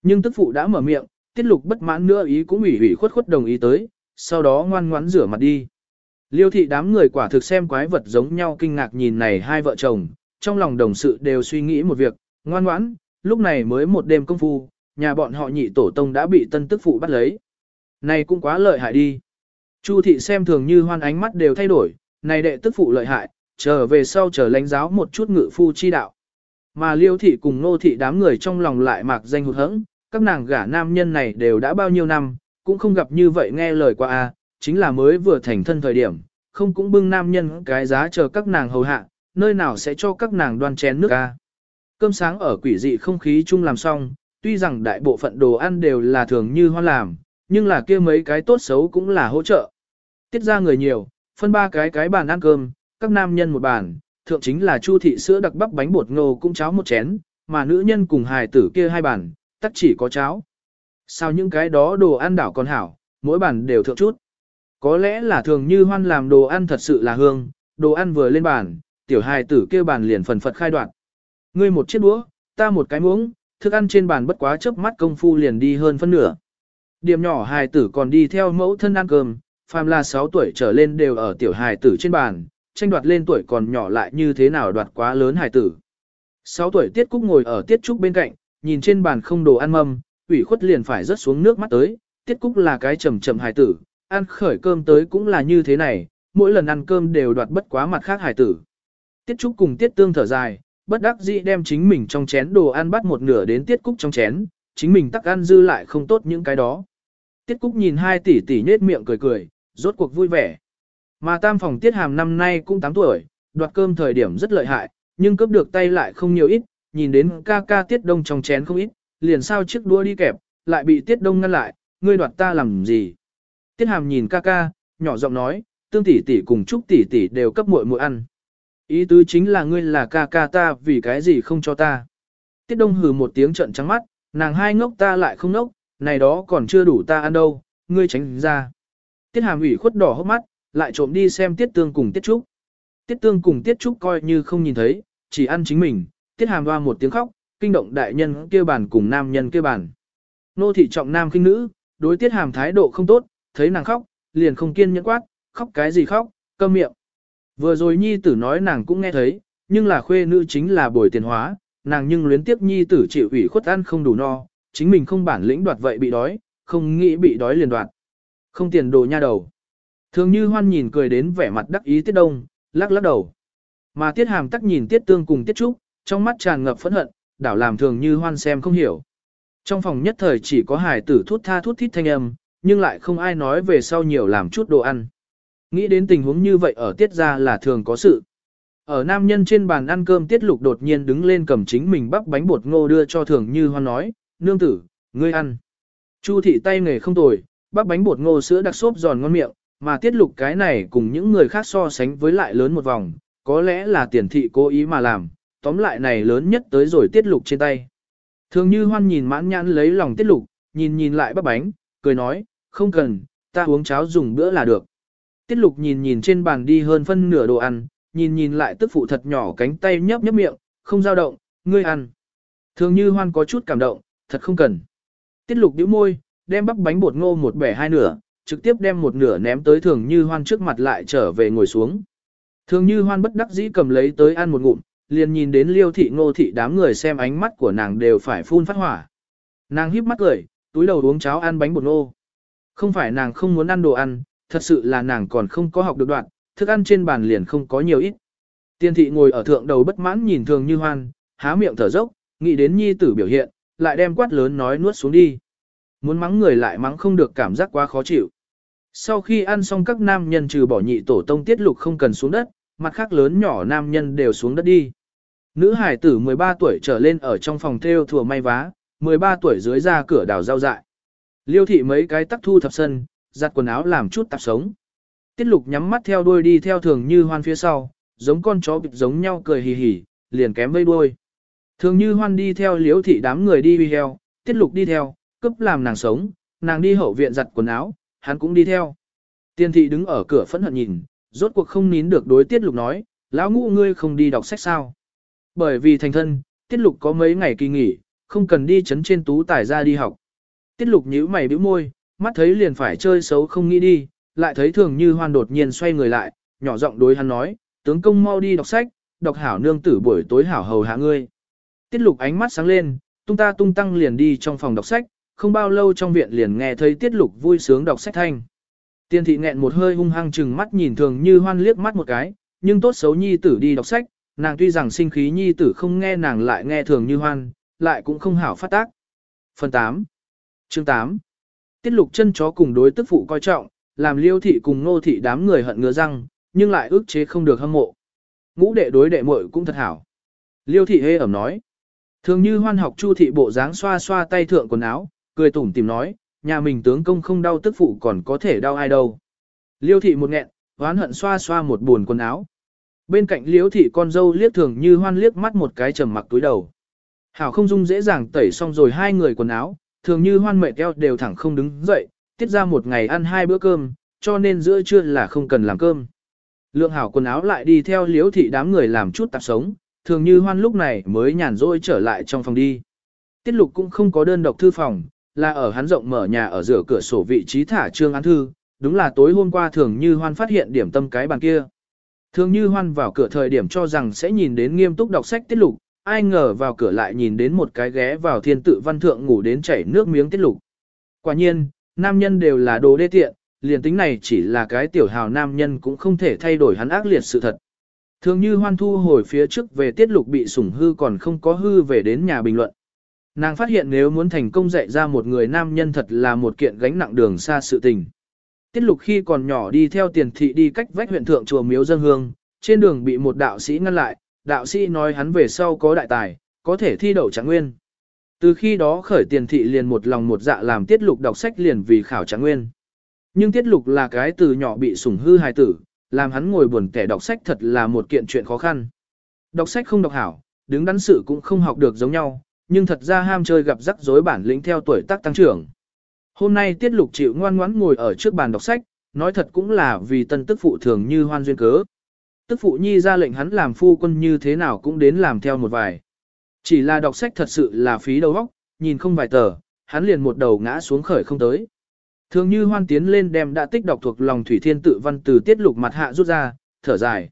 [SPEAKER 1] Nhưng tức phụ đã mở miệng, tiết lục bất mãn nữa ý cũng ủy ủy khuất khuất đồng ý tới, sau đó ngoan ngoãn rửa mặt đi. Liêu thị đám người quả thực xem quái vật giống nhau kinh ngạc nhìn này hai vợ chồng, trong lòng đồng sự đều suy nghĩ một việc, ngoan ngoãn, lúc này mới một đêm công phu, nhà bọn họ nhị tổ tông đã bị tân tức phụ bắt lấy. Này cũng quá lợi hại đi. Chu thị xem thường như hoan ánh mắt đều thay đổi, này đệ tức phụ lợi hại, trở về sau trở lãnh giáo một chút ngự phu chi đạo. Mà liêu thị cùng nô thị đám người trong lòng lại mạc danh hụt hẫng, các nàng gả nam nhân này đều đã bao nhiêu năm, cũng không gặp như vậy nghe lời qua a, chính là mới vừa thành thân thời điểm, không cũng bưng nam nhân cái giá chờ các nàng hầu hạ, nơi nào sẽ cho các nàng đoan chén nước a. Cơm sáng ở quỷ dị không khí chung làm xong, tuy rằng đại bộ phận đồ ăn đều là thường như hoa làm, nhưng là kia mấy cái tốt xấu cũng là hỗ trợ. Tiết ra người nhiều, phân ba cái cái bàn ăn cơm, các nam nhân một bàn, thượng chính là chu thị sữa đặc bắp bánh bột ngô cũng cháo một chén, mà nữ nhân cùng hài tử kia hai bàn, tắc chỉ có cháo. Sao những cái đó đồ ăn đảo còn hảo, mỗi bàn đều thượng chút. Có lẽ là thường như hoan làm đồ ăn thật sự là hương, đồ ăn vừa lên bàn, tiểu hài tử kia bàn liền phần phật khai đoạn. Ngươi một chiếc đũa, ta một cái muỗng, thức ăn trên bàn bất quá chớp mắt công phu liền đi hơn phân nửa. Điểm nhỏ hài tử còn đi theo mẫu thân ăn cơm, phàm là 6 tuổi trở lên đều ở tiểu hài tử trên bàn, tranh đoạt lên tuổi còn nhỏ lại như thế nào đoạt quá lớn hài tử. 6 tuổi Tiết Cúc ngồi ở Tiết Trúc bên cạnh, nhìn trên bàn không đồ ăn mâm, ủy khuất liền phải rớt xuống nước mắt tới, Tiết Cúc là cái trầm trầm hài tử, ăn khởi cơm tới cũng là như thế này, mỗi lần ăn cơm đều đoạt bất quá mặt khác hài tử. Tiết Trúc cùng Tiết Tương thở dài, bất đắc dĩ đem chính mình trong chén đồ ăn bắt một nửa đến Tiết Cúc trong chén, chính mình tắc ăn dư lại không tốt những cái đó. Tiết Cúc nhìn hai tỷ tỷ nhết miệng cười cười, rốt cuộc vui vẻ. Mà tam phòng Tiết Hàm năm nay cũng 8 tuổi, đoạt cơm thời điểm rất lợi hại, nhưng cướp được tay lại không nhiều ít, nhìn đến ca ca Tiết Đông trong chén không ít, liền sao chiếc đua đi kẹp, lại bị Tiết Đông ngăn lại, ngươi đoạt ta làm gì? Tiết Hàm nhìn ca ca, nhỏ giọng nói, tương tỷ tỷ cùng Trúc tỷ tỷ đều cấp muội muội ăn. Ý tứ chính là ngươi là ca ca ta vì cái gì không cho ta. Tiết Đông hừ một tiếng trận trắng mắt, nàng hai ngốc ta lại không ngốc, này đó còn chưa đủ ta ăn đâu, ngươi tránh ra. Tiết Hàm ủy khuất đỏ hốc mắt, lại trộm đi xem Tiết Tương cùng Tiết Trúc. Tiết Tương cùng Tiết Trúc coi như không nhìn thấy, chỉ ăn chính mình, Tiết Hàm hoa một tiếng khóc, kinh động đại nhân kia bàn cùng nam nhân kia bàn. Nô thị trọng nam kinh nữ, đối Tiết Hàm thái độ không tốt, thấy nàng khóc, liền không kiên nhẫn quát, khóc cái gì khóc, câm miệng. Vừa rồi nhi tử nói nàng cũng nghe thấy, nhưng là khuê nữ chính là bồi tiền hóa, nàng nhưng luyến tiếc nhi tử chịu ủy khuất ăn không đủ no, chính mình không bản lĩnh đoạt vậy bị đói, không nghĩ bị đói liền đoạt. Không tiền đồ nha đầu. Thường như hoan nhìn cười đến vẻ mặt đắc ý tiết đông, lắc lắc đầu. Mà tiết hàm tắc nhìn tiết tương cùng tiết trúc, trong mắt tràn ngập phẫn hận, đảo làm thường như hoan xem không hiểu. Trong phòng nhất thời chỉ có hải tử thút tha thút thít thanh âm, nhưng lại không ai nói về sau nhiều làm chút đồ ăn. Nghĩ đến tình huống như vậy ở tiết ra là thường có sự. Ở nam nhân trên bàn ăn cơm tiết lục đột nhiên đứng lên cầm chính mình bắp bánh bột ngô đưa cho thường như hoan nói, nương tử, ngươi ăn. Chu thị tay nghề không tồi, bắp bánh bột ngô sữa đặc xốp giòn ngon miệng, mà tiết lục cái này cùng những người khác so sánh với lại lớn một vòng, có lẽ là tiền thị cố ý mà làm, tóm lại này lớn nhất tới rồi tiết lục trên tay. Thường như hoan nhìn mãn nhãn lấy lòng tiết lục, nhìn nhìn lại bắp bánh, cười nói, không cần, ta uống cháo dùng bữa là được. Tiết lục nhìn nhìn trên bàn đi hơn phân nửa đồ ăn, nhìn nhìn lại tức phụ thật nhỏ cánh tay nhấp nhấp miệng, không dao động, ngươi ăn. Thường như hoan có chút cảm động, thật không cần. Tiết lục nhíu môi, đem bắp bánh bột ngô một bẻ hai nửa, trực tiếp đem một nửa ném tới thường như hoan trước mặt lại trở về ngồi xuống. Thường như hoan bất đắc dĩ cầm lấy tới ăn một ngụm, liền nhìn đến liêu thị ngô thị đám người xem ánh mắt của nàng đều phải phun phát hỏa. Nàng híp mắt cười, túi đầu uống cháo ăn bánh bột ngô. Không phải nàng không muốn ăn đồ ăn, thật sự là nàng còn không có học được đoạn, thức ăn trên bàn liền không có nhiều ít. Tiên thị ngồi ở thượng đầu bất mãn nhìn thường như hoan, há miệng thở dốc, nghĩ đến nhi tử biểu hiện, lại đem quát lớn nói nuốt xuống đi. Muốn mắng người lại mắng không được cảm giác quá khó chịu. Sau khi ăn xong các nam nhân trừ bỏ nhị tổ tông tiết lục không cần xuống đất, mặt khác lớn nhỏ nam nhân đều xuống đất đi. Nữ hải tử 13 tuổi trở lên ở trong phòng theo thừa may vá, 13 tuổi dưới ra cửa đào rau dại. Liêu thị mấy cái tắc thu thập sân, giặt quần áo làm chút tạp sống. Tiết lục nhắm mắt theo đuôi đi theo thường như hoan phía sau, giống con chó bịp giống nhau cười hì hì, liền kém vây đuôi. Thường như hoan đi theo liễu thị đám người đi huy heo, tiết lục đi theo, cấp làm nàng sống, nàng đi hậu viện giặt quần áo, hắn cũng đi theo. Tiên thị đứng ở cửa phẫn hận nhìn, rốt cuộc không nín được đối tiết lục nói, lão ngũ ngươi không đi đọc sách sao. Bởi vì thành thân, tiết lục có mấy ngày kỳ nghỉ, không cần đi chấn trên tú tài ra đi học. Tiết lục nhíu mày bĩu môi, mắt thấy liền phải chơi xấu không nghĩ đi, lại thấy thường như hoan đột nhiên xoay người lại, nhỏ giọng đối hắn nói, tướng công mau đi đọc sách, đọc hảo nương tử buổi tối hảo hầu hạ ngươi. Tiết lục ánh mắt sáng lên, tung ta tung tăng liền đi trong phòng đọc sách, không bao lâu trong viện liền nghe thấy tiết lục vui sướng đọc sách thanh. Tiên thị nghẹn một hơi hung hăng chừng mắt nhìn thường như hoan liếc mắt một cái, nhưng tốt xấu nhi tử đi đọc sách, nàng tuy rằng sinh khí nhi tử không nghe nàng lại nghe thường như hoan, lại cũng không hảo phát tác. Phần 8 Chương 8 Tiết lục chân chó cùng đối tức phụ coi trọng, làm liêu thị cùng nô thị đám người hận ngứa răng, nhưng lại ước chế không được hâm mộ. Ngũ đệ đối đệ muội cũng thật hảo. Liêu thị hê ẩm nói. Thường như hoan học chu thị bộ dáng xoa xoa tay thượng quần áo, cười tủm tìm nói, nhà mình tướng công không đau tức phụ còn có thể đau ai đâu. Liêu thị một nghẹn, hoán hận xoa xoa một buồn quần áo. Bên cạnh liêu thị con dâu liếc thường như hoan liếc mắt một cái trầm mặc túi đầu. Hảo không dung dễ dàng tẩy xong rồi hai người quần áo, thường như hoan mệt eo đều thẳng không đứng dậy, tiết ra một ngày ăn hai bữa cơm, cho nên giữa trưa là không cần làm cơm. Lượng hảo quần áo lại đi theo liếu thị đám người làm chút tạp sống, thường như hoan lúc này mới nhàn rỗi trở lại trong phòng đi. Tiết lục cũng không có đơn độc thư phòng, là ở hắn rộng mở nhà ở giữa cửa sổ vị trí thả trương án thư, đúng là tối hôm qua thường như hoan phát hiện điểm tâm cái bàn kia. Thường như hoan vào cửa thời điểm cho rằng sẽ nhìn đến nghiêm túc đọc sách tiết lục, ai ngờ vào cửa lại nhìn đến một cái ghé vào thiên tự văn thượng ngủ đến chảy nước miếng tiết lục. Quả nhiên, nam nhân đều là đồ đê tiện, liền tính này chỉ là cái tiểu hào nam nhân cũng không thể thay đổi hắn ác liệt sự thật. Thường như hoan thu hồi phía trước về tiết lục bị sủng hư còn không có hư về đến nhà bình luận. Nàng phát hiện nếu muốn thành công dạy ra một người nam nhân thật là một kiện gánh nặng đường xa sự tình. Tiết lục khi còn nhỏ đi theo tiền thị đi cách vách huyện thượng chùa miếu dân hương, trên đường bị một đạo sĩ ngăn lại, đạo sĩ nói hắn về sau có đại tài, có thể thi đậu trạng nguyên. Từ khi đó khởi tiền thị liền một lòng một dạ làm tiết lục đọc sách liền vì khảo trạng nguyên. Nhưng tiết lục là cái từ nhỏ bị sủng hư hài tử, làm hắn ngồi buồn kẻ đọc sách thật là một kiện chuyện khó khăn. Đọc sách không đọc hảo, đứng đắn sự cũng không học được giống nhau, nhưng thật ra ham chơi gặp rắc rối bản lĩnh theo tuổi tác tăng trưởng. Hôm nay tiết lục chịu ngoan ngoãn ngồi ở trước bàn đọc sách, nói thật cũng là vì tân tức phụ thường như hoan duyên cớ. Tức phụ nhi ra lệnh hắn làm phu quân như thế nào cũng đến làm theo một vài. Chỉ là đọc sách thật sự là phí đầu óc, nhìn không vài tờ, hắn liền một đầu ngã xuống khởi không tới. Thường như hoan tiến lên đem đã tích đọc thuộc lòng thủy thiên tự văn từ tiết lục mặt hạ rút ra, thở dài.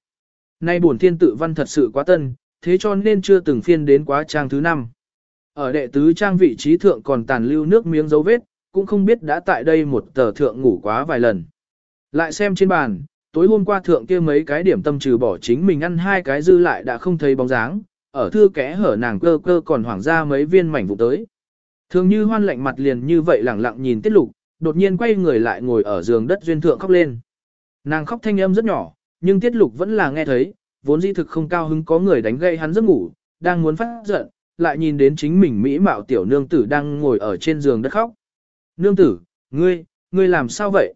[SPEAKER 1] Nay buồn thiên tự văn thật sự quá tân, thế cho nên chưa từng phiên đến quá trang thứ năm. Ở đệ tứ trang vị trí thượng còn tàn lưu nước miếng dấu vết, cũng không biết đã tại đây một tờ thượng ngủ quá vài lần. Lại xem trên bàn, tối hôm qua thượng kia mấy cái điểm tâm trừ bỏ chính mình ăn hai cái dư lại đã không thấy bóng dáng, ở thư kẽ hở nàng cơ cơ còn hoảng ra mấy viên mảnh vụ tới. Thường như hoan lạnh mặt liền như vậy lẳng lặng nhìn tiết lục, đột nhiên quay người lại ngồi ở giường đất duyên thượng khóc lên. Nàng khóc thanh âm rất nhỏ, nhưng tiết lục vẫn là nghe thấy, vốn di thực không cao hứng có người đánh gây hắn giấc ngủ, đang muốn phát giận, lại nhìn đến chính mình mỹ mạo tiểu nương tử đang ngồi ở trên giường đất khóc. Nương tử, ngươi, ngươi làm sao vậy?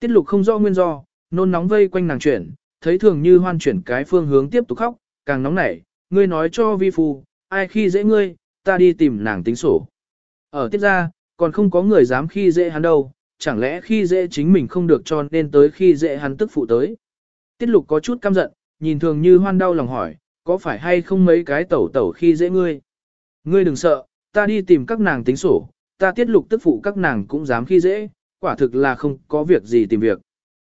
[SPEAKER 1] Tiết lục không rõ nguyên do, nôn nóng vây quanh nàng chuyển, thấy thường như hoan chuyển cái phương hướng tiếp tục khóc, càng nóng nảy, ngươi nói cho vi phu, ai khi dễ ngươi, ta đi tìm nàng tính sổ. Ở tiết ra, còn không có người dám khi dễ hắn đâu, chẳng lẽ khi dễ chính mình không được cho nên tới khi dễ hắn tức phụ tới. Tiết lục có chút căm giận, nhìn thường như hoan đau lòng hỏi, có phải hay không mấy cái tẩu tẩu khi dễ ngươi? Ngươi đừng sợ, ta đi tìm các nàng tính sổ, ta tiết lục tức phụ các nàng cũng dám khi dễ, quả thực là không có việc gì tìm việc.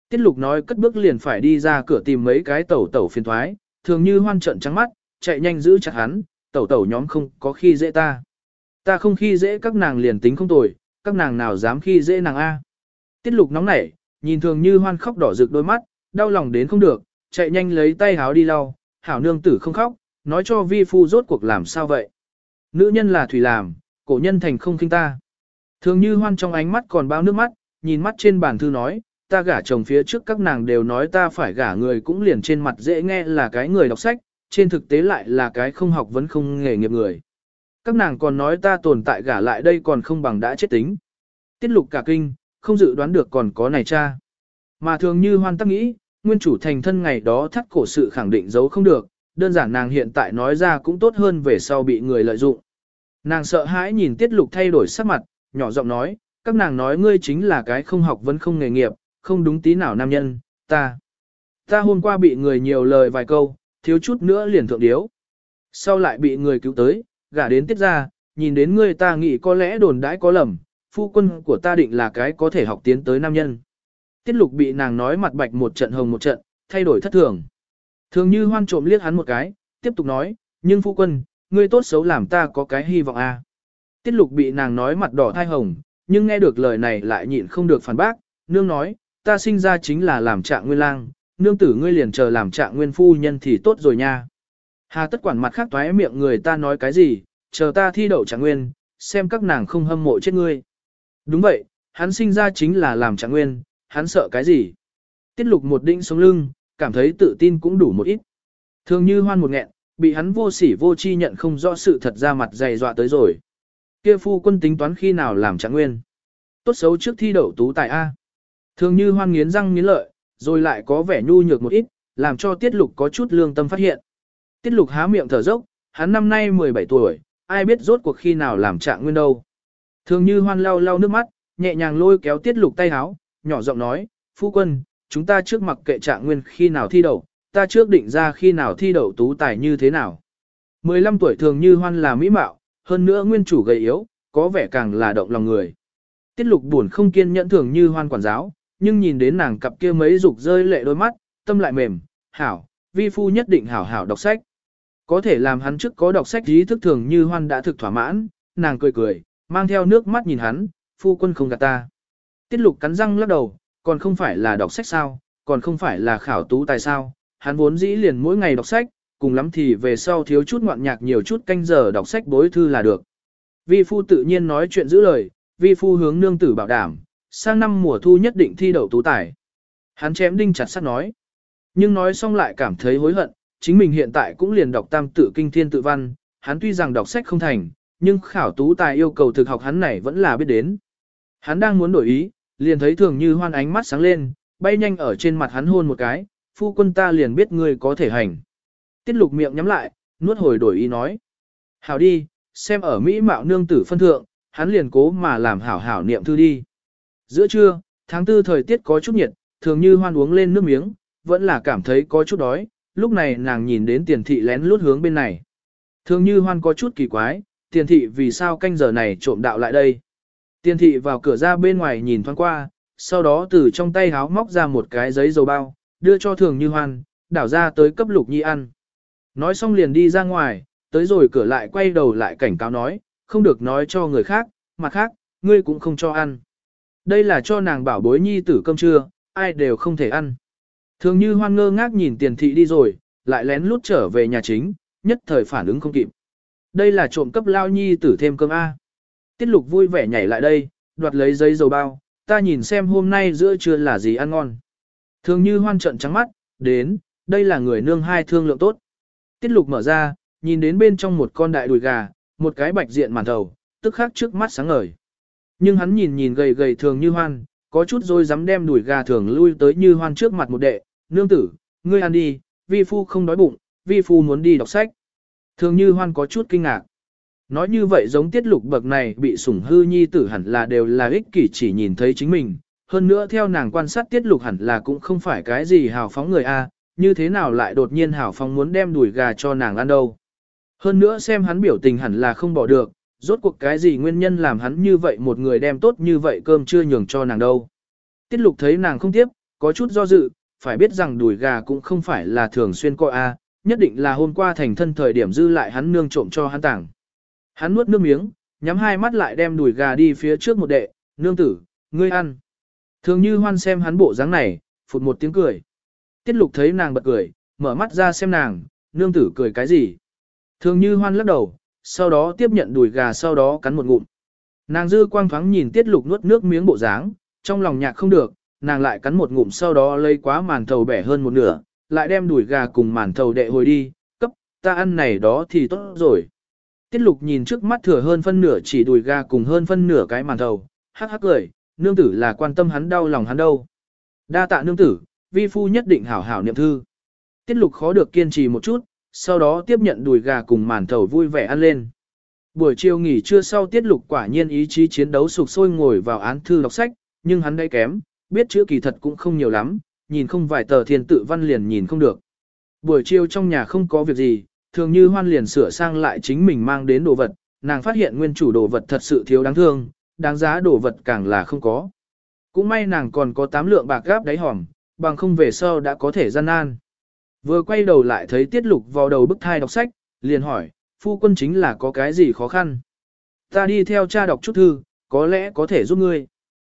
[SPEAKER 1] Tiết lục nói cất bước liền phải đi ra cửa tìm mấy cái tẩu tẩu phiền thoái, thường như hoan trận trắng mắt, chạy nhanh giữ chặt hắn, tẩu tẩu nhóm không có khi dễ ta. Ta không khi dễ các nàng liền tính không tồi, các nàng nào dám khi dễ nàng A. Tiết lục nóng nảy, nhìn thường như hoan khóc đỏ rực đôi mắt, đau lòng đến không được, chạy nhanh lấy tay háo đi lau, hảo nương tử không khóc, nói cho vi phu rốt cuộc làm sao vậy. Nữ nhân là thủy làm, cổ nhân thành không khinh ta. Thường như hoan trong ánh mắt còn bao nước mắt, nhìn mắt trên bàn thư nói, ta gả chồng phía trước các nàng đều nói ta phải gả người cũng liền trên mặt dễ nghe là cái người đọc sách, trên thực tế lại là cái không học vẫn không nghề nghiệp người. Các nàng còn nói ta tồn tại gả lại đây còn không bằng đã chết tính. Tiết lục cả kinh, không dự đoán được còn có này cha. Mà thường như hoan tắc nghĩ, nguyên chủ thành thân ngày đó thắt cổ sự khẳng định giấu không được, đơn giản nàng hiện tại nói ra cũng tốt hơn về sau bị người lợi dụng. Nàng sợ hãi nhìn tiết lục thay đổi sắc mặt, nhỏ giọng nói, các nàng nói ngươi chính là cái không học vẫn không nghề nghiệp, không đúng tí nào nam nhân, ta. Ta hôm qua bị người nhiều lời vài câu, thiếu chút nữa liền thượng điếu. Sau lại bị người cứu tới, gả đến tiết ra, nhìn đến ngươi ta nghĩ có lẽ đồn đãi có lầm, phu quân của ta định là cái có thể học tiến tới nam nhân. Tiết lục bị nàng nói mặt bạch một trận hồng một trận, thay đổi thất thường. Thường như hoan trộm liếc hắn một cái, tiếp tục nói, nhưng phu quân, ngươi tốt xấu làm ta có cái hy vọng a. À. Tiết lục bị nàng nói mặt đỏ thai hồng, nhưng nghe được lời này lại nhịn không được phản bác, nương nói, ta sinh ra chính là làm trạng nguyên lang, nương tử ngươi liền chờ làm trạng nguyên phu nhân thì tốt rồi nha. Hà tất quản mặt khác toái miệng người ta nói cái gì, chờ ta thi đậu trạng nguyên, xem các nàng không hâm mộ chết ngươi. Đúng vậy, hắn sinh ra chính là làm trạng nguyên, hắn sợ cái gì. Tiết lục một đinh sống lưng, cảm thấy tự tin cũng đủ một ít. Thường như hoan một nghẹn, bị hắn vô sỉ vô chi nhận không rõ sự thật ra mặt dày dọa tới rồi. Kia phu quân tính toán khi nào làm trạng nguyên. Tốt xấu trước thi đậu tú tài A. Thường như hoan nghiến răng nghiến lợi, rồi lại có vẻ nhu nhược một ít, làm cho tiết lục có chút lương tâm phát hiện. Tiết lục há miệng thở dốc, hắn năm nay 17 tuổi, ai biết rốt cuộc khi nào làm trạng nguyên đâu. Thường như hoan lau lau nước mắt, nhẹ nhàng lôi kéo tiết lục tay háo, nhỏ giọng nói, phu quân, chúng ta trước mặc kệ trạng nguyên khi nào thi đậu, ta trước định ra khi nào thi đậu tú tài như thế nào. 15 tuổi thường như hoan là mỹ mạo, hơn nữa nguyên chủ gầy yếu, có vẻ càng là động lòng người. Tiết lục buồn không kiên nhẫn thường như hoan quản giáo, nhưng nhìn đến nàng cặp kia mấy dục rơi lệ đôi mắt, tâm lại mềm, hảo, vi phu nhất định hảo hảo đọc sách. Có thể làm hắn trước có đọc sách ý thức thường như hoan đã thực thỏa mãn, nàng cười cười, mang theo nước mắt nhìn hắn, phu quân không gạt ta. Tiết lục cắn răng lắc đầu, còn không phải là đọc sách sao, còn không phải là khảo tú tài sao, hắn vốn dĩ liền mỗi ngày đọc sách, cùng lắm thì về sau thiếu chút ngoạn nhạc nhiều chút canh giờ đọc sách bối thư là được. Vi phu tự nhiên nói chuyện giữ lời, vi phu hướng nương tử bảo đảm, sang năm mùa thu nhất định thi đậu tú tài. Hắn chém đinh chặt sắt nói. Nhưng nói xong lại cảm thấy hối hận, chính mình hiện tại cũng liền đọc tam tự kinh thiên tự văn, hắn tuy rằng đọc sách không thành, nhưng khảo tú tài yêu cầu thực học hắn này vẫn là biết đến. Hắn đang muốn đổi ý, liền thấy thường như hoan ánh mắt sáng lên, bay nhanh ở trên mặt hắn hôn một cái, phu quân ta liền biết ngươi có thể hành. Tiết lục miệng nhắm lại, nuốt hồi đổi ý nói. Hảo đi, xem ở Mỹ mạo nương tử phân thượng, hắn liền cố mà làm hảo hảo niệm thư đi. Giữa trưa, tháng tư thời tiết có chút nhiệt, thường như hoan uống lên nước miếng, vẫn là cảm thấy có chút đói, lúc này nàng nhìn đến tiền thị lén lút hướng bên này. Thường như hoan có chút kỳ quái, tiền thị vì sao canh giờ này trộm đạo lại đây. Tiền thị vào cửa ra bên ngoài nhìn thoáng qua, sau đó từ trong tay háo móc ra một cái giấy dầu bao, đưa cho thường như hoan, đảo ra tới cấp lục nhi ăn. Nói xong liền đi ra ngoài, tới rồi cửa lại quay đầu lại cảnh cáo nói, không được nói cho người khác, mặt khác, ngươi cũng không cho ăn. Đây là cho nàng bảo bối nhi tử cơm trưa, ai đều không thể ăn. Thường như hoan ngơ ngác nhìn tiền thị đi rồi, lại lén lút trở về nhà chính, nhất thời phản ứng không kịp. Đây là trộm cấp lao nhi tử thêm cơm A. Tiết lục vui vẻ nhảy lại đây, đoạt lấy giấy dầu bao, ta nhìn xem hôm nay giữa trưa là gì ăn ngon. Thường như hoan trận trắng mắt, đến, đây là người nương hai thương lượng tốt. Tiết lục mở ra, nhìn đến bên trong một con đại đùi gà, một cái bạch diện màn thầu, tức khắc trước mắt sáng ngời. Nhưng hắn nhìn nhìn gầy gầy thường như hoan, có chút rồi dám đem đùi gà thường lui tới như hoan trước mặt một đệ, nương tử, ngươi ăn đi, vi phu không đói bụng, vi phu muốn đi đọc sách. Thường như hoan có chút kinh ngạc. Nói như vậy giống tiết lục bậc này bị sủng hư nhi tử hẳn là đều là ích kỷ chỉ nhìn thấy chính mình. Hơn nữa theo nàng quan sát tiết lục hẳn là cũng không phải cái gì hào phóng người A, như thế nào lại đột nhiên hào phóng muốn đem đùi gà cho nàng ăn đâu. Hơn nữa xem hắn biểu tình hẳn là không bỏ được, rốt cuộc cái gì nguyên nhân làm hắn như vậy một người đem tốt như vậy cơm chưa nhường cho nàng đâu. Tiết lục thấy nàng không tiếp, có chút do dự, phải biết rằng đùi gà cũng không phải là thường xuyên coi a, nhất định là hôm qua thành thân thời điểm dư lại hắn nương trộm cho hắn tảng. Hắn nuốt nước miếng, nhắm hai mắt lại đem đùi gà đi phía trước một đệ, nương tử, ngươi ăn. Thường như hoan xem hắn bộ dáng này, phụt một tiếng cười. Tiết lục thấy nàng bật cười, mở mắt ra xem nàng, nương tử cười cái gì. Thường như hoan lắc đầu, sau đó tiếp nhận đùi gà sau đó cắn một ngụm. Nàng dư quang thoáng nhìn tiết lục nuốt nước miếng bộ dáng, trong lòng nhạc không được, nàng lại cắn một ngụm sau đó lấy quá màn thầu bẻ hơn một nửa, lại đem đùi gà cùng màn thầu đệ hồi đi, cấp, ta ăn này đó thì tốt rồi. Tiết lục nhìn trước mắt thừa hơn phân nửa chỉ đùi gà cùng hơn phân nửa cái màn thầu, hắc hắc cười, nương tử là quan tâm hắn đau lòng hắn đâu. Đa tạ nương tử, vi phu nhất định hảo hảo niệm thư. Tiết lục khó được kiên trì một chút, sau đó tiếp nhận đùi gà cùng màn thầu vui vẻ ăn lên. Buổi chiều nghỉ trưa sau tiết lục quả nhiên ý chí chiến đấu sục sôi ngồi vào án thư đọc sách, nhưng hắn đây kém, biết chữ kỳ thật cũng không nhiều lắm, nhìn không vài tờ thiên tự văn liền nhìn không được. Buổi chiều trong nhà không có việc gì, thường như hoan liền sửa sang lại chính mình mang đến đồ vật, nàng phát hiện nguyên chủ đồ vật thật sự thiếu đáng thương, đáng giá đồ vật càng là không có. Cũng may nàng còn có tám lượng bạc gáp đáy hòm, bằng không về sau đã có thể gian nan. Vừa quay đầu lại thấy tiết lục vào đầu bức thai đọc sách, liền hỏi, phu quân chính là có cái gì khó khăn. Ta đi theo cha đọc chút thư, có lẽ có thể giúp ngươi.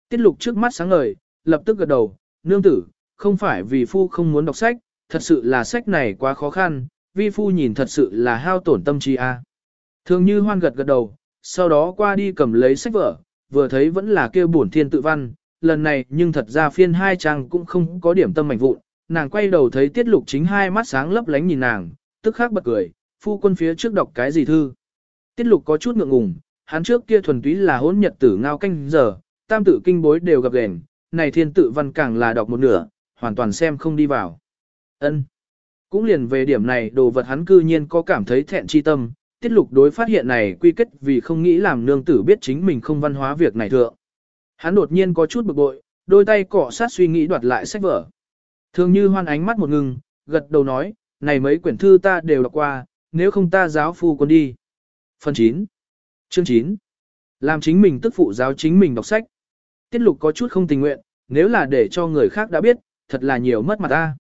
[SPEAKER 1] Tiết lục trước mắt sáng ngời, lập tức gật đầu, nương tử, không phải vì phu không muốn đọc sách, thật sự là sách này quá khó khăn, vi phu nhìn thật sự là hao tổn tâm trí a. Thường như hoan gật gật đầu, sau đó qua đi cầm lấy sách vở, vừa thấy vẫn là kêu bổn thiên tự văn, lần này nhưng thật ra phiên hai trang cũng không có điểm tâm mảnh vụn, nàng quay đầu thấy tiết lục chính hai mắt sáng lấp lánh nhìn nàng, tức khắc bật cười, phu quân phía trước đọc cái gì thư. Tiết lục có chút ngượng ngùng, hắn trước kia thuần túy là hỗn nhật tử ngao canh giờ, tam tử kinh bối đều gặp gền, này thiên tự văn càng là đọc một nửa, hoàn toàn xem không đi vào. ân cũng liền về điểm này đồ vật hắn cư nhiên có cảm thấy thẹn chi tâm, tiết lục đối phát hiện này quy kết vì không nghĩ làm nương tử biết chính mình không văn hóa việc này thượng. Hắn đột nhiên có chút bực bội, đôi tay cọ sát suy nghĩ đoạt lại sách vở. Thường như hoan ánh mắt một ngừng, gật đầu nói, này mấy quyển thư ta đều đọc qua, nếu không ta giáo phu quân đi. Phần 9 Chương 9 Làm chính mình tức phụ giáo chính mình đọc sách. Tiết lục có chút không tình nguyện, nếu là để cho người khác đã biết, thật là nhiều mất mặt ta.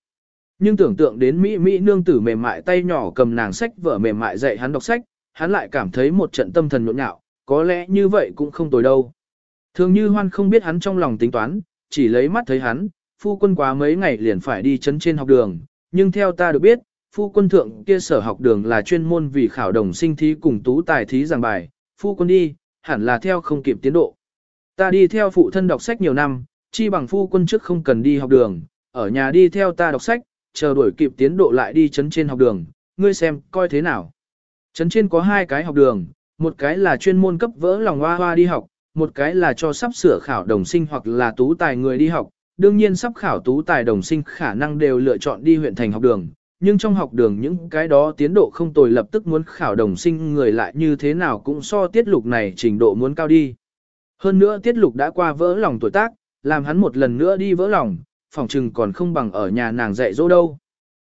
[SPEAKER 1] Nhưng tưởng tượng đến Mỹ Mỹ nương tử mềm mại tay nhỏ cầm nàng sách vở mềm mại dạy hắn đọc sách, hắn lại cảm thấy một trận tâm thần nhộn nhạo, có lẽ như vậy cũng không tồi đâu. Thường như hoan không biết hắn trong lòng tính toán, chỉ lấy mắt thấy hắn, phu quân quá mấy ngày liền phải đi chấn trên học đường, nhưng theo ta được biết, phu quân thượng kia sở học đường là chuyên môn vì khảo đồng sinh thí cùng tú tài thí giảng bài, phu quân đi, hẳn là theo không kịp tiến độ. Ta đi theo phụ thân đọc sách nhiều năm, chi bằng phu quân trước không cần đi học đường, ở nhà đi theo ta đọc sách, chờ đuổi kịp tiến độ lại đi chấn trên học đường, ngươi xem, coi thế nào. Chấn trên có hai cái học đường, một cái là chuyên môn cấp vỡ lòng hoa hoa đi học, một cái là cho sắp sửa khảo đồng sinh hoặc là tú tài người đi học, đương nhiên sắp khảo tú tài đồng sinh khả năng đều lựa chọn đi huyện thành học đường, nhưng trong học đường những cái đó tiến độ không tồi lập tức muốn khảo đồng sinh người lại như thế nào cũng so tiết lục này trình độ muốn cao đi. Hơn nữa tiết lục đã qua vỡ lòng tuổi tác, làm hắn một lần nữa đi vỡ lòng, phòng trừng còn không bằng ở nhà nàng dạy dỗ đâu.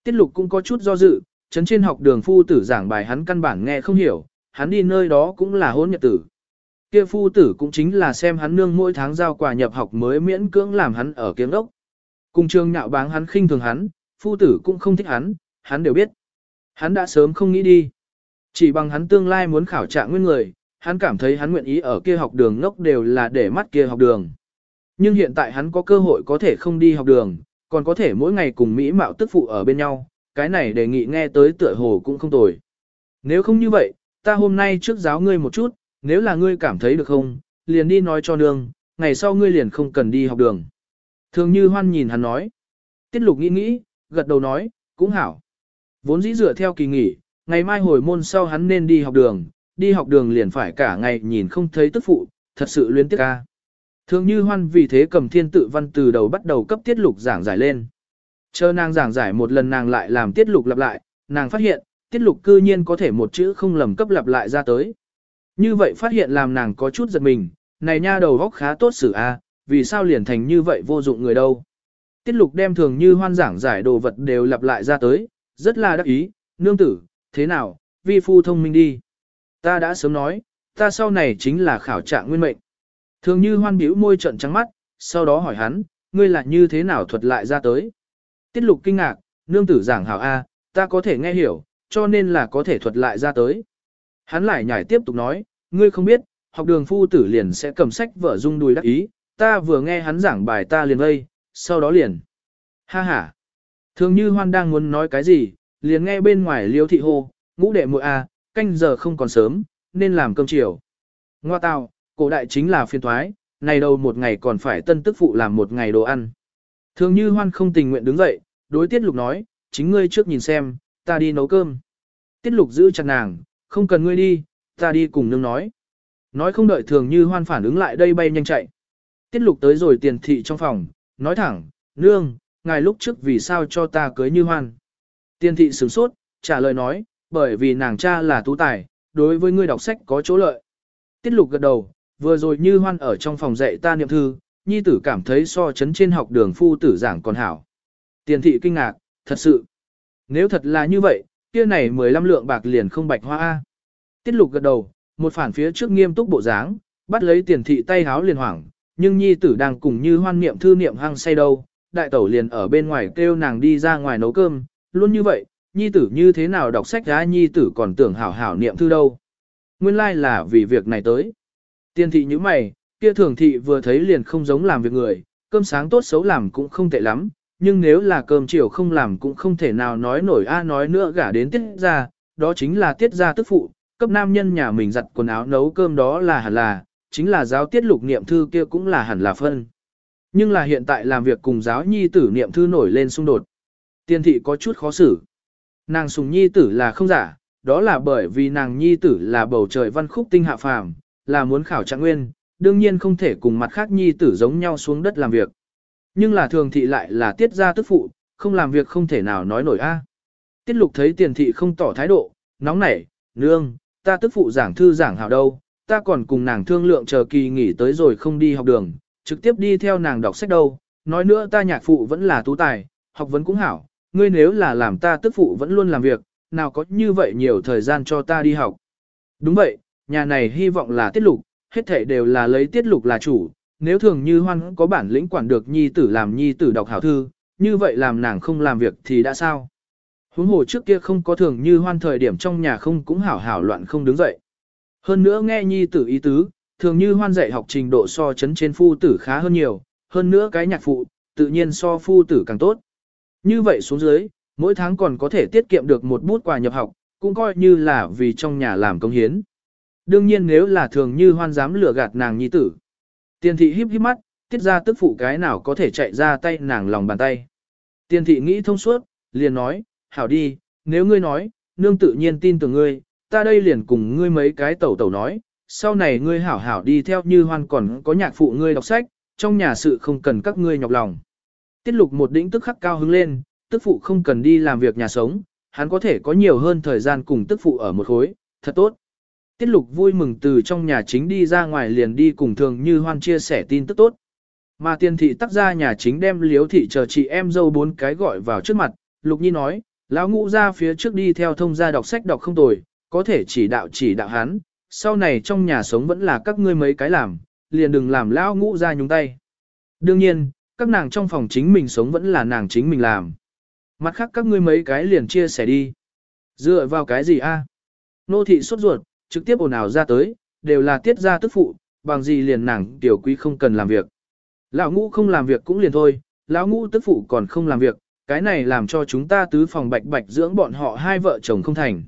[SPEAKER 1] Tiết lục cũng có chút do dự, chấn trên học đường phu tử giảng bài hắn căn bản nghe không hiểu, hắn đi nơi đó cũng là hôn nhật tử. Kia phu tử cũng chính là xem hắn nương mỗi tháng giao quà nhập học mới miễn cưỡng làm hắn ở kiếm đốc. Cùng trường nhạo báng hắn khinh thường hắn, phu tử cũng không thích hắn, hắn đều biết. Hắn đã sớm không nghĩ đi. Chỉ bằng hắn tương lai muốn khảo trạng nguyên người, hắn cảm thấy hắn nguyện ý ở kia học đường ngốc đều là để mắt kia học đường. Nhưng hiện tại hắn có cơ hội có thể không đi học đường, còn có thể mỗi ngày cùng Mỹ mạo tức phụ ở bên nhau, cái này đề nghị nghe tới tựa hồ cũng không tồi. Nếu không như vậy, ta hôm nay trước giáo ngươi một chút, nếu là ngươi cảm thấy được không, liền đi nói cho nương, ngày sau ngươi liền không cần đi học đường. Thường như hoan nhìn hắn nói. Tiết lục nghĩ nghĩ, gật đầu nói, cũng hảo. Vốn dĩ dựa theo kỳ nghỉ, ngày mai hồi môn sau hắn nên đi học đường, đi học đường liền phải cả ngày nhìn không thấy tức phụ, thật sự luyến tiếc ca. Thường như hoan vì thế cầm thiên tự văn từ đầu bắt đầu cấp tiết lục giảng giải lên. Chờ nàng giảng giải một lần nàng lại làm tiết lục lặp lại, nàng phát hiện, tiết lục cư nhiên có thể một chữ không lầm cấp lặp lại ra tới. Như vậy phát hiện làm nàng có chút giật mình, này nha đầu góc khá tốt xử a, vì sao liền thành như vậy vô dụng người đâu. Tiết lục đem thường như hoan giảng giải đồ vật đều lặp lại ra tới, rất là đắc ý, nương tử, thế nào, vi phu thông minh đi. Ta đã sớm nói, ta sau này chính là khảo trạng nguyên mệnh. Thường như hoan biểu môi trận trắng mắt, sau đó hỏi hắn, ngươi là như thế nào thuật lại ra tới. Tiết lục kinh ngạc, nương tử giảng hảo A, ta có thể nghe hiểu, cho nên là có thể thuật lại ra tới. Hắn lại nhảy tiếp tục nói, ngươi không biết, học đường phu tử liền sẽ cầm sách vở dung đùi đắc ý, ta vừa nghe hắn giảng bài ta liền vây, sau đó liền. Ha ha. Thường như hoan đang muốn nói cái gì, liền nghe bên ngoài liêu thị hô, ngũ đệ muội a, canh giờ không còn sớm, nên làm cơm chiều. Ngoa tào, cổ đại chính là phiên thoái, này đầu một ngày còn phải tân tức phụ làm một ngày đồ ăn. Thường như hoan không tình nguyện đứng dậy, đối tiết lục nói, chính ngươi trước nhìn xem, ta đi nấu cơm. Tiết lục giữ chặt nàng, không cần ngươi đi, ta đi cùng nương nói. Nói không đợi thường như hoan phản ứng lại đây bay nhanh chạy. Tiết lục tới rồi tiền thị trong phòng, nói thẳng, nương, ngài lúc trước vì sao cho ta cưới như hoan. Tiền thị sửng sốt, trả lời nói, bởi vì nàng cha là tú tài, đối với ngươi đọc sách có chỗ lợi. Tiết lục gật đầu, vừa rồi như hoan ở trong phòng dạy ta niệm thư, nhi tử cảm thấy so chấn trên học đường phu tử giảng còn hảo. Tiền thị kinh ngạc, thật sự. Nếu thật là như vậy, kia này 15 lượng bạc liền không bạch hoa A. Tiết lục gật đầu, một phản phía trước nghiêm túc bộ dáng, bắt lấy tiền thị tay háo liền hoảng, nhưng nhi tử đang cùng như hoan niệm thư niệm hăng say đâu, đại tẩu liền ở bên ngoài kêu nàng đi ra ngoài nấu cơm, luôn như vậy, nhi tử như thế nào đọc sách ra nhi tử còn tưởng hảo hảo niệm thư đâu. Nguyên lai like là vì việc này tới. Tiền thị như mày, kia thường thị vừa thấy liền không giống làm việc người, cơm sáng tốt xấu làm cũng không tệ lắm, nhưng nếu là cơm chiều không làm cũng không thể nào nói nổi a nói nữa gả đến tiết ra, đó chính là tiết ra tức phụ, cấp nam nhân nhà mình giặt quần áo nấu cơm đó là hẳn là, chính là giáo tiết lục niệm thư kia cũng là hẳn là phân. Nhưng là hiện tại làm việc cùng giáo nhi tử niệm thư nổi lên xung đột. Tiên thị có chút khó xử. Nàng sùng nhi tử là không giả, đó là bởi vì nàng nhi tử là bầu trời văn khúc tinh hạ phàm, là muốn khảo trạng nguyên, đương nhiên không thể cùng mặt khác nhi tử giống nhau xuống đất làm việc. Nhưng là thường thị lại là tiết ra tức phụ, không làm việc không thể nào nói nổi a. Tiết lục thấy tiền thị không tỏ thái độ, nóng nảy, nương, ta tức phụ giảng thư giảng hảo đâu, ta còn cùng nàng thương lượng chờ kỳ nghỉ tới rồi không đi học đường, trực tiếp đi theo nàng đọc sách đâu, nói nữa ta nhạc phụ vẫn là tú tài, học vấn cũng hảo, ngươi nếu là làm ta tức phụ vẫn luôn làm việc, nào có như vậy nhiều thời gian cho ta đi học. Đúng vậy, nhà này hy vọng là tiết lục, hết thể đều là lấy tiết lục là chủ, nếu thường như hoan có bản lĩnh quản được nhi tử làm nhi tử đọc hảo thư, như vậy làm nàng không làm việc thì đã sao? Huống hồ trước kia không có thường như hoan thời điểm trong nhà không cũng hảo hảo loạn không đứng dậy. Hơn nữa nghe nhi tử ý tứ, thường như hoan dạy học trình độ so chấn trên phu tử khá hơn nhiều, hơn nữa cái nhạc phụ, tự nhiên so phu tử càng tốt. Như vậy xuống dưới, mỗi tháng còn có thể tiết kiệm được một bút quà nhập học, cũng coi như là vì trong nhà làm công hiến. Đương nhiên nếu là thường như hoan dám lừa gạt nàng nhi tử. Tiền thị híp híp mắt, tiết ra tức phụ cái nào có thể chạy ra tay nàng lòng bàn tay. Tiền thị nghĩ thông suốt, liền nói, hảo đi, nếu ngươi nói, nương tự nhiên tin tưởng ngươi, ta đây liền cùng ngươi mấy cái tẩu tẩu nói, sau này ngươi hảo hảo đi theo như hoan còn có nhạc phụ ngươi đọc sách, trong nhà sự không cần các ngươi nhọc lòng. Tiết lục một đỉnh tức khắc cao hứng lên, tức phụ không cần đi làm việc nhà sống, hắn có thể có nhiều hơn thời gian cùng tức phụ ở một khối, thật tốt. Tiết lục vui mừng từ trong nhà chính đi ra ngoài liền đi cùng thường như hoan chia sẻ tin tức tốt. Mà tiên thị tắc ra nhà chính đem liếu thị chờ chị em dâu bốn cái gọi vào trước mặt, lục nhi nói, lão ngũ ra phía trước đi theo thông gia đọc sách đọc không tồi, có thể chỉ đạo chỉ đạo hắn, sau này trong nhà sống vẫn là các ngươi mấy cái làm, liền đừng làm lão ngũ ra nhúng tay. Đương nhiên, các nàng trong phòng chính mình sống vẫn là nàng chính mình làm. Mặt khác các ngươi mấy cái liền chia sẻ đi. Dựa vào cái gì a? Nô thị sốt ruột, trực tiếp ồn ào ra tới, đều là tiết ra tức phụ, bằng gì liền nàng tiểu quý không cần làm việc. Lão ngũ không làm việc cũng liền thôi, lão ngũ tức phụ còn không làm việc, cái này làm cho chúng ta tứ phòng bạch bạch dưỡng bọn họ hai vợ chồng không thành.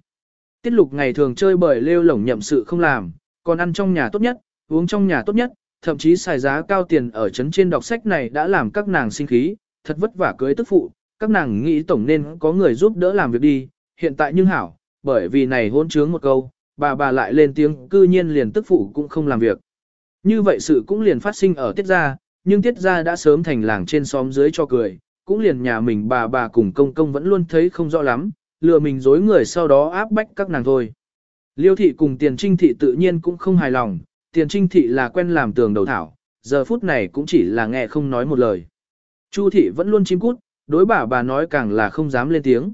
[SPEAKER 1] Tiết lục ngày thường chơi bời lêu lổng nhậm sự không làm, còn ăn trong nhà tốt nhất, uống trong nhà tốt nhất, thậm chí xài giá cao tiền ở trấn trên đọc sách này đã làm các nàng sinh khí, thật vất vả cưới tức phụ, các nàng nghĩ tổng nên có người giúp đỡ làm việc đi, hiện tại nhưng hảo, bởi vì này hôn chướng một câu, bà bà lại lên tiếng cư nhiên liền tức phụ cũng không làm việc. Như vậy sự cũng liền phát sinh ở tiết gia, nhưng tiết gia đã sớm thành làng trên xóm dưới cho cười, cũng liền nhà mình bà bà cùng công công vẫn luôn thấy không rõ lắm, lừa mình dối người sau đó áp bách các nàng thôi. Liêu thị cùng tiền trinh thị tự nhiên cũng không hài lòng, tiền trinh thị là quen làm tường đầu thảo, giờ phút này cũng chỉ là nghe không nói một lời. Chu thị vẫn luôn chim cút, đối bà bà nói càng là không dám lên tiếng.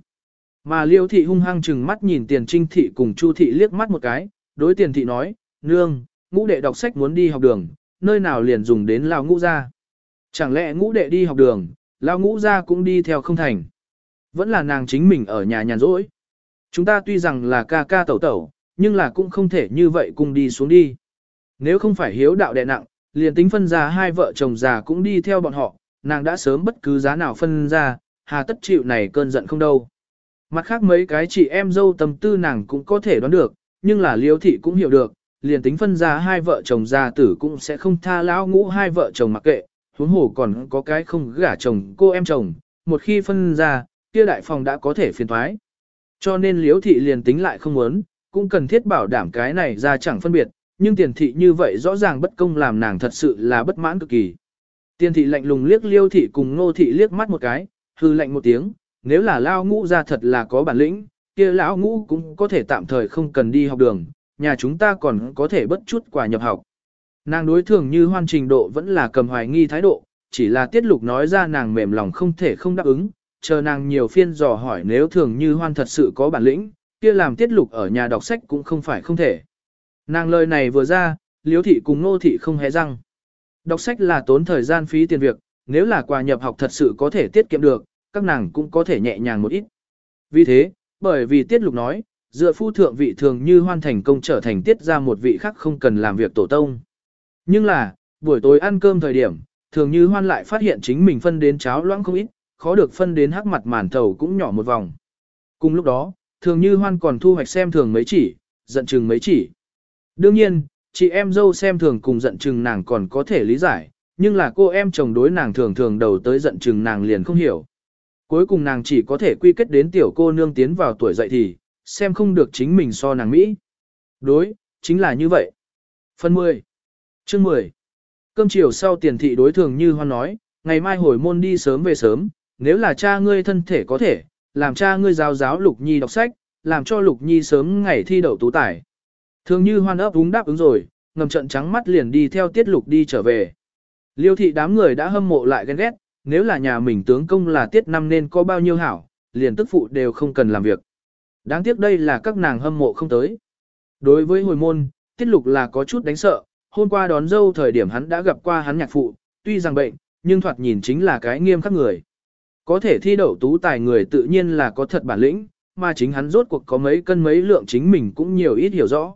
[SPEAKER 1] Mà liêu thị hung hăng chừng mắt nhìn tiền trinh thị cùng chu thị liếc mắt một cái, đối tiền thị nói, nương, ngũ đệ đọc sách muốn đi học đường, nơi nào liền dùng đến lao ngũ ra. Chẳng lẽ ngũ đệ đi học đường, lao ngũ ra cũng đi theo không thành. Vẫn là nàng chính mình ở nhà nhàn rỗi. Chúng ta tuy rằng là ca ca tẩu tẩu, nhưng là cũng không thể như vậy cùng đi xuống đi. Nếu không phải hiếu đạo đệ nặng, liền tính phân ra hai vợ chồng già cũng đi theo bọn họ, nàng đã sớm bất cứ giá nào phân ra, hà tất chịu này cơn giận không đâu. Mặt khác mấy cái chị em dâu tâm tư nàng cũng có thể đoán được, nhưng là liêu thị cũng hiểu được, liền tính phân ra hai vợ chồng già tử cũng sẽ không tha lão ngũ hai vợ chồng mặc kệ, huống hồ còn có cái không gả chồng cô em chồng, một khi phân ra, kia đại phòng đã có thể phiền thoái. Cho nên liếu thị liền tính lại không muốn, cũng cần thiết bảo đảm cái này ra chẳng phân biệt, nhưng tiền thị như vậy rõ ràng bất công làm nàng thật sự là bất mãn cực kỳ. Tiền thị lạnh lùng liếc liêu thị cùng ngô thị liếc mắt một cái, hư lạnh một tiếng, nếu là lao ngũ ra thật là có bản lĩnh, kia lão ngũ cũng có thể tạm thời không cần đi học đường, nhà chúng ta còn có thể bất chút quả nhập học. Nàng đối thường như hoan trình độ vẫn là cầm hoài nghi thái độ, chỉ là tiết lục nói ra nàng mềm lòng không thể không đáp ứng, chờ nàng nhiều phiên dò hỏi nếu thường như hoan thật sự có bản lĩnh, kia làm tiết lục ở nhà đọc sách cũng không phải không thể. Nàng lời này vừa ra, liếu thị cùng nô thị không hé răng. Đọc sách là tốn thời gian phí tiền việc, nếu là quà nhập học thật sự có thể tiết kiệm được, các nàng cũng có thể nhẹ nhàng một ít. Vì thế, bởi vì tiết lục nói, dựa phu thượng vị thường như hoan thành công trở thành tiết ra một vị khác không cần làm việc tổ tông. Nhưng là, buổi tối ăn cơm thời điểm, thường như hoan lại phát hiện chính mình phân đến cháo loãng không ít, khó được phân đến hắc mặt màn thầu cũng nhỏ một vòng. Cùng lúc đó, thường như hoan còn thu hoạch xem thường mấy chỉ, giận chừng mấy chỉ. Đương nhiên, chị em dâu xem thường cùng giận chừng nàng còn có thể lý giải, nhưng là cô em chồng đối nàng thường thường đầu tới giận chừng nàng liền không hiểu. Cuối cùng nàng chỉ có thể quy kết đến tiểu cô nương tiến vào tuổi dậy thì, xem không được chính mình so nàng Mỹ. Đối, chính là như vậy. Phần 10. Chương 10. Cơm chiều sau tiền thị đối thường như hoan nói, ngày mai hồi môn đi sớm về sớm, nếu là cha ngươi thân thể có thể, làm cha ngươi giáo giáo Lục Nhi đọc sách, làm cho Lục Nhi sớm ngày thi đậu tú tài. Thường như hoan ấp đúng đáp ứng rồi, ngầm trận trắng mắt liền đi theo tiết lục đi trở về. Liêu thị đám người đã hâm mộ lại ghen ghét, nếu là nhà mình tướng công là tiết năm nên có bao nhiêu hảo, liền tức phụ đều không cần làm việc. Đáng tiếc đây là các nàng hâm mộ không tới. Đối với hồi môn, tiết lục là có chút đánh sợ, hôm qua đón dâu thời điểm hắn đã gặp qua hắn nhạc phụ, tuy rằng bệnh, nhưng thoạt nhìn chính là cái nghiêm khắc người. Có thể thi đậu tú tài người tự nhiên là có thật bản lĩnh, mà chính hắn rốt cuộc có mấy cân mấy lượng chính mình cũng nhiều ít hiểu rõ.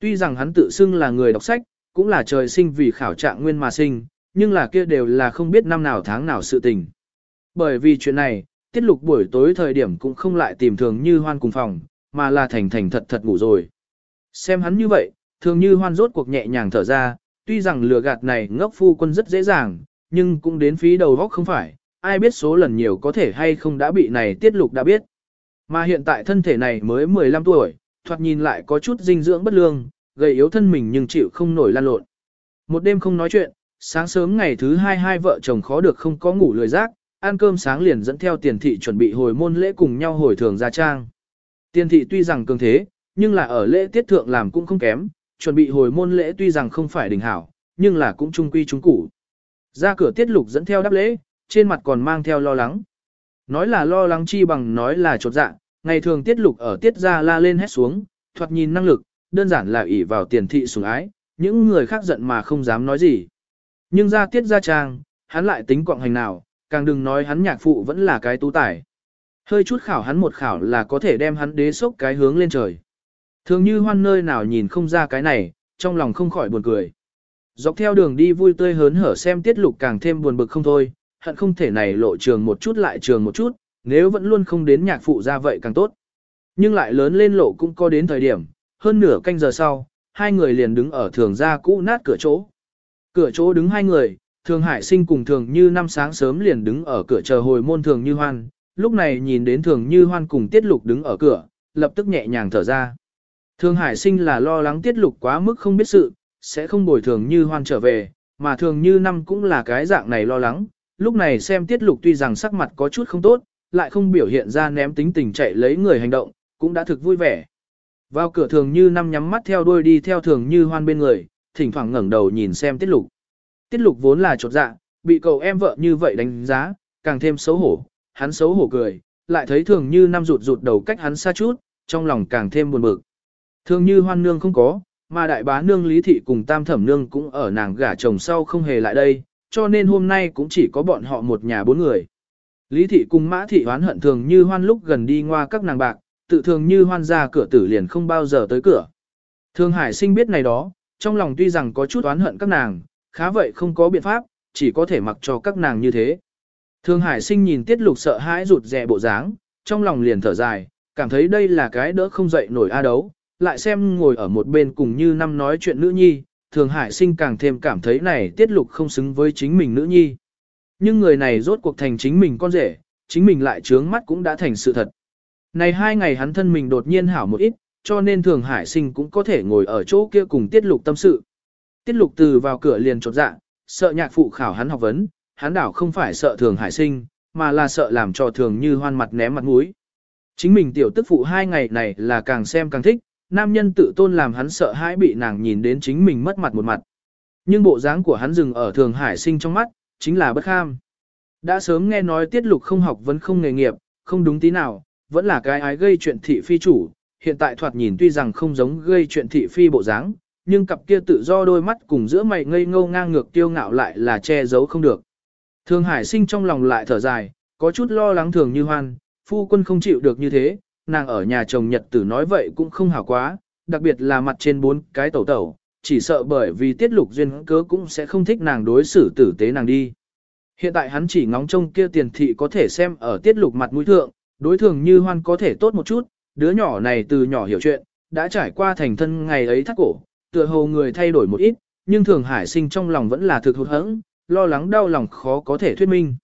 [SPEAKER 1] Tuy rằng hắn tự xưng là người đọc sách, cũng là trời sinh vì khảo trạng nguyên mà sinh, nhưng là kia đều là không biết năm nào tháng nào sự tình. Bởi vì chuyện này, tiết lục buổi tối thời điểm cũng không lại tìm thường như hoan cùng phòng, mà là thành thành thật thật ngủ rồi. Xem hắn như vậy, thường như hoan rốt cuộc nhẹ nhàng thở ra, tuy rằng lừa gạt này ngốc phu quân rất dễ dàng, nhưng cũng đến phí đầu góc không phải, ai biết số lần nhiều có thể hay không đã bị này tiết lục đã biết. Mà hiện tại thân thể này mới 15 tuổi, thoạt nhìn lại có chút dinh dưỡng bất lương, gầy yếu thân mình nhưng chịu không nổi lan lộn. Một đêm không nói chuyện, sáng sớm ngày thứ hai hai vợ chồng khó được không có ngủ lười giác, ăn cơm sáng liền dẫn theo tiền thị chuẩn bị hồi môn lễ cùng nhau hồi thường gia trang. Tiền thị tuy rằng cường thế, nhưng là ở lễ tiết thượng làm cũng không kém, chuẩn bị hồi môn lễ tuy rằng không phải đỉnh hảo, nhưng là cũng trung quy trung củ. Ra cửa tiết lục dẫn theo đáp lễ, trên mặt còn mang theo lo lắng. Nói là lo lắng chi bằng nói là chột dạ, ngày thường tiết lục ở tiết ra la lên hét xuống, thoạt nhìn năng lực, đơn giản là ỷ vào tiền thị sủng ái, những người khác giận mà không dám nói gì. Nhưng ra tiết ra trang, hắn lại tính quọng hành nào, càng đừng nói hắn nhạc phụ vẫn là cái tú tài. Hơi chút khảo hắn một khảo là có thể đem hắn đế sốc cái hướng lên trời. Thường như hoan nơi nào nhìn không ra cái này, trong lòng không khỏi buồn cười. Dọc theo đường đi vui tươi hớn hở xem tiết lục càng thêm buồn bực không thôi, hận không thể này lộ trường một chút lại trường một chút, nếu vẫn luôn không đến nhạc phụ ra vậy càng tốt. Nhưng lại lớn lên lộ cũng có đến thời điểm, hơn nửa canh giờ sau, hai người liền đứng ở thường gia cũ nát cửa chỗ. Cửa chỗ đứng hai người, thường hải sinh cùng thường như năm sáng sớm liền đứng ở cửa chờ hồi môn thường như hoan, lúc này nhìn đến thường như hoan cùng tiết lục đứng ở cửa, lập tức nhẹ nhàng thở ra. Thường hải sinh là lo lắng tiết lục quá mức không biết sự, sẽ không bồi thường như hoan trở về, mà thường như năm cũng là cái dạng này lo lắng, lúc này xem tiết lục tuy rằng sắc mặt có chút không tốt, lại không biểu hiện ra ném tính tình chạy lấy người hành động, cũng đã thực vui vẻ. Vào cửa thường như năm nhắm mắt theo đuôi đi theo thường như hoan bên người, thỉnh thoảng ngẩng đầu nhìn xem tiết lục. Tiết lục vốn là chột dạ, bị cậu em vợ như vậy đánh giá, càng thêm xấu hổ, hắn xấu hổ cười, lại thấy thường như năm rụt rụt đầu cách hắn xa chút, trong lòng càng thêm buồn bực. Thường như hoan nương không có, mà đại bá nương lý thị cùng tam thẩm nương cũng ở nàng gả chồng sau không hề lại đây, cho nên hôm nay cũng chỉ có bọn họ một nhà bốn người. Lý thị cùng mã thị hoán hận thường như hoan lúc gần đi qua các nàng bạc, tự thường như hoan ra cửa tử liền không bao giờ tới cửa. Thường hải sinh biết này đó, trong lòng tuy rằng có chút oán hận các nàng, khá vậy không có biện pháp, chỉ có thể mặc cho các nàng như thế. Thường hải sinh nhìn tiết lục sợ hãi rụt rè bộ dáng, trong lòng liền thở dài, cảm thấy đây là cái đỡ không dậy nổi a đấu, lại xem ngồi ở một bên cùng như năm nói chuyện nữ nhi, thường hải sinh càng thêm cảm thấy này tiết lục không xứng với chính mình nữ nhi. Nhưng người này rốt cuộc thành chính mình con rể, chính mình lại trướng mắt cũng đã thành sự thật. Này hai ngày hắn thân mình đột nhiên hảo một ít, cho nên thường hải sinh cũng có thể ngồi ở chỗ kia cùng tiết lục tâm sự. Tiết lục từ vào cửa liền chột dạ, sợ nhạc phụ khảo hắn học vấn, hắn đảo không phải sợ thường hải sinh, mà là sợ làm cho thường như hoan mặt ném mặt mũi. Chính mình tiểu tức phụ hai ngày này là càng xem càng thích, nam nhân tự tôn làm hắn sợ hãi bị nàng nhìn đến chính mình mất mặt một mặt. Nhưng bộ dáng của hắn dừng ở thường hải sinh trong mắt, chính là bất kham. Đã sớm nghe nói tiết lục không học vẫn không nghề nghiệp, không đúng tí nào, vẫn là cái ái gây chuyện thị phi chủ, hiện tại thoạt nhìn tuy rằng không giống gây chuyện thị phi bộ dáng, nhưng cặp kia tự do đôi mắt cùng giữa mày ngây ngâu ngang ngược tiêu ngạo lại là che giấu không được. Thường hải sinh trong lòng lại thở dài, có chút lo lắng thường như hoan, phu quân không chịu được như thế, nàng ở nhà chồng nhật tử nói vậy cũng không hảo quá, đặc biệt là mặt trên bốn cái tẩu tẩu, chỉ sợ bởi vì tiết lục duyên cớ cũng sẽ không thích nàng đối xử tử tế nàng đi. Hiện tại hắn chỉ ngóng trông kia tiền thị có thể xem ở tiết lục mặt mũi thượng, đối thường như hoan có thể tốt một chút, đứa nhỏ này từ nhỏ hiểu chuyện, đã trải qua thành thân ngày ấy thắt cổ, tựa hồ người thay đổi một ít, nhưng thường hải sinh trong lòng vẫn là thực hụt hẫng, lo lắng đau lòng khó có thể thuyết minh.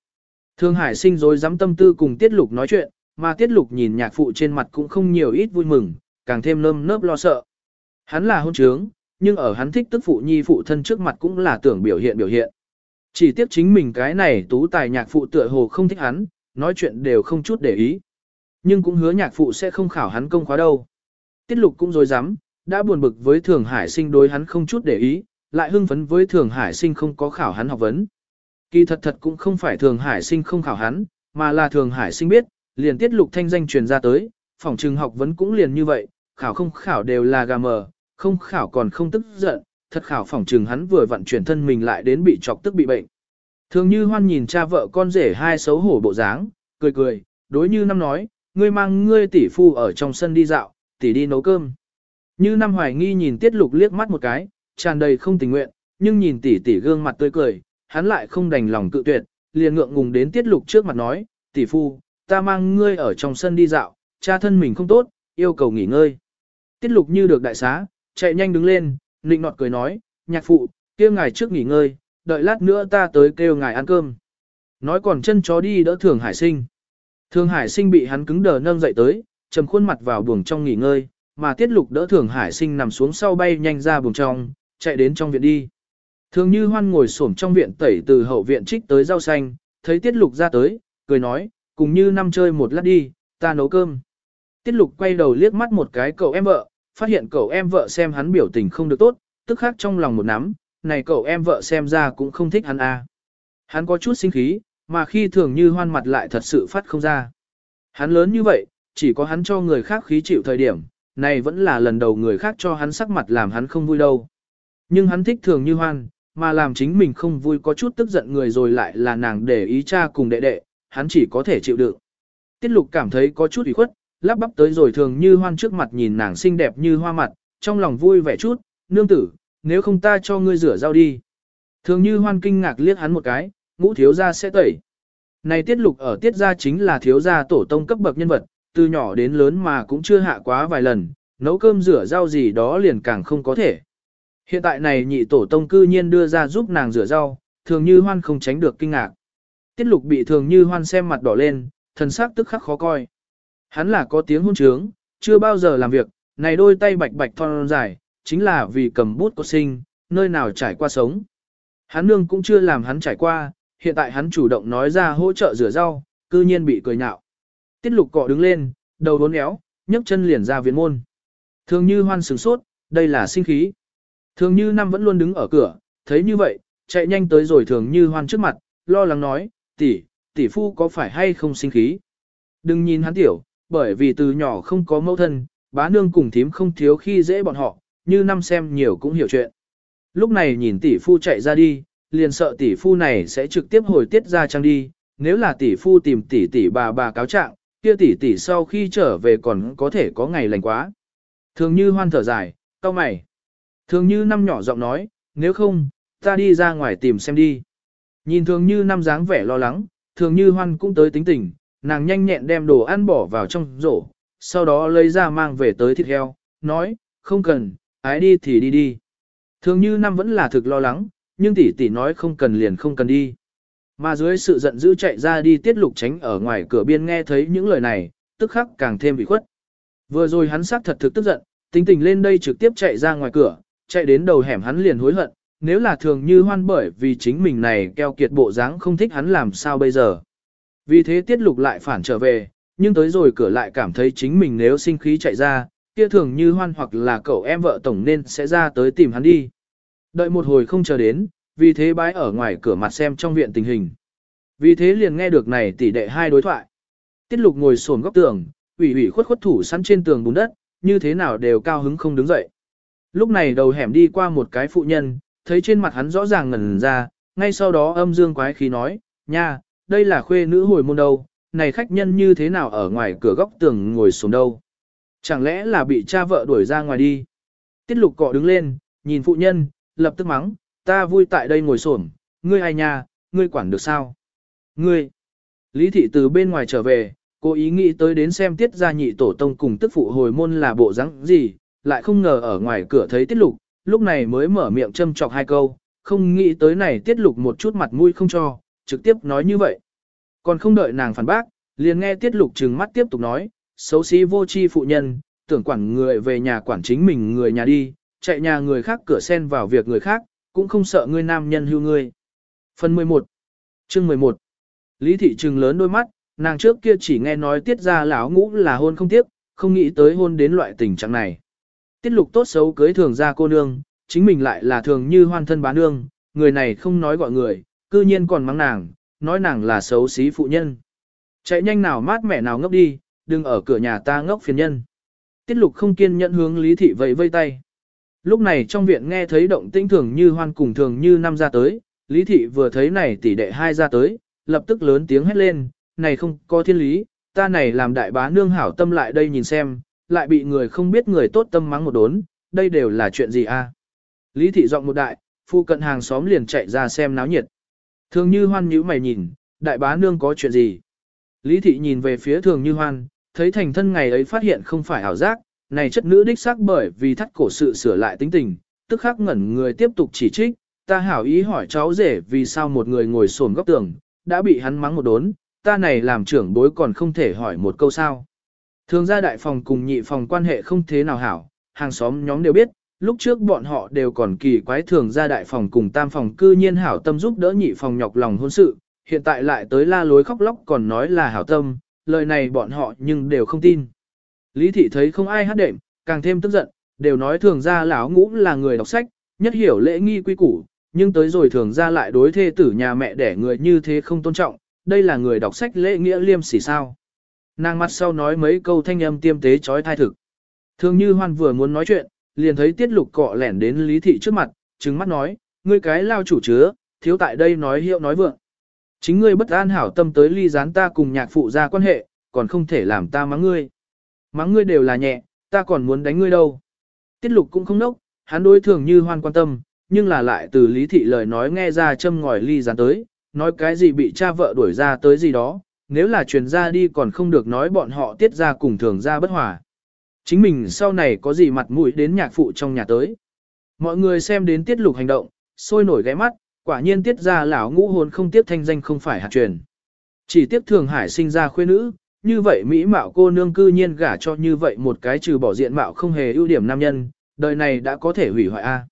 [SPEAKER 1] Thường hải sinh rồi dám tâm tư cùng tiết lục nói chuyện, mà tiết lục nhìn nhạc phụ trên mặt cũng không nhiều ít vui mừng, càng thêm nơm nớp lo sợ. Hắn là hôn trướng, nhưng ở hắn thích tức phụ nhi phụ thân trước mặt cũng là tưởng biểu hiện biểu hiện. Chỉ tiếc chính mình cái này tú tài nhạc phụ tựa hồ không thích hắn, nói chuyện đều không chút để ý. Nhưng cũng hứa nhạc phụ sẽ không khảo hắn công khóa đâu. Tiết lục cũng dối rắm đã buồn bực với thường hải sinh đối hắn không chút để ý, lại hưng phấn với thường hải sinh không có khảo hắn học vấn. Kỳ thật thật cũng không phải thường hải sinh không khảo hắn, mà là thường hải sinh biết, liền tiết lục thanh danh truyền ra tới, phòng trừng học vấn cũng liền như vậy, khảo không khảo đều là gà mờ, không khảo còn không tức giận, thật khảo phỏng trừng hắn vừa vận chuyển thân mình lại đến bị chọc tức bị bệnh. Thường như hoan nhìn cha vợ con rể hai xấu hổ bộ dáng, cười cười, đối như năm nói, ngươi mang ngươi tỷ phu ở trong sân đi dạo, tỷ đi nấu cơm. Như năm hoài nghi nhìn tiết lục liếc mắt một cái, tràn đầy không tình nguyện, nhưng nhìn tỷ tỷ gương mặt tươi cười, hắn lại không đành lòng cự tuyệt, liền ngượng ngùng đến tiết lục trước mặt nói, tỷ phu, ta mang ngươi ở trong sân đi dạo, cha thân mình không tốt, yêu cầu nghỉ ngơi. Tiết lục như được đại xá, chạy nhanh đứng lên, nịnh nọt cười nói, nhạc phụ, kia ngài trước nghỉ ngơi, đợi lát nữa ta tới kêu ngài ăn cơm. Nói còn chân chó đi đỡ thường hải sinh. Thường hải sinh bị hắn cứng đờ nâng dậy tới, trầm khuôn mặt vào buồng trong nghỉ ngơi, mà tiết lục đỡ thường hải sinh nằm xuống sau bay nhanh ra buồng trong, chạy đến trong viện đi. Thường như hoan ngồi xổm trong viện tẩy từ hậu viện trích tới rau xanh, thấy tiết lục ra tới, cười nói, cùng như năm chơi một lát đi, ta nấu cơm. Tiết lục quay đầu liếc mắt một cái cậu em vợ, phát hiện cậu em vợ xem hắn biểu tình không được tốt, tức khắc trong lòng một nắm, này cậu em vợ xem ra cũng không thích hắn à. Hắn có chút sinh khí, mà khi thường như hoan mặt lại thật sự phát không ra. Hắn lớn như vậy, chỉ có hắn cho người khác khí chịu thời điểm, này vẫn là lần đầu người khác cho hắn sắc mặt làm hắn không vui đâu. Nhưng hắn thích thường như hoan, mà làm chính mình không vui có chút tức giận người rồi lại là nàng để ý cha cùng đệ đệ, hắn chỉ có thể chịu đựng. Tiết lục cảm thấy có chút ủy khuất, lắp bắp tới rồi thường như hoan trước mặt nhìn nàng xinh đẹp như hoa mặt, trong lòng vui vẻ chút, nương tử, nếu không ta cho ngươi rửa rau đi. Thường như hoan kinh ngạc liếc hắn một cái, ngũ thiếu gia sẽ tẩy. Này tiết lục ở tiết gia chính là thiếu gia tổ tông cấp bậc nhân vật, từ nhỏ đến lớn mà cũng chưa hạ quá vài lần, nấu cơm rửa rau gì đó liền càng không có thể. Hiện tại này nhị tổ tông cư nhiên đưa ra giúp nàng rửa rau, thường như hoan không tránh được kinh ngạc. Tiết lục bị thường như hoan xem mặt đỏ lên, thần sắc tức khắc khó coi. Hắn là có tiếng hôn trướng, chưa bao giờ làm việc, này đôi tay bạch bạch thon dài, chính là vì cầm bút có sinh, nơi nào trải qua sống. Hắn nương cũng chưa làm hắn trải qua, hiện tại hắn chủ động nói ra hỗ trợ rửa rau, cư nhiên bị cười nhạo. Tiết lục cọ đứng lên, đầu đốn éo, nhấc chân liền ra viện môn. Thường như hoan sừng sốt, đây là sinh khí. Thường như năm vẫn luôn đứng ở cửa, thấy như vậy, chạy nhanh tới rồi thường như hoan trước mặt, lo lắng nói, tỷ, tỷ phu có phải hay không sinh khí. Đừng nhìn hắn tiểu, bởi vì từ nhỏ không có mẫu thân, bá nương cùng thím không thiếu khi dễ bọn họ, như năm xem nhiều cũng hiểu chuyện. Lúc này nhìn tỷ phu chạy ra đi, liền sợ tỷ phu này sẽ trực tiếp hồi tiết ra trang đi, nếu là tỷ phu tìm tỷ tỷ bà bà cáo trạng, kia tỷ tỷ sau khi trở về còn có thể có ngày lành quá. Thường như hoan thở dài, cau mày. Thường như năm nhỏ giọng nói, nếu không, ta đi ra ngoài tìm xem đi. Nhìn thường như năm dáng vẻ lo lắng, thường như hoan cũng tới tính tình, nàng nhanh nhẹn đem đồ ăn bỏ vào trong rổ, sau đó lấy ra mang về tới thịt heo, nói, không cần, ái đi thì đi đi. Thường như năm vẫn là thực lo lắng, nhưng tỷ tỷ nói không cần liền không cần đi. Mà dưới sự giận dữ chạy ra đi tiết lục tránh ở ngoài cửa biên nghe thấy những lời này, tức khắc càng thêm bị khuất. Vừa rồi hắn xác thật thực tức giận, tính tình lên đây trực tiếp chạy ra ngoài cửa, chạy đến đầu hẻm hắn liền hối hận, nếu là thường như hoan bởi vì chính mình này keo kiệt bộ dáng không thích hắn làm sao bây giờ. Vì thế tiết lục lại phản trở về, nhưng tới rồi cửa lại cảm thấy chính mình nếu sinh khí chạy ra, kia thường như hoan hoặc là cậu em vợ tổng nên sẽ ra tới tìm hắn đi. Đợi một hồi không chờ đến, vì thế bái ở ngoài cửa mặt xem trong viện tình hình. Vì thế liền nghe được này tỷ đệ hai đối thoại. Tiết lục ngồi sồn góc tường, ủy ủy khuất khuất thủ sẵn trên tường bùn đất, như thế nào đều cao hứng không đứng dậy. Lúc này đầu hẻm đi qua một cái phụ nhân, thấy trên mặt hắn rõ ràng ngẩn ra, ngay sau đó âm dương quái khí nói, nha, đây là khuê nữ hồi môn đâu, này khách nhân như thế nào ở ngoài cửa góc tường ngồi xuống đâu. Chẳng lẽ là bị cha vợ đuổi ra ngoài đi. Tiết lục cọ đứng lên, nhìn phụ nhân, lập tức mắng, ta vui tại đây ngồi xổm, ngươi ai nha, ngươi quản được sao? Ngươi! Lý thị từ bên ngoài trở về, cô ý nghĩ tới đến xem tiết gia nhị tổ tông cùng tức phụ hồi môn là bộ rắn gì, lại không ngờ ở ngoài cửa thấy tiết lục, lúc này mới mở miệng châm chọc hai câu, không nghĩ tới này tiết lục một chút mặt mũi không cho, trực tiếp nói như vậy. Còn không đợi nàng phản bác, liền nghe tiết lục trừng mắt tiếp tục nói, xấu xí vô chi phụ nhân, tưởng quản người về nhà quản chính mình người nhà đi, chạy nhà người khác cửa sen vào việc người khác, cũng không sợ ngươi nam nhân hưu ngươi. Phần 11 Chương 11 Lý thị trừng lớn đôi mắt, nàng trước kia chỉ nghe nói tiết ra lão ngũ là hôn không tiếc, không nghĩ tới hôn đến loại tình trạng này. Tiết lục tốt xấu cưới thường ra cô nương, chính mình lại là thường như hoan thân bán nương, người này không nói gọi người, cư nhiên còn mắng nàng, nói nàng là xấu xí phụ nhân. Chạy nhanh nào mát mẹ nào ngốc đi, đừng ở cửa nhà ta ngốc phiền nhân. Tiết lục không kiên nhẫn hướng lý thị vẫy vây tay. Lúc này trong viện nghe thấy động tĩnh thường như hoan cùng thường như năm ra tới, Lý Thị vừa thấy này tỷ đệ hai ra tới, lập tức lớn tiếng hét lên, này không có thiên lý, ta này làm đại bá nương hảo tâm lại đây nhìn xem, lại bị người không biết người tốt tâm mắng một đốn, đây đều là chuyện gì a? Lý Thị giọng một đại, phu cận hàng xóm liền chạy ra xem náo nhiệt. Thường như hoan nhíu mày nhìn, đại bá nương có chuyện gì? Lý Thị nhìn về phía thường như hoan, thấy thành thân ngày ấy phát hiện không phải ảo giác, này chất nữ đích xác bởi vì thắt cổ sự sửa lại tính tình, tức khắc ngẩn người tiếp tục chỉ trích, ta hảo ý hỏi cháu rể vì sao một người ngồi xổm góc tường, đã bị hắn mắng một đốn, ta này làm trưởng bối còn không thể hỏi một câu sao. Thường gia đại phòng cùng nhị phòng quan hệ không thế nào hảo, hàng xóm nhóm đều biết, lúc trước bọn họ đều còn kỳ quái thường gia đại phòng cùng tam phòng cư nhiên hảo tâm giúp đỡ nhị phòng nhọc lòng hôn sự, hiện tại lại tới la lối khóc lóc còn nói là hảo tâm, lời này bọn họ nhưng đều không tin. Lý thị thấy không ai hát đệm, càng thêm tức giận, đều nói thường gia lão ngũ là người đọc sách, nhất hiểu lễ nghi quy củ, nhưng tới rồi thường gia lại đối thê tử nhà mẹ để người như thế không tôn trọng, đây là người đọc sách lễ nghĩa liêm sỉ sao. Nàng mặt sau nói mấy câu thanh âm tiêm tế trói thai thực. Thường như hoan vừa muốn nói chuyện, liền thấy tiết lục cọ lẻn đến lý thị trước mặt, trừng mắt nói, ngươi cái lao chủ chứa, thiếu tại đây nói hiệu nói vượng. Chính ngươi bất an hảo tâm tới ly gián ta cùng nhạc phụ ra quan hệ, còn không thể làm ta mắng ngươi. Mắng ngươi đều là nhẹ, ta còn muốn đánh ngươi đâu. Tiết lục cũng không nốc, hắn đối thường như hoan quan tâm, nhưng là lại từ lý thị lời nói nghe ra châm ngòi ly gián tới, nói cái gì bị cha vợ đuổi ra tới gì đó, nếu là truyền ra đi còn không được nói bọn họ tiết ra cùng thường ra bất hòa. Chính mình sau này có gì mặt mũi đến nhạc phụ trong nhà tới. Mọi người xem đến tiết lục hành động, sôi nổi ghé mắt, quả nhiên tiết ra lão ngũ hồn không tiếp thanh danh không phải hạt truyền. Chỉ tiếc thường hải sinh ra khuê nữ, như vậy mỹ mạo cô nương cư nhiên gả cho như vậy một cái trừ bỏ diện mạo không hề ưu điểm nam nhân, đời này đã có thể hủy hoại a.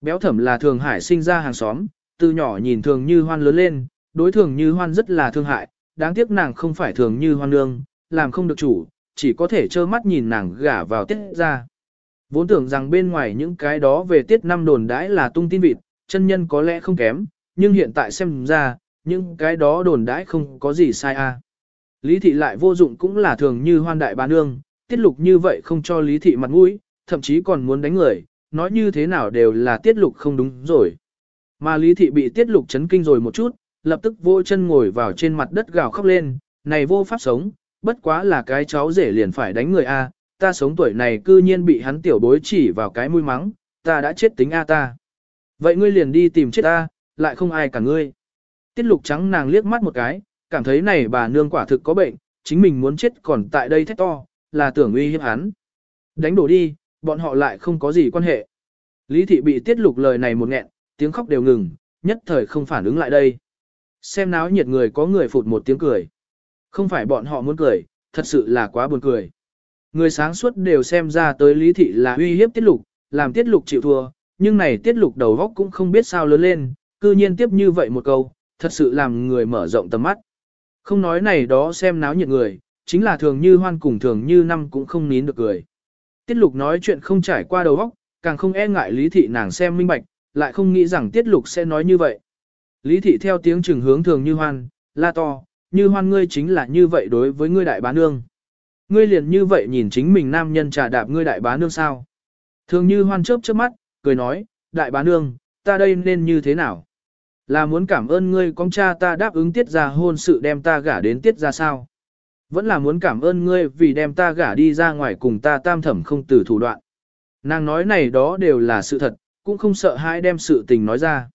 [SPEAKER 1] Béo thẩm là thường hải sinh ra hàng xóm, từ nhỏ nhìn thường như hoan lớn lên, đối thường như hoan rất là thương hại, đáng tiếc nàng không phải thường như hoan nương, làm không được chủ, chỉ có thể trơ mắt nhìn nàng gả vào tiết ra. Vốn tưởng rằng bên ngoài những cái đó về tiết năm đồn đãi là tung tin vịt, chân nhân có lẽ không kém, nhưng hiện tại xem ra, những cái đó đồn đãi không có gì sai a. Lý thị lại vô dụng cũng là thường như hoan đại bá nương, tiết lục như vậy không cho lý thị mặt mũi, thậm chí còn muốn đánh người, nói như thế nào đều là tiết lục không đúng rồi. Mà lý thị bị tiết lục chấn kinh rồi một chút, lập tức vô chân ngồi vào trên mặt đất gào khóc lên, này vô pháp sống, bất quá là cái cháu rể liền phải đánh người a, ta sống tuổi này cư nhiên bị hắn tiểu bối chỉ vào cái mũi mắng, ta đã chết tính a ta. Vậy ngươi liền đi tìm chết ta, lại không ai cả ngươi. Tiết lục trắng nàng liếc mắt một cái, cảm thấy này bà nương quả thực có bệnh, chính mình muốn chết còn tại đây thét to, là tưởng uy hiếp hắn. Đánh đổ đi, bọn họ lại không có gì quan hệ. Lý thị bị tiết lục lời này một nghẹn, tiếng khóc đều ngừng, nhất thời không phản ứng lại đây. Xem náo nhiệt người có người phụt một tiếng cười. Không phải bọn họ muốn cười, thật sự là quá buồn cười. Người sáng suốt đều xem ra tới lý thị là uy hiếp tiết lục, làm tiết lục chịu thua, nhưng này tiết lục đầu góc cũng không biết sao lớn lên, cư nhiên tiếp như vậy một câu, thật sự làm người mở rộng tầm mắt. Không nói này đó xem náo nhiệt người, chính là thường như hoan cùng thường như năm cũng không nín được cười. Tiết lục nói chuyện không trải qua đầu óc, càng không e ngại lý thị nàng xem minh bạch, lại không nghĩ rằng tiết lục sẽ nói như vậy. Lý thị theo tiếng trừng hướng thường như hoan, la to, như hoan ngươi chính là như vậy đối với ngươi đại bá nương. Ngươi liền như vậy nhìn chính mình nam nhân trà đạp ngươi đại bá nương sao. Thường như hoan chớp chớp mắt, cười nói, đại bá nương, ta đây nên như thế nào? Là muốn cảm ơn ngươi con cha ta đáp ứng tiết ra hôn sự đem ta gả đến tiết ra sao? Vẫn là muốn cảm ơn ngươi vì đem ta gả đi ra ngoài cùng ta tam thẩm không từ thủ đoạn. Nàng nói này đó đều là sự thật, cũng không sợ hãi đem sự tình nói ra.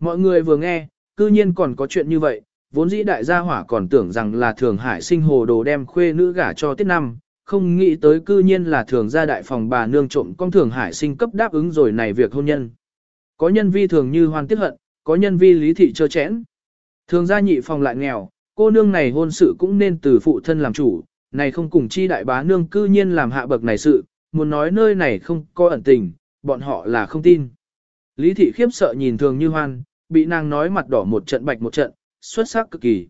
[SPEAKER 1] Mọi người vừa nghe, cư nhiên còn có chuyện như vậy, vốn dĩ đại gia hỏa còn tưởng rằng là thường hải sinh hồ đồ đem khuê nữ gả cho tiết năm, không nghĩ tới cư nhiên là thường gia đại phòng bà nương trộm con thường hải sinh cấp đáp ứng rồi này việc hôn nhân. Có nhân vi thường như hoan tiết hận, có nhân vi lý thị trơ chẽn. Thường gia nhị phòng lại nghèo, cô nương này hôn sự cũng nên từ phụ thân làm chủ, này không cùng chi đại bá nương cư nhiên làm hạ bậc này sự, muốn nói nơi này không có ẩn tình, bọn họ là không tin. Lý thị khiếp sợ nhìn thường như hoan, bị nàng nói mặt đỏ một trận bạch một trận, xuất sắc cực kỳ.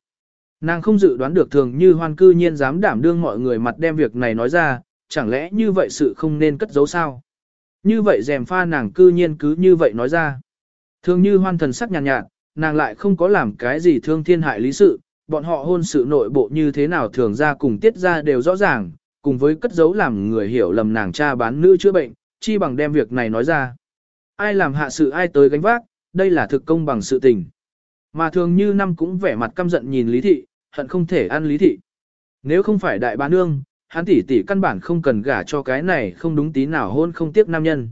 [SPEAKER 1] Nàng không dự đoán được thường như hoan cư nhiên dám đảm đương mọi người mặt đem việc này nói ra, chẳng lẽ như vậy sự không nên cất giấu sao? Như vậy dèm pha nàng cư nhiên cứ như vậy nói ra. Thường như hoan thần sắc nhàn nhạt, nhạt, nàng lại không có làm cái gì thương thiên hại lý sự, bọn họ hôn sự nội bộ như thế nào thường ra cùng tiết ra đều rõ ràng, cùng với cất giấu làm người hiểu lầm nàng cha bán nữ chữa bệnh, chi bằng đem việc này nói ra. Ai làm hạ sự ai tới gánh vác, đây là thực công bằng sự tình. Mà thường như năm cũng vẻ mặt căm giận nhìn Lý Thị, hận không thể ăn Lý Thị. Nếu không phải đại bá nương, hắn tỷ tỷ căn bản không cần gả cho cái này không đúng tí nào hôn không tiếc nam nhân.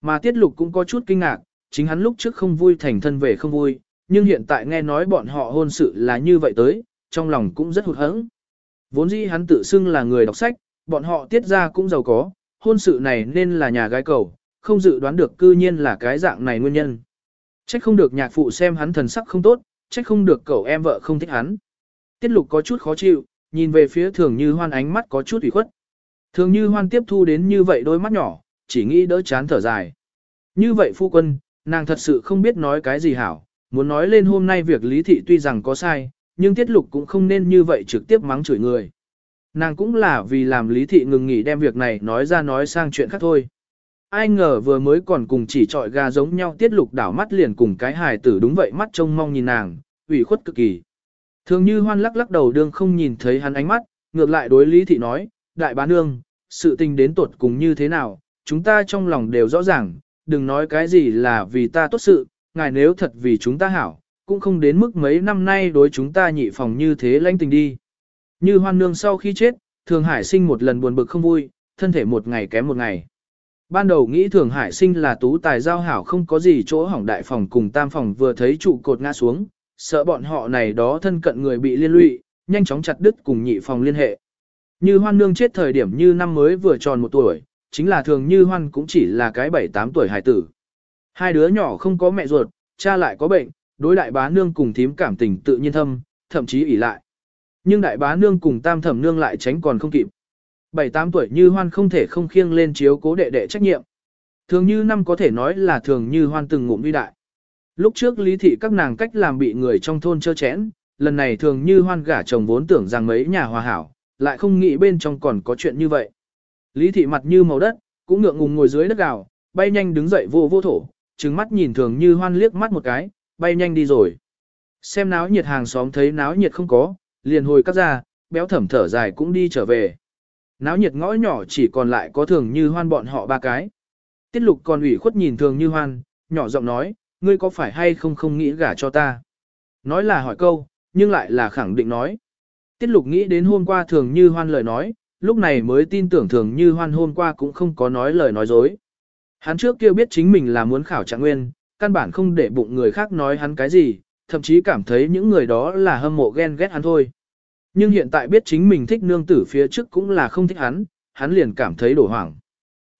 [SPEAKER 1] Mà Tiết Lục cũng có chút kinh ngạc, chính hắn lúc trước không vui thành thân về không vui, nhưng hiện tại nghe nói bọn họ hôn sự là như vậy tới, trong lòng cũng rất hụt hẫng. Vốn dĩ hắn tự xưng là người đọc sách, bọn họ tiết ra cũng giàu có, hôn sự này nên là nhà gái cầu, không dự đoán được cư nhiên là cái dạng này nguyên nhân. Trách không được nhạc phụ xem hắn thần sắc không tốt, trách không được cậu em vợ không thích hắn. Tiết lục có chút khó chịu, nhìn về phía thường như hoan ánh mắt có chút ủy khuất. Thường như hoan tiếp thu đến như vậy đôi mắt nhỏ, chỉ nghĩ đỡ chán thở dài. Như vậy phu quân, nàng thật sự không biết nói cái gì hảo, muốn nói lên hôm nay việc lý thị tuy rằng có sai, nhưng tiết lục cũng không nên như vậy trực tiếp mắng chửi người. Nàng cũng là vì làm lý thị ngừng nghỉ đem việc này nói ra nói sang chuyện khác thôi. Ai ngờ vừa mới còn cùng chỉ trọi gà giống nhau tiết lục đảo mắt liền cùng cái hài tử đúng vậy mắt trông mong nhìn nàng, ủy khuất cực kỳ. Thường như hoan lắc lắc đầu đương không nhìn thấy hắn ánh mắt, ngược lại đối lý thị nói, đại bá nương, sự tình đến tuột cùng như thế nào, chúng ta trong lòng đều rõ ràng, đừng nói cái gì là vì ta tốt sự, ngài nếu thật vì chúng ta hảo, cũng không đến mức mấy năm nay đối chúng ta nhị phòng như thế lãnh tình đi. Như hoan nương sau khi chết, Thường Hải sinh một lần buồn bực không vui, thân thể một ngày kém một ngày. Ban đầu nghĩ Thường Hải sinh là tú tài giao hảo không có gì chỗ hỏng đại phòng cùng tam phòng vừa thấy trụ cột ngã xuống, sợ bọn họ này đó thân cận người bị liên lụy, nhanh chóng chặt đứt cùng nhị phòng liên hệ. Như hoan nương chết thời điểm như năm mới vừa tròn một tuổi, chính là thường như hoan cũng chỉ là cái bảy tám tuổi hài tử. Hai đứa nhỏ không có mẹ ruột, cha lại có bệnh, đối đại bá nương cùng thím cảm tình tự nhiên thâm, thậm chí ỷ lại. Nhưng đại bá nương cùng tam thẩm nương lại tránh còn không kịp. Bảy tám tuổi như hoan không thể không khiêng lên chiếu cố đệ đệ trách nhiệm. Thường như năm có thể nói là thường như hoan từng ngụm đi đại. Lúc trước lý thị các nàng cách làm bị người trong thôn chơ chẽn, lần này thường như hoan gả chồng vốn tưởng rằng mấy nhà hòa hảo, lại không nghĩ bên trong còn có chuyện như vậy. Lý thị mặt như màu đất, cũng ngượng ngùng ngồi dưới đất gào, bay nhanh đứng dậy vô vô thổ, trừng mắt nhìn thường như hoan liếc mắt một cái, bay nhanh đi rồi. Xem náo nhiệt hàng xóm thấy náo nhiệt không có, liền hồi cắt ra, béo thẩm thở dài cũng đi trở về. Náo nhiệt ngõ nhỏ chỉ còn lại có thường như hoan bọn họ ba cái. Tiết lục còn ủy khuất nhìn thường như hoan, nhỏ giọng nói, ngươi có phải hay không không nghĩ gả cho ta? Nói là hỏi câu, nhưng lại là khẳng định nói. Tiết lục nghĩ đến hôm qua thường như hoan lời nói, lúc này mới tin tưởng thường như hoan hôm qua cũng không có nói lời nói dối. Hắn trước kia biết chính mình là muốn khảo trạng nguyên, căn bản không để bụng người khác nói hắn cái gì, thậm chí cảm thấy những người đó là hâm mộ ghen ghét hắn thôi. Nhưng hiện tại biết chính mình thích nương tử phía trước cũng là không thích hắn, hắn liền cảm thấy đổ hoảng.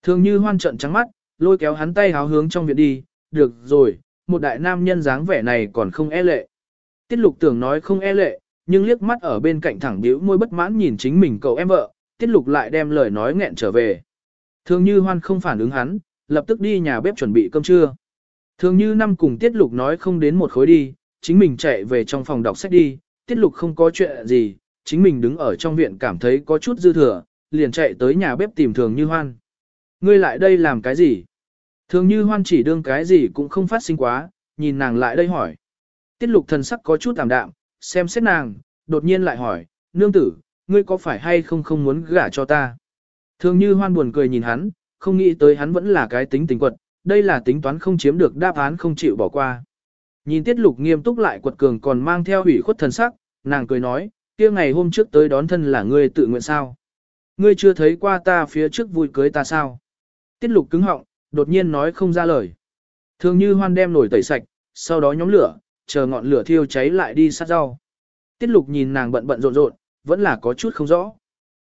[SPEAKER 1] Thường như hoan trận trắng mắt, lôi kéo hắn tay háo hướng trong viện đi, được rồi, một đại nam nhân dáng vẻ này còn không e lệ. Tiết lục tưởng nói không e lệ, nhưng liếc mắt ở bên cạnh thẳng biểu môi bất mãn nhìn chính mình cậu em vợ, tiết lục lại đem lời nói nghẹn trở về. Thường như hoan không phản ứng hắn, lập tức đi nhà bếp chuẩn bị cơm trưa. Thường như năm cùng tiết lục nói không đến một khối đi, chính mình chạy về trong phòng đọc sách đi, tiết lục không có chuyện gì, chính mình đứng ở trong viện cảm thấy có chút dư thừa, liền chạy tới nhà bếp tìm thường như hoan. Ngươi lại đây làm cái gì? Thường như hoan chỉ đương cái gì cũng không phát sinh quá, nhìn nàng lại đây hỏi. Tiết lục thần sắc có chút tạm đạm, xem xét nàng, đột nhiên lại hỏi, nương tử, ngươi có phải hay không không muốn gả cho ta? Thường như hoan buồn cười nhìn hắn, không nghĩ tới hắn vẫn là cái tính tình quật, đây là tính toán không chiếm được đáp án không chịu bỏ qua. Nhìn tiết lục nghiêm túc lại quật cường còn mang theo hủy khuất thần sắc, nàng cười nói, kia ngày hôm trước tới đón thân là ngươi tự nguyện sao? Ngươi chưa thấy qua ta phía trước vui cưới ta sao? Tiết lục cứng họng, đột nhiên nói không ra lời. Thường như hoan đem nổi tẩy sạch, sau đó nhóm lửa, chờ ngọn lửa thiêu cháy lại đi sát rau. Tiết lục nhìn nàng bận bận rộn rộn, vẫn là có chút không rõ.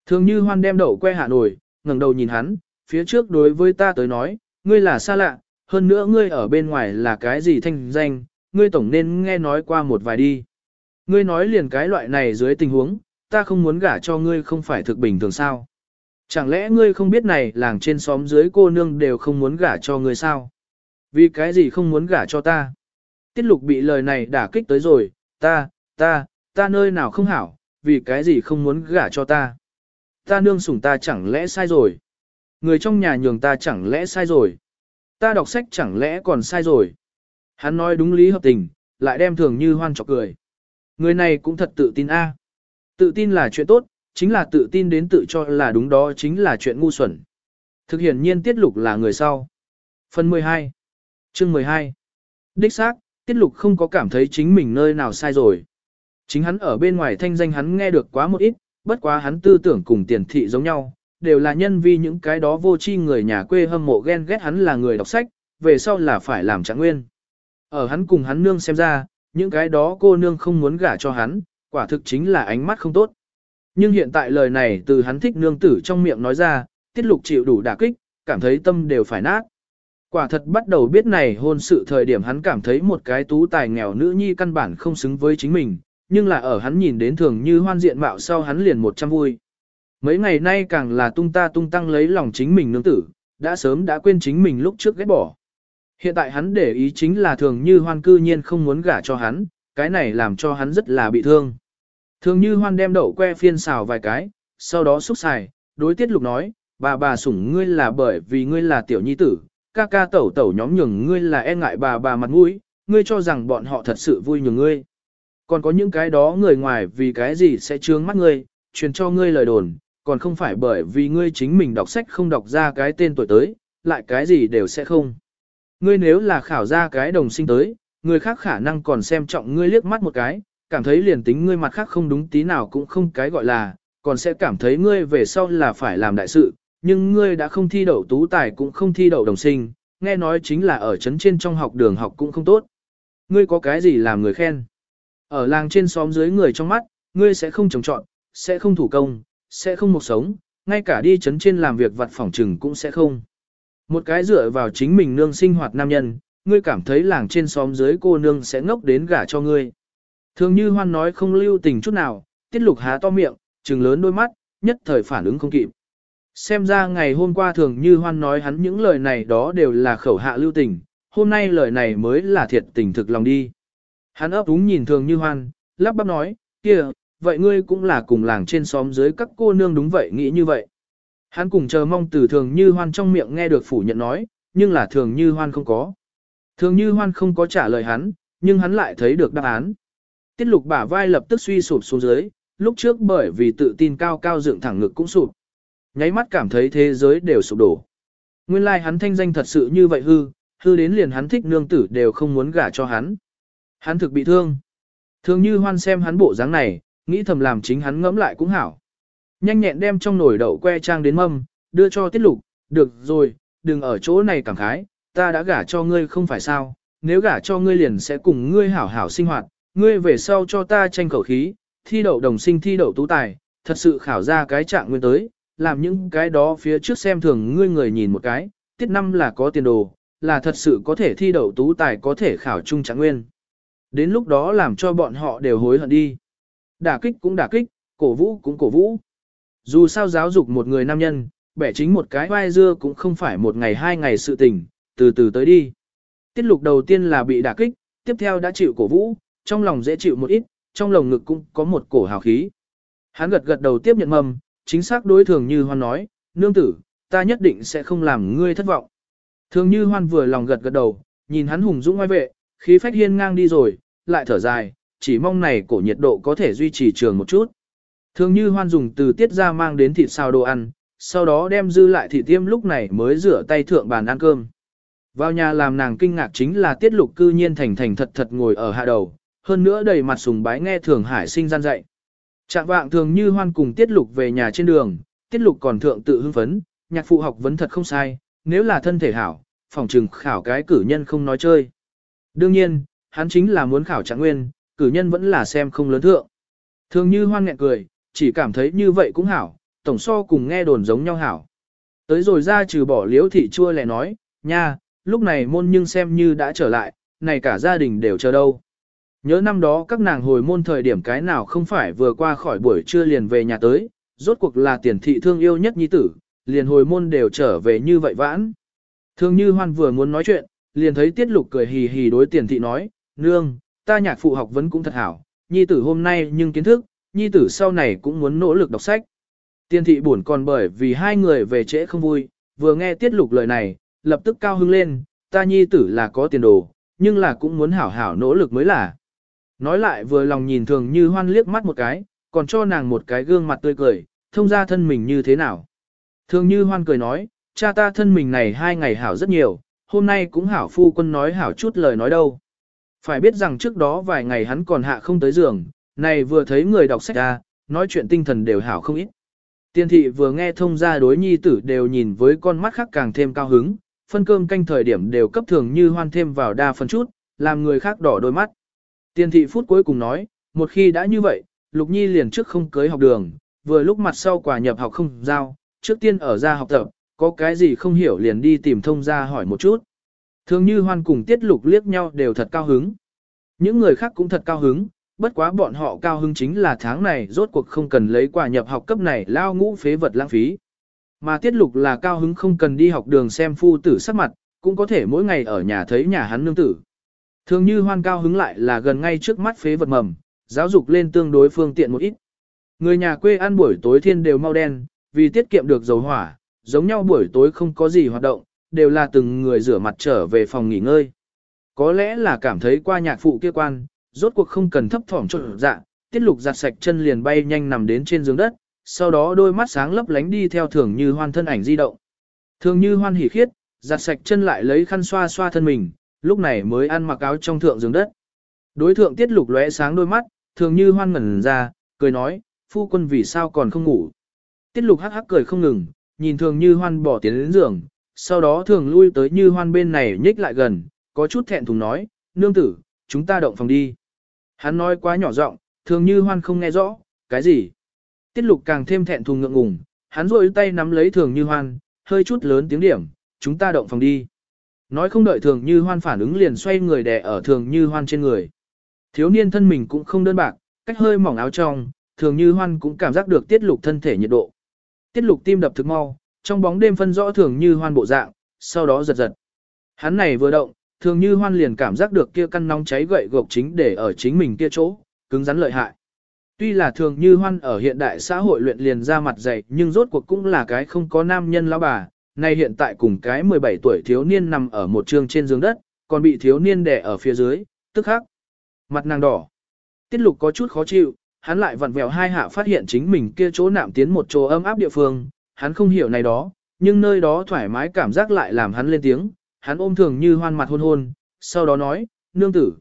[SPEAKER 1] Thường như hoan đem đậu que hạ nổi, ngẩng đầu nhìn hắn, phía trước đối với ta tới nói, ngươi là xa lạ, hơn nữa ngươi ở bên ngoài là cái gì thanh danh, ngươi tổng nên nghe nói qua một vài đi. Ngươi nói liền cái loại này dưới tình huống, ta không muốn gả cho ngươi không phải thực bình thường sao. Chẳng lẽ ngươi không biết này làng trên xóm dưới cô nương đều không muốn gả cho ngươi sao? Vì cái gì không muốn gả cho ta? Tiết lục bị lời này đả kích tới rồi, ta, ta, ta nơi nào không hảo, vì cái gì không muốn gả cho ta? Ta nương sủng ta chẳng lẽ sai rồi? Người trong nhà nhường ta chẳng lẽ sai rồi? Ta đọc sách chẳng lẽ còn sai rồi? Hắn nói đúng lý hợp tình, lại đem thường như hoan chọc cười. Người này cũng thật tự tin a. Tự tin là chuyện tốt, chính là tự tin đến tự cho là đúng đó chính là chuyện ngu xuẩn. Thực hiện nhiên tiết lục là người sau. Phần 12 Chương 12 Đích xác, tiết lục không có cảm thấy chính mình nơi nào sai rồi. Chính hắn ở bên ngoài thanh danh hắn nghe được quá một ít, bất quá hắn tư tưởng cùng tiền thị giống nhau, đều là nhân vi những cái đó vô tri người nhà quê hâm mộ ghen ghét hắn là người đọc sách, về sau là phải làm trạng nguyên. Ở hắn cùng hắn nương xem ra, những cái đó cô nương không muốn gả cho hắn, quả thực chính là ánh mắt không tốt. Nhưng hiện tại lời này từ hắn thích nương tử trong miệng nói ra, tiết lục chịu đủ đả kích, cảm thấy tâm đều phải nát. Quả thật bắt đầu biết này hôn sự thời điểm hắn cảm thấy một cái tú tài nghèo nữ nhi căn bản không xứng với chính mình, nhưng là ở hắn nhìn đến thường như hoan diện mạo sau hắn liền một trăm vui. Mấy ngày nay càng là tung ta tung tăng lấy lòng chính mình nương tử, đã sớm đã quên chính mình lúc trước ghét bỏ. Hiện tại hắn để ý chính là thường như hoan cư nhiên không muốn gả cho hắn, cái này làm cho hắn rất là bị thương. Thường như hoan đem đậu que phiên xào vài cái, sau đó xúc xài, đối tiết lục nói, bà bà sủng ngươi là bởi vì ngươi là tiểu nhi tử, ca ca tẩu tẩu nhóm nhường ngươi là e ngại bà bà mặt mũi, ngươi cho rằng bọn họ thật sự vui nhường ngươi. Còn có những cái đó người ngoài vì cái gì sẽ trướng mắt ngươi, truyền cho ngươi lời đồn, còn không phải bởi vì ngươi chính mình đọc sách không đọc ra cái tên tuổi tới, lại cái gì đều sẽ không. Ngươi nếu là khảo ra cái đồng sinh tới, người khác khả năng còn xem trọng ngươi liếc mắt một cái, cảm thấy liền tính ngươi mặt khác không đúng tí nào cũng không cái gọi là, còn sẽ cảm thấy ngươi về sau là phải làm đại sự, nhưng ngươi đã không thi đậu tú tài cũng không thi đậu đồng sinh, nghe nói chính là ở trấn trên trong học đường học cũng không tốt. Ngươi có cái gì làm người khen? Ở làng trên xóm dưới người trong mắt, ngươi sẽ không trồng trọn, sẽ không thủ công, sẽ không một sống, ngay cả đi chấn trên làm việc vặt phòng trừng cũng sẽ không. Một cái dựa vào chính mình nương sinh hoạt nam nhân, ngươi cảm thấy làng trên xóm dưới cô nương sẽ ngốc đến gả cho ngươi. Thường như hoan nói không lưu tình chút nào, tiết lục há to miệng, trừng lớn đôi mắt, nhất thời phản ứng không kịp. Xem ra ngày hôm qua thường như hoan nói hắn những lời này đó đều là khẩu hạ lưu tình, hôm nay lời này mới là thiệt tình thực lòng đi. Hắn ấp úng nhìn thường như hoan, lắp bắp nói, kia, vậy ngươi cũng là cùng làng trên xóm dưới các cô nương đúng vậy nghĩ như vậy. Hắn cùng chờ mong từ thường như hoan trong miệng nghe được phủ nhận nói, nhưng là thường như hoan không có. Thường như hoan không có trả lời hắn, nhưng hắn lại thấy được đáp án. Tiết lục bả vai lập tức suy sụp xuống dưới, lúc trước bởi vì tự tin cao cao dựng thẳng ngực cũng sụp. Nháy mắt cảm thấy thế giới đều sụp đổ. Nguyên lai like hắn thanh danh thật sự như vậy hư, hư đến liền hắn thích nương tử đều không muốn gả cho hắn. Hắn thực bị thương. Thường như hoan xem hắn bộ dáng này, nghĩ thầm làm chính hắn ngẫm lại cũng hảo. Nhanh nhẹn đem trong nồi đậu que trang đến mâm, đưa cho tiết lục, được rồi, đừng ở chỗ này cảm khái, ta đã gả cho ngươi không phải sao, nếu gả cho ngươi liền sẽ cùng ngươi hảo hảo sinh hoạt, ngươi về sau cho ta tranh khẩu khí, thi đậu đồng sinh thi đậu tú tài, thật sự khảo ra cái trạng nguyên tới, làm những cái đó phía trước xem thường ngươi người nhìn một cái, tiết năm là có tiền đồ, là thật sự có thể thi đậu tú tài có thể khảo trung trạng nguyên. Đến lúc đó làm cho bọn họ đều hối hận đi. Đả kích cũng đả kích, cổ vũ cũng cổ vũ. Dù sao giáo dục một người nam nhân, bẻ chính một cái vai dưa cũng không phải một ngày hai ngày sự tình, từ từ tới đi. Tiết lục đầu tiên là bị đả kích, tiếp theo đã chịu cổ vũ, trong lòng dễ chịu một ít, trong lồng ngực cũng có một cổ hào khí. Hắn gật gật đầu tiếp nhận mầm, chính xác đối thường như hoan nói, nương tử, ta nhất định sẽ không làm ngươi thất vọng. Thường như hoan vừa lòng gật gật đầu, nhìn hắn hùng dũng ngoài vệ, khí phách hiên ngang đi rồi, lại thở dài, chỉ mong này cổ nhiệt độ có thể duy trì trường một chút. Thường như hoan dùng từ tiết ra mang đến thịt xào đồ ăn, sau đó đem dư lại thịt tiêm lúc này mới rửa tay thượng bàn ăn cơm. Vào nhà làm nàng kinh ngạc chính là tiết lục cư nhiên thành thành thật thật ngồi ở hạ đầu, hơn nữa đầy mặt sùng bái nghe thường hải sinh gian dạy. Trạng vạng thường như hoan cùng tiết lục về nhà trên đường, tiết lục còn thượng tự hưng phấn, nhạc phụ học vấn thật không sai, nếu là thân thể hảo, phòng trừng khảo cái cử nhân không nói chơi. Đương nhiên, hắn chính là muốn khảo trạng nguyên, cử nhân vẫn là xem không lớn thượng. Thường như hoan nghẹn cười, chỉ cảm thấy như vậy cũng hảo, tổng so cùng nghe đồn giống nhau hảo. Tới rồi ra trừ bỏ liếu thị chua lẻ nói, nha, lúc này môn nhưng xem như đã trở lại, này cả gia đình đều chờ đâu. Nhớ năm đó các nàng hồi môn thời điểm cái nào không phải vừa qua khỏi buổi trưa liền về nhà tới, rốt cuộc là tiền thị thương yêu nhất nhi tử, liền hồi môn đều trở về như vậy vãn. Thương như hoan vừa muốn nói chuyện, liền thấy tiết lục cười hì hì đối tiền thị nói, nương, ta nhạc phụ học vấn cũng thật hảo, nhi tử hôm nay nhưng kiến thức, nhi tử sau này cũng muốn nỗ lực đọc sách. Tiền thị buồn còn bởi vì hai người về trễ không vui, vừa nghe tiết lục lời này, lập tức cao hứng lên, ta nhi tử là có tiền đồ, nhưng là cũng muốn hảo hảo nỗ lực mới là. Nói lại vừa lòng nhìn thường như hoan liếc mắt một cái, còn cho nàng một cái gương mặt tươi cười, thông ra thân mình như thế nào. Thường như hoan cười nói, cha ta thân mình này hai ngày hảo rất nhiều, hôm nay cũng hảo phu quân nói hảo chút lời nói đâu. Phải biết rằng trước đó vài ngày hắn còn hạ không tới giường, này vừa thấy người đọc sách ra, nói chuyện tinh thần đều hảo không ít. Tiên thị vừa nghe thông ra đối nhi tử đều nhìn với con mắt khác càng thêm cao hứng, phân cơm canh thời điểm đều cấp thường như hoan thêm vào đa phần chút, làm người khác đỏ đôi mắt. Tiên thị phút cuối cùng nói, một khi đã như vậy, Lục Nhi liền trước không cưới học đường, vừa lúc mặt sau quả nhập học không giao, trước tiên ở ra học tập, có cái gì không hiểu liền đi tìm thông ra hỏi một chút. Thường như hoan cùng tiết lục liếc nhau đều thật cao hứng. Những người khác cũng thật cao hứng, bất quá bọn họ cao hứng chính là tháng này rốt cuộc không cần lấy quà nhập học cấp này lao ngũ phế vật lãng phí. Mà tiết lục là cao hứng không cần đi học đường xem phu tử sắc mặt, cũng có thể mỗi ngày ở nhà thấy nhà hắn nương tử. Thường như hoan cao hứng lại là gần ngay trước mắt phế vật mầm, giáo dục lên tương đối phương tiện một ít. Người nhà quê ăn buổi tối thiên đều mau đen, vì tiết kiệm được dầu hỏa, giống nhau buổi tối không có gì hoạt động, đều là từng người rửa mặt trở về phòng nghỉ ngơi. Có lẽ là cảm thấy qua nhạc phụ kia quan, rốt cuộc không cần thấp thỏm trộn dạ, tiết lục giặt sạch chân liền bay nhanh nằm đến trên giường đất, sau đó đôi mắt sáng lấp lánh đi theo thường như hoan thân ảnh di động. Thường như hoan hỉ khiết, giặt sạch chân lại lấy khăn xoa xoa thân mình, lúc này mới ăn mặc áo trong thượng giường đất. Đối thượng tiết lục lóe sáng đôi mắt, thường như hoan ngẩn ra, cười nói, phu quân vì sao còn không ngủ. Tiết lục hắc hắc cười không ngừng, nhìn thường như hoan bỏ tiến đến giường, sau đó thường lui tới như hoan bên này nhích lại gần, có chút thẹn thùng nói, nương tử, chúng ta động phòng đi. Hắn nói quá nhỏ giọng, thường như hoan không nghe rõ, cái gì. Tiết lục càng thêm thẹn thùng ngượng ngùng, hắn rội tay nắm lấy thường như hoan, hơi chút lớn tiếng điểm, chúng ta động phòng đi. Nói không đợi thường như hoan phản ứng liền xoay người đè ở thường như hoan trên người. Thiếu niên thân mình cũng không đơn bạc, cách hơi mỏng áo trong, thường như hoan cũng cảm giác được tiết lục thân thể nhiệt độ. Tiết lục tim đập thực mau, trong bóng đêm phân rõ thường như hoan bộ dạng, sau đó giật giật. Hắn này vừa động, thường như hoan liền cảm giác được kia căn nóng cháy gậy gộc chính để ở chính mình kia chỗ, cứng rắn lợi hại. Tuy là thường như hoan ở hiện đại xã hội luyện liền ra mặt dày nhưng rốt cuộc cũng là cái không có nam nhân lão bà, nay hiện tại cùng cái 17 tuổi thiếu niên nằm ở một trường trên giường đất, còn bị thiếu niên đè ở phía dưới, tức khắc. Mặt nàng đỏ. Tiết lục có chút khó chịu, hắn lại vặn vẹo hai hạ phát hiện chính mình kia chỗ nạm tiến một chỗ ấm áp địa phương, hắn không hiểu này đó, nhưng nơi đó thoải mái cảm giác lại làm hắn lên tiếng, hắn ôm thường như hoan mặt hôn hôn, sau đó nói, nương tử.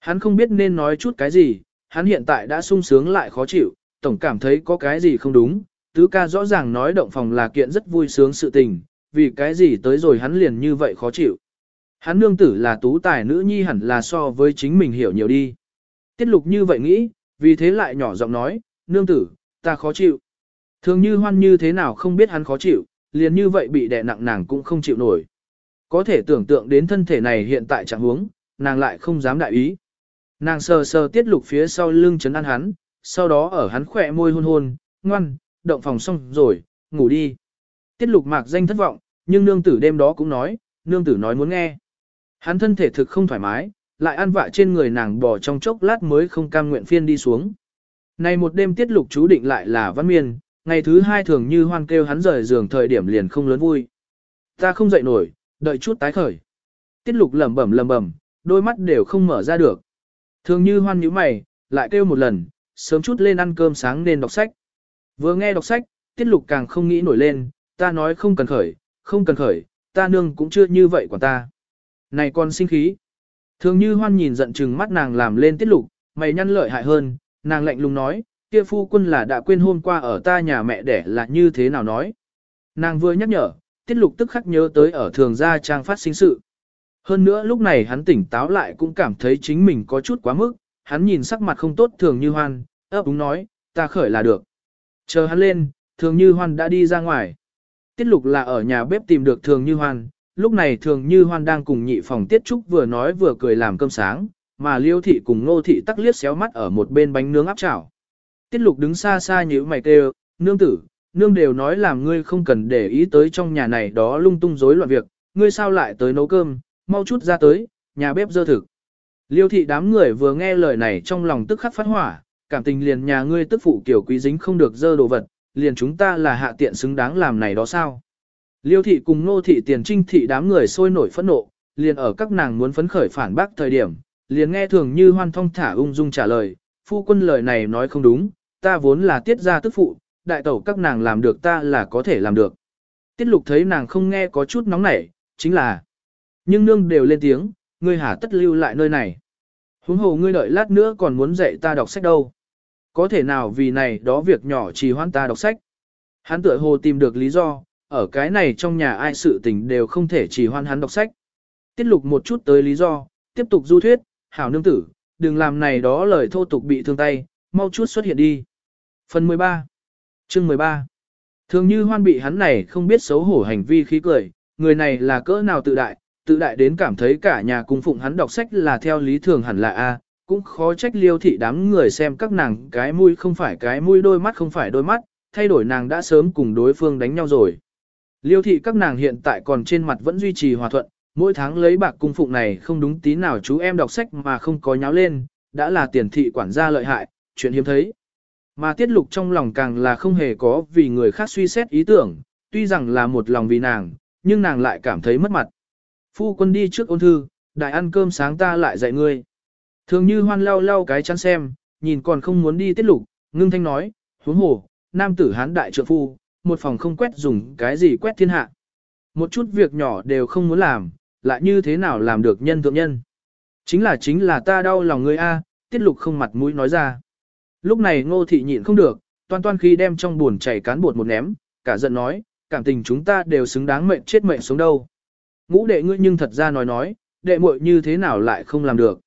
[SPEAKER 1] Hắn không biết nên nói chút cái gì, hắn hiện tại đã sung sướng lại khó chịu, tổng cảm thấy có cái gì không đúng, tứ ca rõ ràng nói động phòng là kiện rất vui sướng sự tình, vì cái gì tới rồi hắn liền như vậy khó chịu. Hắn nương tử là tú tài nữ nhi hẳn là so với chính mình hiểu nhiều đi. Tiết lục như vậy nghĩ, vì thế lại nhỏ giọng nói, nương tử, ta khó chịu. Thường như hoan như thế nào không biết hắn khó chịu, liền như vậy bị đè nặng nàng cũng không chịu nổi. Có thể tưởng tượng đến thân thể này hiện tại trạng huống, nàng lại không dám đại ý. Nàng sờ sờ tiết lục phía sau lưng chấn an hắn, sau đó ở hắn khỏe môi hôn hôn, ngoan, động phòng xong rồi, ngủ đi. Tiết lục mạc danh thất vọng, nhưng nương tử đêm đó cũng nói, nương tử nói muốn nghe. Hắn thân thể thực không thoải mái, lại ăn vạ trên người nàng bò trong chốc lát mới không cam nguyện phiên đi xuống. Này một đêm tiết lục chú định lại là văn miên, ngày thứ hai thường như hoan kêu hắn rời giường thời điểm liền không lớn vui. Ta không dậy nổi, đợi chút tái khởi. Tiết lục lẩm bẩm lẩm bẩm, đôi mắt đều không mở ra được. Thường như hoan nhíu mày, lại kêu một lần, sớm chút lên ăn cơm sáng nên đọc sách. Vừa nghe đọc sách, tiết lục càng không nghĩ nổi lên, ta nói không cần khởi, không cần khởi, ta nương cũng chưa như vậy của ta. Này con sinh khí. Thường như hoan nhìn giận chừng mắt nàng làm lên tiết lục, mày nhăn lợi hại hơn, nàng lạnh lùng nói, kia phu quân là đã quên hôm qua ở ta nhà mẹ đẻ là như thế nào nói. Nàng vừa nhắc nhở, tiết lục tức khắc nhớ tới ở thường gia trang phát sinh sự. Hơn nữa lúc này hắn tỉnh táo lại cũng cảm thấy chính mình có chút quá mức, hắn nhìn sắc mặt không tốt thường như hoan, ấp đúng nói, ta khởi là được. Chờ hắn lên, thường như hoan đã đi ra ngoài. Tiết lục là ở nhà bếp tìm được thường như hoan, lúc này thường như hoan đang cùng nhị phòng tiết trúc vừa nói vừa cười làm cơm sáng, mà liêu thị cùng nô thị tắc liếc xéo mắt ở một bên bánh nướng áp chảo. Tiết lục đứng xa xa như mày kêu, nương tử, nương đều nói làm ngươi không cần để ý tới trong nhà này đó lung tung rối loạn việc, ngươi sao lại tới nấu cơm, mau chút ra tới, nhà bếp dơ thực. Liêu thị đám người vừa nghe lời này trong lòng tức khắc phát hỏa, cảm tình liền nhà ngươi tức phụ kiểu quý dính không được dơ đồ vật, liền chúng ta là hạ tiện xứng đáng làm này đó sao. Liêu thị cùng nô thị tiền trinh thị đám người sôi nổi phẫn nộ, liền ở các nàng muốn phấn khởi phản bác thời điểm, liền nghe thường như hoan thong thả ung dung trả lời, phu quân lời này nói không đúng, ta vốn là tiết gia tức phụ, đại tẩu các nàng làm được ta là có thể làm được. Tiết lục thấy nàng không nghe có chút nóng nảy, chính là. Nhưng nương đều lên tiếng, ngươi hả tất lưu lại nơi này. Huống hồ ngươi đợi lát nữa còn muốn dạy ta đọc sách đâu. Có thể nào vì này đó việc nhỏ trì hoãn ta đọc sách. Hắn tựa hồ tìm được lý do, ở cái này trong nhà ai sự tình đều không thể chỉ hoan hắn đọc sách. Tiết lục một chút tới lý do, tiếp tục du thuyết, hảo nương tử, đừng làm này đó lời thô tục bị thương tay, mau chút xuất hiện đi. Phần 13 Chương 13 Thường như hoan bị hắn này không biết xấu hổ hành vi khí cười, người này là cỡ nào tự đại, tự đại đến cảm thấy cả nhà cung phụng hắn đọc sách là theo lý thường hẳn là A, cũng khó trách liêu thị đám người xem các nàng cái mũi không phải cái mũi đôi mắt không phải đôi mắt, thay đổi nàng đã sớm cùng đối phương đánh nhau rồi. Liêu thị các nàng hiện tại còn trên mặt vẫn duy trì hòa thuận, mỗi tháng lấy bạc cung phụng này không đúng tí nào chú em đọc sách mà không có nháo lên, đã là tiền thị quản gia lợi hại, chuyện hiếm thấy. Mà tiết lục trong lòng càng là không hề có vì người khác suy xét ý tưởng, tuy rằng là một lòng vì nàng, nhưng nàng lại cảm thấy mất mặt. Phu quân đi trước ôn thư, đại ăn cơm sáng ta lại dạy ngươi. Thường như hoan lau lau cái chăn xem, nhìn còn không muốn đi tiết lục, ngưng thanh nói, huống hồ, nam tử hán đại trượng phu, một phòng không quét dùng cái gì quét thiên hạ. Một chút việc nhỏ đều không muốn làm, lại như thế nào làm được nhân thượng nhân. Chính là chính là ta đau lòng ngươi a, tiết lục không mặt mũi nói ra. Lúc này ngô thị nhịn không được, toan toan khi đem trong buồn chảy cán bột một ném, cả giận nói, cảm tình chúng ta đều xứng đáng mệnh chết mệnh sống đâu. Ngũ đệ ngươi nhưng thật ra nói nói, đệ muội như thế nào lại không làm được.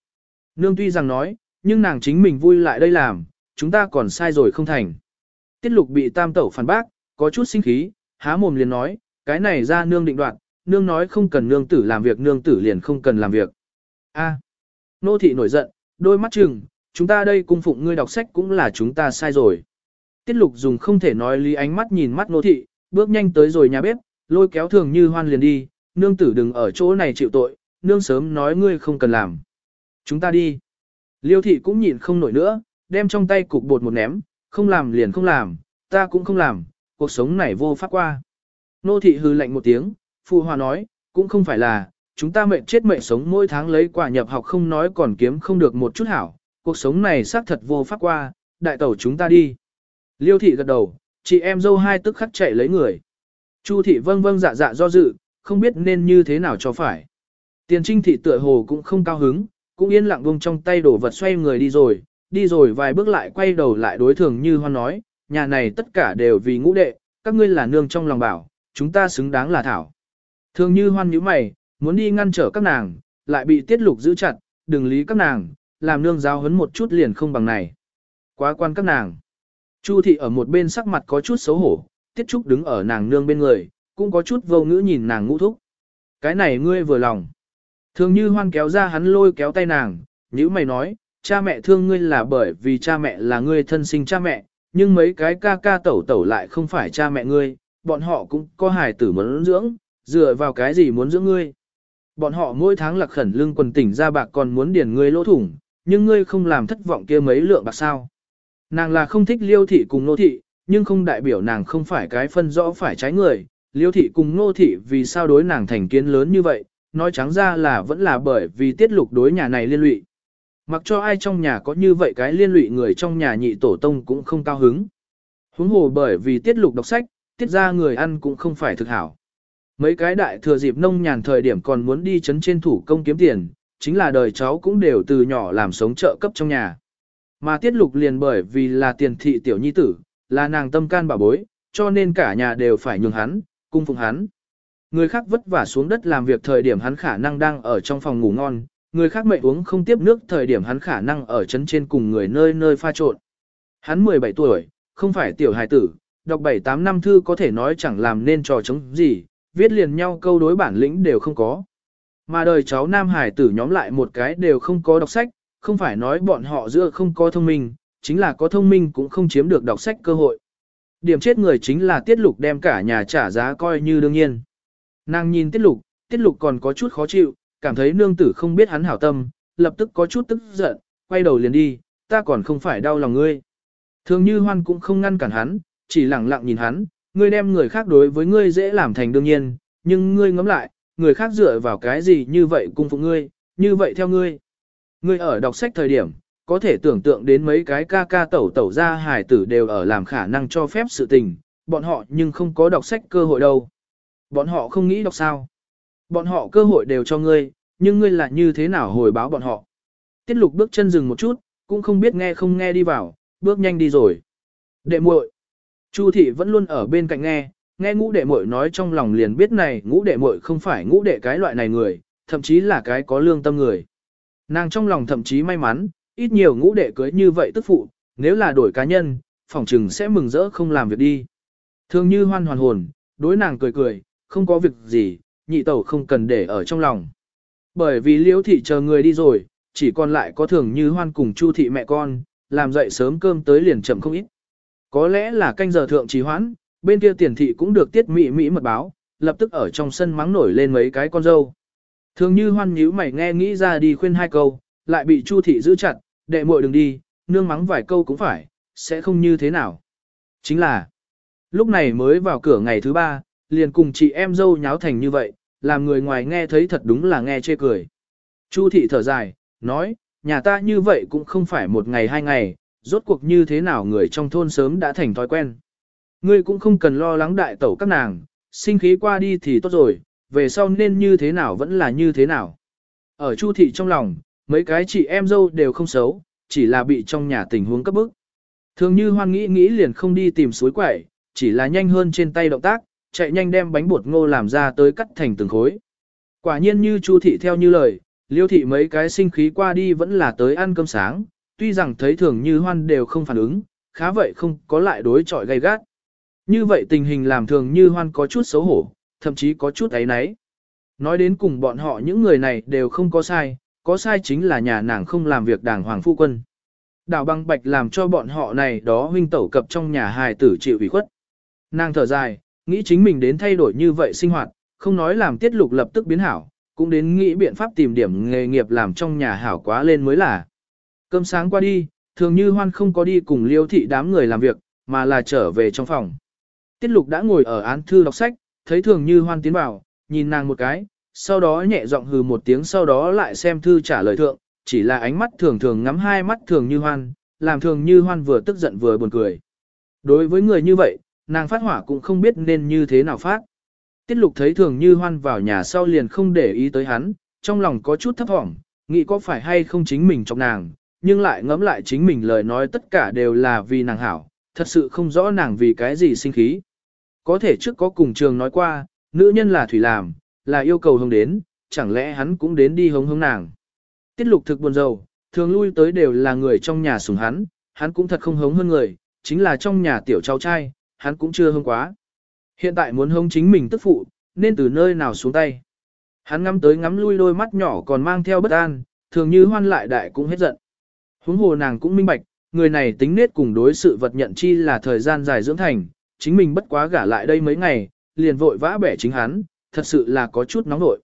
[SPEAKER 1] Nương tuy rằng nói, nhưng nàng chính mình vui lại đây làm, chúng ta còn sai rồi không thành. Tiết lục bị tam tẩu phản bác, có chút sinh khí, há mồm liền nói, cái này ra nương định đoạn, nương nói không cần nương tử làm việc nương tử liền không cần làm việc. A. Nô thị nổi giận, đôi mắt chừng, chúng ta đây cung phụng ngươi đọc sách cũng là chúng ta sai rồi. Tiết lục dùng không thể nói lý ánh mắt nhìn mắt nô thị, bước nhanh tới rồi nhà bếp, lôi kéo thường như hoan liền đi, nương tử đừng ở chỗ này chịu tội, nương sớm nói ngươi không cần làm. Chúng ta đi. Liêu thị cũng nhịn không nổi nữa, đem trong tay cục bột một ném, không làm liền không làm, ta cũng không làm, cuộc sống này vô pháp qua. Nô thị hư lạnh một tiếng, phụ hòa nói, cũng không phải là, chúng ta mệnh chết mệnh sống mỗi tháng lấy quả nhập học không nói còn kiếm không được một chút hảo, cuộc sống này xác thật vô pháp qua, đại tẩu chúng ta đi. Liêu thị gật đầu, chị em dâu hai tức khắc chạy lấy người. Chu thị vâng vâng dạ dạ do dự, không biết nên như thế nào cho phải. Tiền trinh thị tựa hồ cũng không cao hứng, cũng yên lặng buông trong tay đổ vật xoay người đi rồi, đi rồi vài bước lại quay đầu lại đối thường như hoan nói, nhà này tất cả đều vì ngũ đệ, các ngươi là nương trong lòng bảo, chúng ta xứng đáng là thảo. Thường như hoan nhíu mày, muốn đi ngăn trở các nàng, lại bị tiết lục giữ chặt, đừng lý các nàng, làm nương giáo hấn một chút liền không bằng này. Quá quan các nàng. Chu thị ở một bên sắc mặt có chút xấu hổ, tiết trúc đứng ở nàng nương bên người, cũng có chút vô ngữ nhìn nàng ngũ thúc. Cái này ngươi vừa lòng. Thường như hoan kéo ra hắn lôi kéo tay nàng, như mày nói, cha mẹ thương ngươi là bởi vì cha mẹ là ngươi thân sinh cha mẹ, nhưng mấy cái ca ca tẩu tẩu lại không phải cha mẹ ngươi, bọn họ cũng có hài tử muốn dưỡng, dựa vào cái gì muốn dưỡng ngươi. Bọn họ mỗi tháng lạc khẩn lương quần tỉnh ra bạc còn muốn điền ngươi lỗ thủng, nhưng ngươi không làm thất vọng kia mấy lượng bạc sao. Nàng là không thích liêu thị cùng nô thị, nhưng không đại biểu nàng không phải cái phân rõ phải trái người. Liêu thị cùng nô thị vì sao đối nàng thành kiến lớn như vậy, nói trắng ra là vẫn là bởi vì tiết lục đối nhà này liên lụy. Mặc cho ai trong nhà có như vậy cái liên lụy người trong nhà nhị tổ tông cũng không cao hứng. Huống hồ bởi vì tiết lục đọc sách, tiết ra người ăn cũng không phải thực hảo. Mấy cái đại thừa dịp nông nhàn thời điểm còn muốn đi chấn trên thủ công kiếm tiền, chính là đời cháu cũng đều từ nhỏ làm sống trợ cấp trong nhà. Mà tiết lục liền bởi vì là tiền thị tiểu nhi tử, là nàng tâm can bà bối, cho nên cả nhà đều phải nhường hắn, cung phụng hắn. Người khác vất vả xuống đất làm việc thời điểm hắn khả năng đang ở trong phòng ngủ ngon, người khác mệnh uống không tiếp nước thời điểm hắn khả năng ở chấn trên cùng người nơi nơi pha trộn. Hắn 17 tuổi, không phải tiểu hài tử, đọc 7-8 năm thư có thể nói chẳng làm nên trò chống gì, viết liền nhau câu đối bản lĩnh đều không có. Mà đời cháu nam hải tử nhóm lại một cái đều không có đọc sách, không phải nói bọn họ giữa không có thông minh, chính là có thông minh cũng không chiếm được đọc sách cơ hội. Điểm chết người chính là tiết lục đem cả nhà trả giá coi như đương nhiên. Nàng nhìn tiết lục, tiết lục còn có chút khó chịu, cảm thấy nương tử không biết hắn hảo tâm, lập tức có chút tức giận, quay đầu liền đi, ta còn không phải đau lòng ngươi. Thường như hoan cũng không ngăn cản hắn, chỉ lặng lặng nhìn hắn, ngươi đem người khác đối với ngươi dễ làm thành đương nhiên, nhưng ngươi ngẫm lại, người khác dựa vào cái gì như vậy cung phụ ngươi, như vậy theo ngươi. Ngươi ở đọc sách thời điểm, có thể tưởng tượng đến mấy cái ca ca tẩu tẩu ra hải tử đều ở làm khả năng cho phép sự tình, bọn họ nhưng không có đọc sách cơ hội đâu. Bọn họ không nghĩ đọc sao. Bọn họ cơ hội đều cho ngươi, nhưng ngươi là như thế nào hồi báo bọn họ. Tiết lục bước chân dừng một chút, cũng không biết nghe không nghe đi vào, bước nhanh đi rồi. Đệ muội, Chu thị vẫn luôn ở bên cạnh nghe, nghe ngũ đệ muội nói trong lòng liền biết này ngũ đệ muội không phải ngũ đệ cái loại này người, thậm chí là cái có lương tâm người. Nàng trong lòng thậm chí may mắn, ít nhiều ngũ đệ cưới như vậy tức phụ, nếu là đổi cá nhân, phỏng trừng sẽ mừng rỡ không làm việc đi. Thường như hoan hoàn hồn, đối nàng cười cười, không có việc gì, nhị tẩu không cần để ở trong lòng. Bởi vì liễu thị chờ người đi rồi, chỉ còn lại có thường như hoan cùng chu thị mẹ con, làm dậy sớm cơm tới liền chậm không ít. Có lẽ là canh giờ thượng trì hoãn, bên kia tiền thị cũng được tiết mỹ mỹ mật báo, lập tức ở trong sân mắng nổi lên mấy cái con dâu. Thường như hoan nhíu mày nghe nghĩ ra đi khuyên hai câu, lại bị chu thị giữ chặt, đệ muội đừng đi, nương mắng vài câu cũng phải, sẽ không như thế nào. Chính là, lúc này mới vào cửa ngày thứ ba, liền cùng chị em dâu nháo thành như vậy, làm người ngoài nghe thấy thật đúng là nghe chê cười. Chu thị thở dài, nói, nhà ta như vậy cũng không phải một ngày hai ngày, rốt cuộc như thế nào người trong thôn sớm đã thành thói quen. Ngươi cũng không cần lo lắng đại tẩu các nàng, sinh khí qua đi thì tốt rồi, về sau nên như thế nào vẫn là như thế nào. Ở Chu thị trong lòng, mấy cái chị em dâu đều không xấu, chỉ là bị trong nhà tình huống cấp bức. Thường như hoan nghĩ nghĩ liền không đi tìm suối quẩy, chỉ là nhanh hơn trên tay động tác, chạy nhanh đem bánh bột ngô làm ra tới cắt thành từng khối. Quả nhiên như Chu thị theo như lời, liêu thị mấy cái sinh khí qua đi vẫn là tới ăn cơm sáng, tuy rằng thấy thường như hoan đều không phản ứng, khá vậy không có lại đối chọi gay gắt. Như vậy tình hình làm thường như hoan có chút xấu hổ, thậm chí có chút ấy náy. Nói đến cùng bọn họ những người này đều không có sai, có sai chính là nhà nàng không làm việc đàng hoàng phu quân. Đào băng bạch làm cho bọn họ này đó huynh tẩu cập trong nhà hài tử chịu ủy khuất. Nàng thở dài, nghĩ chính mình đến thay đổi như vậy sinh hoạt, không nói làm tiết lục lập tức biến hảo, cũng đến nghĩ biện pháp tìm điểm nghề nghiệp làm trong nhà hảo quá lên mới là. Cơm sáng qua đi, thường như hoan không có đi cùng liêu thị đám người làm việc, mà là trở về trong phòng. Tiết lục đã ngồi ở án thư đọc sách, thấy thường như hoan tiến vào, nhìn nàng một cái, sau đó nhẹ giọng hừ một tiếng sau đó lại xem thư trả lời thượng, chỉ là ánh mắt thường thường ngắm hai mắt thường như hoan, làm thường như hoan vừa tức giận vừa buồn cười. Đối với người như vậy, nàng phát hỏa cũng không biết nên như thế nào phát. Tiết lục thấy thường như hoan vào nhà sau liền không để ý tới hắn, trong lòng có chút thấp thỏm, nghĩ có phải hay không chính mình trong nàng, nhưng lại ngẫm lại chính mình lời nói tất cả đều là vì nàng hảo, thật sự không rõ nàng vì cái gì sinh khí. Có thể trước có cùng trường nói qua, nữ nhân là thủy làm, là yêu cầu hông đến, chẳng lẽ hắn cũng đến đi hống hống nàng. Tiết lục thực buồn rầu, thường lui tới đều là người trong nhà sủng hắn, hắn cũng thật không hống hơn người, chính là trong nhà tiểu cháu trai, hắn cũng chưa hông quá. Hiện tại muốn hông chính mình tức phụ, nên từ nơi nào xuống tay. Hắn ngắm tới ngắm lui đôi mắt nhỏ còn mang theo bất an, thường như hoan lại đại cũng hết giận. Huống hồ nàng cũng minh bạch, người này tính nết cùng đối sự vật nhận chi là thời gian dài dưỡng thành, chính mình bất quá gả lại đây mấy ngày, liền vội vã bẻ chính hắn, thật sự là có chút nóng nội.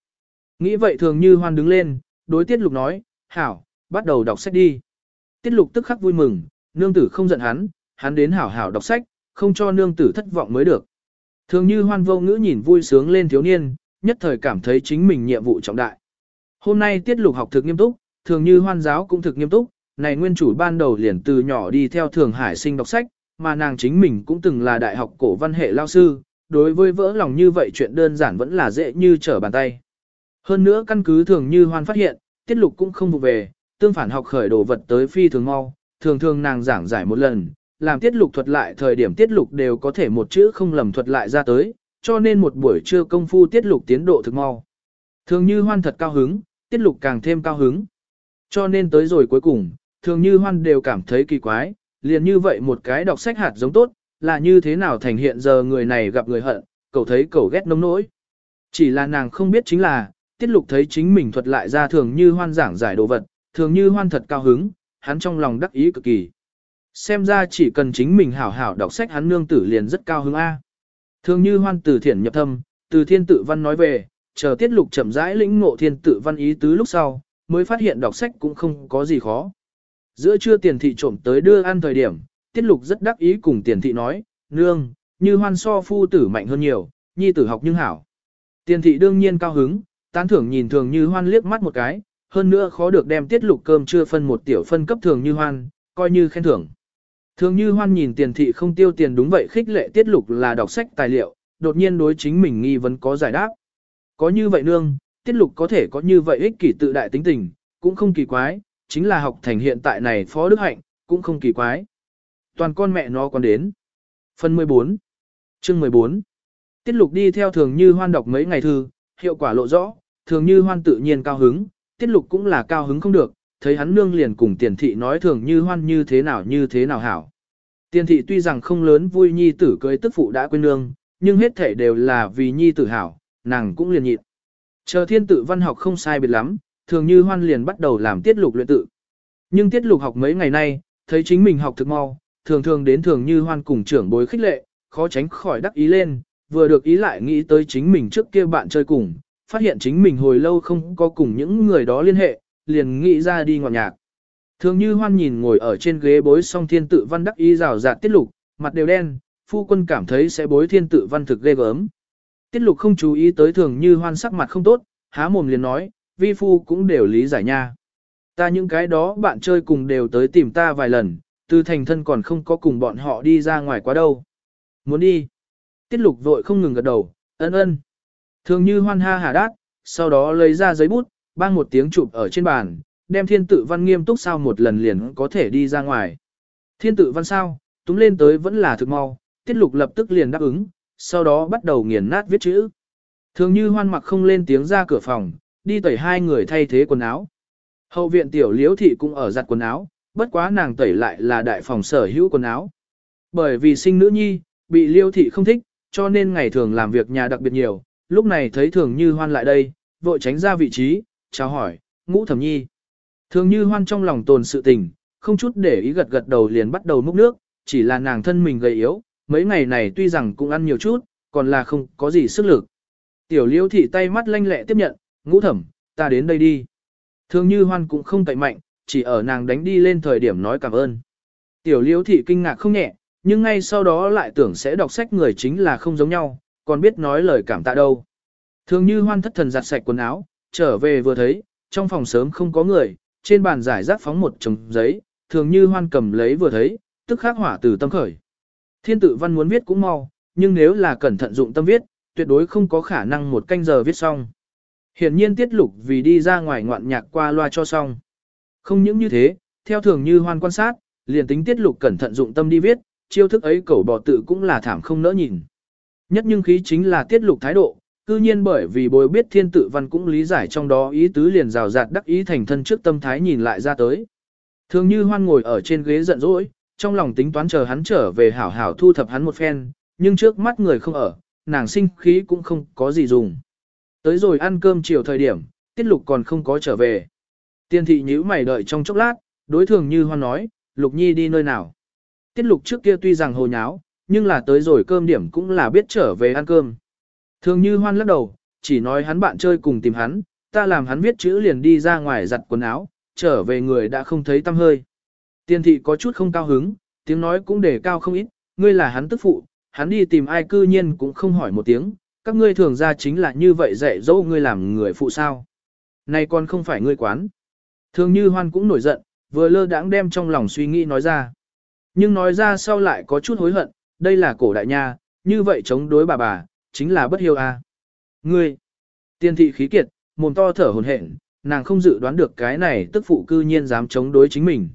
[SPEAKER 1] Nghĩ vậy thường như hoan đứng lên, đối tiết lục nói, hảo, bắt đầu đọc sách đi. Tiết lục tức khắc vui mừng, nương tử không giận hắn, hắn đến hảo hảo đọc sách, không cho nương tử thất vọng mới được. Thường như hoan vô ngữ nhìn vui sướng lên thiếu niên, nhất thời cảm thấy chính mình nhiệm vụ trọng đại. Hôm nay tiết lục học thực nghiêm túc, thường như hoan giáo cũng thực nghiêm túc, này nguyên chủ ban đầu liền từ nhỏ đi theo thường hải sinh đọc sách, mà nàng chính mình cũng từng là đại học cổ văn hệ lao sư, đối với vỡ lòng như vậy chuyện đơn giản vẫn là dễ như trở bàn tay. Hơn nữa căn cứ thường như hoan phát hiện, tiết lục cũng không vụ về, tương phản học khởi đồ vật tới phi thường mau, thường thường nàng giảng giải một lần, làm tiết lục thuật lại thời điểm tiết lục đều có thể một chữ không lầm thuật lại ra tới, cho nên một buổi trưa công phu tiết lục tiến độ thực mau. Thường như hoan thật cao hứng, tiết lục càng thêm cao hứng. Cho nên tới rồi cuối cùng, thường như hoan đều cảm thấy kỳ quái, liền như vậy một cái đọc sách hạt giống tốt, là như thế nào thành hiện giờ người này gặp người hận, cậu thấy cậu ghét nông nỗi. Chỉ là nàng không biết chính là, tiết lục thấy chính mình thuật lại ra thường như hoan giảng giải đồ vật, thường như hoan thật cao hứng, hắn trong lòng đắc ý cực kỳ. Xem ra chỉ cần chính mình hảo hảo đọc sách hắn nương tử liền rất cao hứng A. Thường như hoan từ thiển nhập thâm, từ thiên tự văn nói về, chờ tiết lục chậm rãi lĩnh ngộ thiên tự văn ý tứ lúc sau, mới phát hiện đọc sách cũng không có gì khó. Giữa trưa tiền thị trộm tới đưa ăn thời điểm, tiết lục rất đắc ý cùng tiền thị nói, nương, như hoan so phu tử mạnh hơn nhiều, nhi tử học nhưng hảo. Tiền thị đương nhiên cao hứng, tán thưởng nhìn thường như hoan liếc mắt một cái, hơn nữa khó được đem tiết lục cơm chưa phân một tiểu phân cấp thường như hoan, coi như khen thưởng. Thường như hoan nhìn tiền thị không tiêu tiền đúng vậy khích lệ tiết lục là đọc sách tài liệu, đột nhiên đối chính mình nghi vấn có giải đáp. Có như vậy nương, tiết lục có thể có như vậy ích kỷ tự đại tính tình, cũng không kỳ quái, chính là học thành hiện tại này phó đức hạnh, cũng không kỳ quái. Toàn con mẹ nó còn đến. Phần 14 Chương 14 Tiết lục đi theo thường như hoan đọc mấy ngày thư, hiệu quả lộ rõ, thường như hoan tự nhiên cao hứng, tiết lục cũng là cao hứng không được, thấy hắn nương liền cùng tiền thị nói thường như hoan như thế nào như thế nào hảo. Tiền thị tuy rằng không lớn vui nhi tử cưới tức phụ đã quên nương, nhưng hết thể đều là vì nhi tử hảo, nàng cũng liền nhịn. Chờ thiên tự văn học không sai biệt lắm, thường như hoan liền bắt đầu làm tiết lục luyện tự. Nhưng tiết lục học mấy ngày nay, thấy chính mình học thực mau, thường thường đến thường như hoan cùng trưởng bối khích lệ, khó tránh khỏi đắc ý lên, vừa được ý lại nghĩ tới chính mình trước kia bạn chơi cùng, phát hiện chính mình hồi lâu không có cùng những người đó liên hệ, liền nghĩ ra đi ngọt nhạc. Thường như hoan nhìn ngồi ở trên ghế bối song thiên tự văn đắc ý rào rạt tiết lục, mặt đều đen, phu quân cảm thấy sẽ bối thiên tự văn thực ghê gớm. Tiết lục không chú ý tới thường như hoan sắc mặt không tốt, há mồm liền nói, vi phu cũng đều lý giải nha. Ta những cái đó bạn chơi cùng đều tới tìm ta vài lần, từ thành thân còn không có cùng bọn họ đi ra ngoài quá đâu. Muốn đi. Tiết lục vội không ngừng gật đầu, ân ân. Thường như hoan ha hà đát, sau đó lấy ra giấy bút, bang một tiếng chụp ở trên bàn, đem thiên tự văn nghiêm túc sao một lần liền có thể đi ra ngoài. Thiên tự văn sao, túng lên tới vẫn là thực mau, tiết lục lập tức liền đáp ứng, sau đó bắt đầu nghiền nát viết chữ. Thường như hoan mặc không lên tiếng ra cửa phòng, đi tẩy hai người thay thế quần áo. Hậu viện tiểu liễu thị cũng ở giặt quần áo, bất quá nàng tẩy lại là đại phòng sở hữu quần áo. Bởi vì sinh nữ nhi, bị liêu thị không thích, cho nên ngày thường làm việc nhà đặc biệt nhiều, lúc này thấy thường như hoan lại đây, vội tránh ra vị trí, chào hỏi, ngũ thẩm nhi. Thường như hoan trong lòng tồn sự tình, không chút để ý gật gật đầu liền bắt đầu múc nước, chỉ là nàng thân mình gầy yếu, mấy ngày này tuy rằng cũng ăn nhiều chút, còn là không có gì sức lực. Tiểu liêu thị tay mắt lanh lẹ tiếp nhận, ngũ thẩm, ta đến đây đi. Thường như hoan cũng không cậy mạnh, chỉ ở nàng đánh đi lên thời điểm nói cảm ơn. Tiểu liêu thị kinh ngạc không nhẹ, nhưng ngay sau đó lại tưởng sẽ đọc sách người chính là không giống nhau, còn biết nói lời cảm tạ đâu. Thường như hoan thất thần giặt sạch quần áo, trở về vừa thấy, trong phòng sớm không có người, trên bàn giải rác phóng một chồng giấy, thường như hoan cầm lấy vừa thấy, tức khắc hỏa từ tâm khởi. Thiên tự văn muốn viết cũng mau, nhưng nếu là cẩn thận dụng tâm viết, tuyệt đối không có khả năng một canh giờ viết xong. Hiển nhiên tiết lục vì đi ra ngoài ngoạn nhạc qua loa cho xong. Không những như thế, theo thường như hoan quan sát, liền tính tiết lục cẩn thận dụng tâm đi viết, chiêu thức ấy cẩu bò tự cũng là thảm không nỡ nhìn. Nhất nhưng khí chính là tiết lục thái độ, cư nhiên bởi vì bối biết thiên tự văn cũng lý giải trong đó ý tứ liền rào rạt đắc ý thành thân trước tâm thái nhìn lại ra tới. Thường như hoan ngồi ở trên ghế giận dỗi, trong lòng tính toán chờ hắn trở về hảo hảo thu thập hắn một phen, nhưng trước mắt người không ở, nàng sinh khí cũng không có gì dùng. Tới rồi ăn cơm chiều thời điểm, tiết lục còn không có trở về. Tiên thị nhíu mày đợi trong chốc lát, đối thường như hoan nói, lục nhi đi nơi nào. Tiết lục trước kia tuy rằng hồ nháo, nhưng là tới rồi cơm điểm cũng là biết trở về ăn cơm. Thường như hoan lắc đầu, chỉ nói hắn bạn chơi cùng tìm hắn, ta làm hắn viết chữ liền đi ra ngoài giặt quần áo, trở về người đã không thấy tâm hơi. Tiên thị có chút không cao hứng, tiếng nói cũng để cao không ít, ngươi là hắn tức phụ, hắn đi tìm ai cư nhiên cũng không hỏi một tiếng, các ngươi thường ra chính là như vậy dạy dỗ ngươi làm người phụ sao. Này còn không phải ngươi quán. Thường như hoan cũng nổi giận, vừa lơ đãng đem trong lòng suy nghĩ nói ra. Nhưng nói ra sau lại có chút hối hận, đây là cổ đại nha, như vậy chống đối bà bà, chính là bất hiếu a. À. Ngươi, tiên thị khí kiệt, mồm to thở hồn hển, nàng không dự đoán được cái này tức phụ cư nhiên dám chống đối chính mình.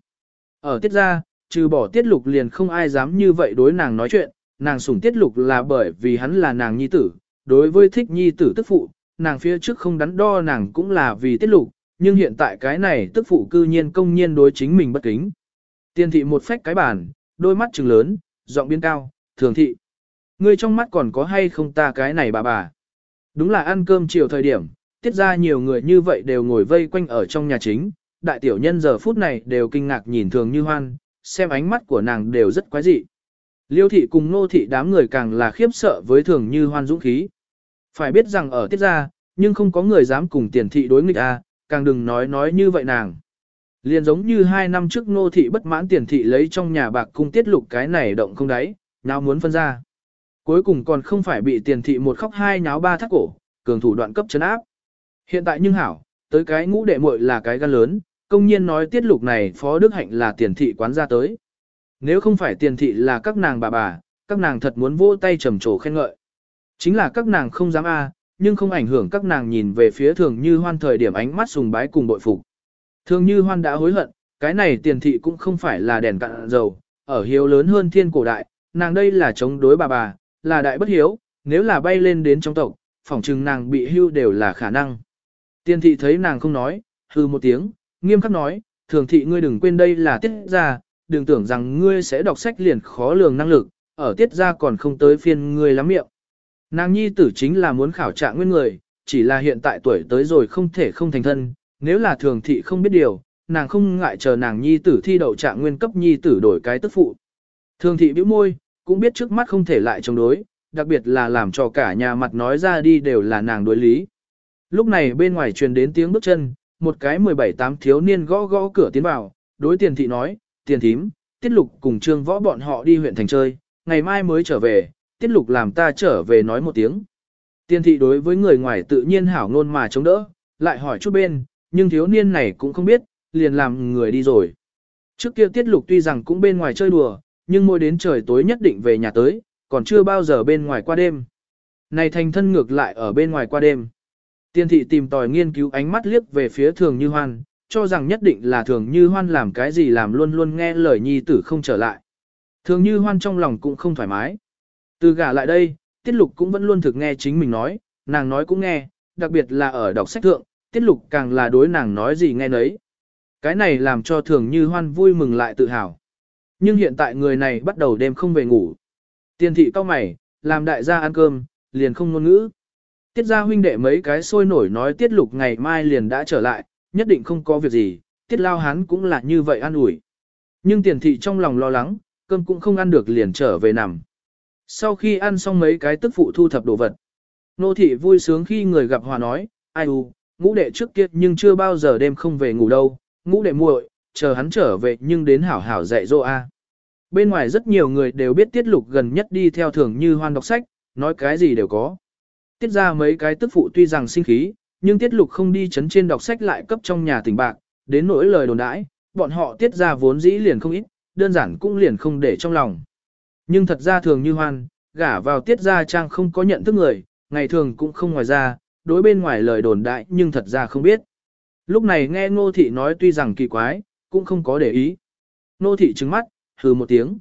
[SPEAKER 1] Ở tiết ra, trừ bỏ tiết lục liền không ai dám như vậy đối nàng nói chuyện, nàng sủng tiết lục là bởi vì hắn là nàng nhi tử, đối với thích nhi tử tức phụ, nàng phía trước không đắn đo nàng cũng là vì tiết lục, nhưng hiện tại cái này tức phụ cư nhiên công nhiên đối chính mình bất kính. Tiên thị một phách cái bàn, đôi mắt trừng lớn, giọng biến cao, thường thị. Ngươi trong mắt còn có hay không ta cái này bà bà. Đúng là ăn cơm chiều thời điểm, tiết ra nhiều người như vậy đều ngồi vây quanh ở trong nhà chính, đại tiểu nhân giờ phút này đều kinh ngạc nhìn thường như hoan, xem ánh mắt của nàng đều rất quái dị. Liêu thị cùng nô thị đám người càng là khiếp sợ với thường như hoan dũng khí. Phải biết rằng ở tiết gia, nhưng không có người dám cùng tiền thị đối nghịch a, càng đừng nói nói như vậy nàng. Liền giống như hai năm trước nô thị bất mãn tiền thị lấy trong nhà bạc cung tiết lục cái này động không đáy, nào muốn phân ra. Cuối cùng còn không phải bị tiền thị một khóc hai nháo ba thắt cổ, cường thủ đoạn cấp chấn áp. Hiện tại nhưng hảo, tới cái ngũ đệ muội là cái gan lớn, công nhiên nói tiết lục này phó đức hạnh là tiền thị quán ra tới. Nếu không phải tiền thị là các nàng bà bà, các nàng thật muốn vỗ tay trầm trồ khen ngợi. Chính là các nàng không dám a, nhưng không ảnh hưởng các nàng nhìn về phía thường như hoan thời điểm ánh mắt sùng bái cùng bội phục. Thường như hoan đã hối hận, cái này tiền thị cũng không phải là đèn cạn dầu, ở hiếu lớn hơn thiên cổ đại, nàng đây là chống đối bà bà, là đại bất hiếu, nếu là bay lên đến trong tộc, phỏng chừng nàng bị hưu đều là khả năng. Tiên thị thấy nàng không nói, hư một tiếng, nghiêm khắc nói, thường thị ngươi đừng quên đây là tiết ra, đừng tưởng rằng ngươi sẽ đọc sách liền khó lường năng lực, ở tiết ra còn không tới phiên ngươi lắm miệng. Nàng nhi tử chính là muốn khảo trạng nguyên người, chỉ là hiện tại tuổi tới rồi không thể không thành thân, nếu là thường thị không biết điều, nàng không ngại chờ nàng nhi tử thi đậu trạng nguyên cấp nhi tử đổi cái tức phụ. Thường thị bĩu môi, cũng biết trước mắt không thể lại chống đối, đặc biệt là làm cho cả nhà mặt nói ra đi đều là nàng đối lý. Lúc này bên ngoài truyền đến tiếng bước chân, một cái 17-8 thiếu niên gõ gõ cửa tiến vào, đối tiền thị nói, tiền thím, tiết lục cùng trương võ bọn họ đi huyện thành chơi, ngày mai mới trở về, tiết lục làm ta trở về nói một tiếng. Tiền thị đối với người ngoài tự nhiên hảo ngôn mà chống đỡ, lại hỏi chút bên, nhưng thiếu niên này cũng không biết, liền làm người đi rồi. Trước kia tiết lục tuy rằng cũng bên ngoài chơi đùa, nhưng mỗi đến trời tối nhất định về nhà tới, còn chưa bao giờ bên ngoài qua đêm. Này thành thân ngược lại ở bên ngoài qua đêm. Tiên thị tìm tòi nghiên cứu ánh mắt liếc về phía thường như hoan, cho rằng nhất định là thường như hoan làm cái gì làm luôn luôn nghe lời nhi tử không trở lại. Thường như hoan trong lòng cũng không thoải mái. Từ gả lại đây, tiết lục cũng vẫn luôn thực nghe chính mình nói, nàng nói cũng nghe, đặc biệt là ở đọc sách thượng, tiết lục càng là đối nàng nói gì nghe nấy. Cái này làm cho thường như hoan vui mừng lại tự hào. Nhưng hiện tại người này bắt đầu đêm không về ngủ. Tiền thị cao mày, làm đại gia ăn cơm, liền không ngôn ngữ. Tiết gia huynh đệ mấy cái sôi nổi nói tiết lục ngày mai liền đã trở lại, nhất định không có việc gì, tiết lao hắn cũng là như vậy an ủi. Nhưng tiền thị trong lòng lo lắng, cơm cũng không ăn được liền trở về nằm. Sau khi ăn xong mấy cái tức phụ thu thập đồ vật, nô thị vui sướng khi người gặp hòa nói, ai u, ngũ đệ trước kia nhưng chưa bao giờ đêm không về ngủ đâu, ngũ đệ muội, chờ hắn trở về nhưng đến hảo hảo dạy dỗ a. Bên ngoài rất nhiều người đều biết tiết lục gần nhất đi theo thường như hoan đọc sách, nói cái gì đều có. Tiết ra mấy cái tức phụ tuy rằng sinh khí, nhưng tiết lục không đi chấn trên đọc sách lại cấp trong nhà tỉnh bạc, đến nỗi lời đồn đãi, bọn họ tiết ra vốn dĩ liền không ít, đơn giản cũng liền không để trong lòng. Nhưng thật ra thường như hoan, gả vào tiết ra trang không có nhận thức người, ngày thường cũng không ngoài ra, đối bên ngoài lời đồn đại nhưng thật ra không biết. Lúc này nghe ngô thị nói tuy rằng kỳ quái, cũng không có để ý. nô thị trứng mắt, hừ một tiếng.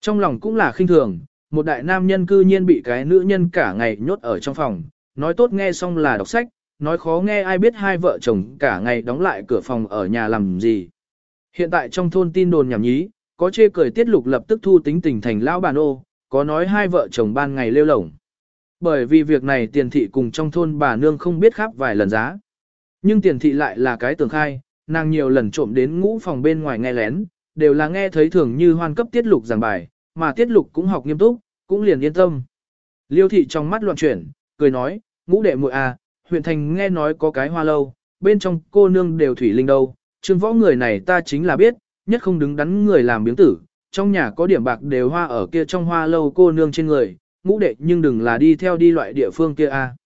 [SPEAKER 1] Trong lòng cũng là khinh thường, một đại nam nhân cư nhiên bị cái nữ nhân cả ngày nhốt ở trong phòng, nói tốt nghe xong là đọc sách, nói khó nghe ai biết hai vợ chồng cả ngày đóng lại cửa phòng ở nhà làm gì. Hiện tại trong thôn tin đồn nhảm nhí, có chê cười tiết lục lập tức thu tính tình thành lão bàn ô, có nói hai vợ chồng ban ngày lêu lổng. Bởi vì việc này tiền thị cùng trong thôn bà nương không biết khắp vài lần giá. Nhưng tiền thị lại là cái tường khai, nàng nhiều lần trộm đến ngũ phòng bên ngoài nghe lén, đều là nghe thấy thường như hoan cấp tiết lục giảng bài, mà tiết lục cũng học nghiêm túc, cũng liền yên tâm. Liêu thị trong mắt loạn chuyển, cười nói, ngũ đệ muội à, huyện thành nghe nói có cái hoa lâu, bên trong cô nương đều thủy linh đâu, trương võ người này ta chính là biết, nhất không đứng đắn người làm biếng tử, trong nhà có điểm bạc đều hoa ở kia trong hoa lâu cô nương trên người, ngũ đệ nhưng đừng là đi theo đi loại địa phương kia a. À.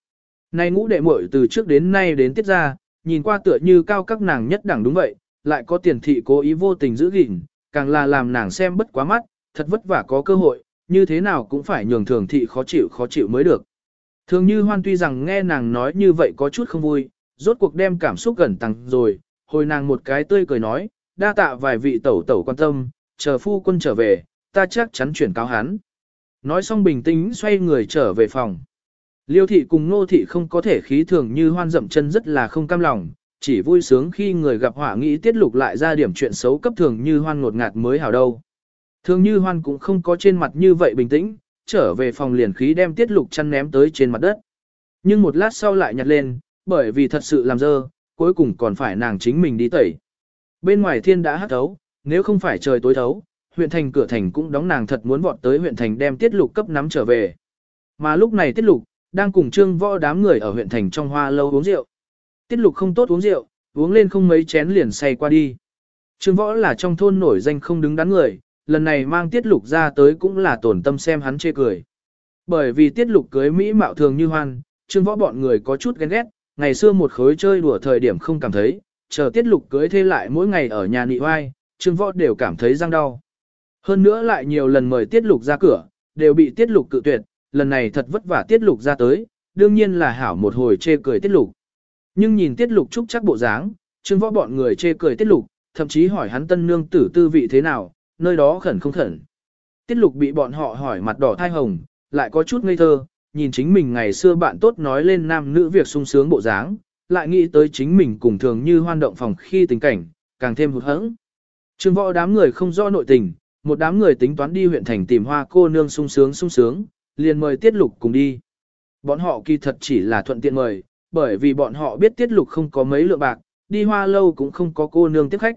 [SPEAKER 1] Này ngũ đệ muội từ trước đến nay đến tiết ra, nhìn qua tựa như cao các nàng nhất đẳng đúng vậy, lại có tiền thị cố ý vô tình giữ gìn, càng là làm nàng xem bất quá mắt, thật vất vả có cơ hội, như thế nào cũng phải nhường thường thị khó chịu khó chịu mới được. Thường như hoan tuy rằng nghe nàng nói như vậy có chút không vui, rốt cuộc đem cảm xúc gần tăng rồi, hồi nàng một cái tươi cười nói, đa tạ vài vị tẩu tẩu quan tâm, chờ phu quân trở về, ta chắc chắn chuyển cáo hắn. Nói xong bình tĩnh xoay người trở về phòng. Liêu thị cùng nô thị không có thể khí thường như hoan dậm chân rất là không cam lòng, chỉ vui sướng khi người gặp hỏa nghĩ tiết lục lại ra điểm chuyện xấu cấp thường như hoan ngột ngạt mới hảo đâu. Thường như hoan cũng không có trên mặt như vậy bình tĩnh, trở về phòng liền khí đem tiết lục chăn ném tới trên mặt đất. Nhưng một lát sau lại nhặt lên, bởi vì thật sự làm dơ, cuối cùng còn phải nàng chính mình đi tẩy. Bên ngoài thiên đã hắt thấu, nếu không phải trời tối thấu, huyện thành cửa thành cũng đóng nàng thật muốn vọt tới huyện thành đem tiết lục cấp nắm trở về. Mà lúc này tiết lục, đang cùng trương võ đám người ở huyện thành trong hoa lâu uống rượu. Tiết lục không tốt uống rượu, uống lên không mấy chén liền say qua đi. Trương võ là trong thôn nổi danh không đứng đắn người, lần này mang tiết lục ra tới cũng là tổn tâm xem hắn chê cười. Bởi vì tiết lục cưới Mỹ mạo thường như hoan, trương võ bọn người có chút ghen ghét, ngày xưa một khối chơi đùa thời điểm không cảm thấy, chờ tiết lục cưới thê lại mỗi ngày ở nhà nị oai, trương võ đều cảm thấy răng đau. Hơn nữa lại nhiều lần mời tiết lục ra cửa, đều bị tiết lục cự tuyệt, lần này thật vất vả tiết lục ra tới, đương nhiên là hảo một hồi chê cười tiết lục. Nhưng nhìn tiết lục trúc chắc bộ dáng, trương võ bọn người chê cười tiết lục, thậm chí hỏi hắn tân nương tử tư vị thế nào, nơi đó khẩn không khẩn. Tiết lục bị bọn họ hỏi mặt đỏ thai hồng, lại có chút ngây thơ, nhìn chính mình ngày xưa bạn tốt nói lên nam nữ việc sung sướng bộ dáng, lại nghĩ tới chính mình cùng thường như hoan động phòng khi tình cảnh, càng thêm hụt hẫng. Trương võ đám người không rõ nội tình, một đám người tính toán đi huyện thành tìm hoa cô nương sung sướng sung sướng, liền mời tiết lục cùng đi. Bọn họ kỳ thật chỉ là thuận tiện mời, bởi vì bọn họ biết tiết lục không có mấy lượng bạc, đi hoa lâu cũng không có cô nương tiếp khách.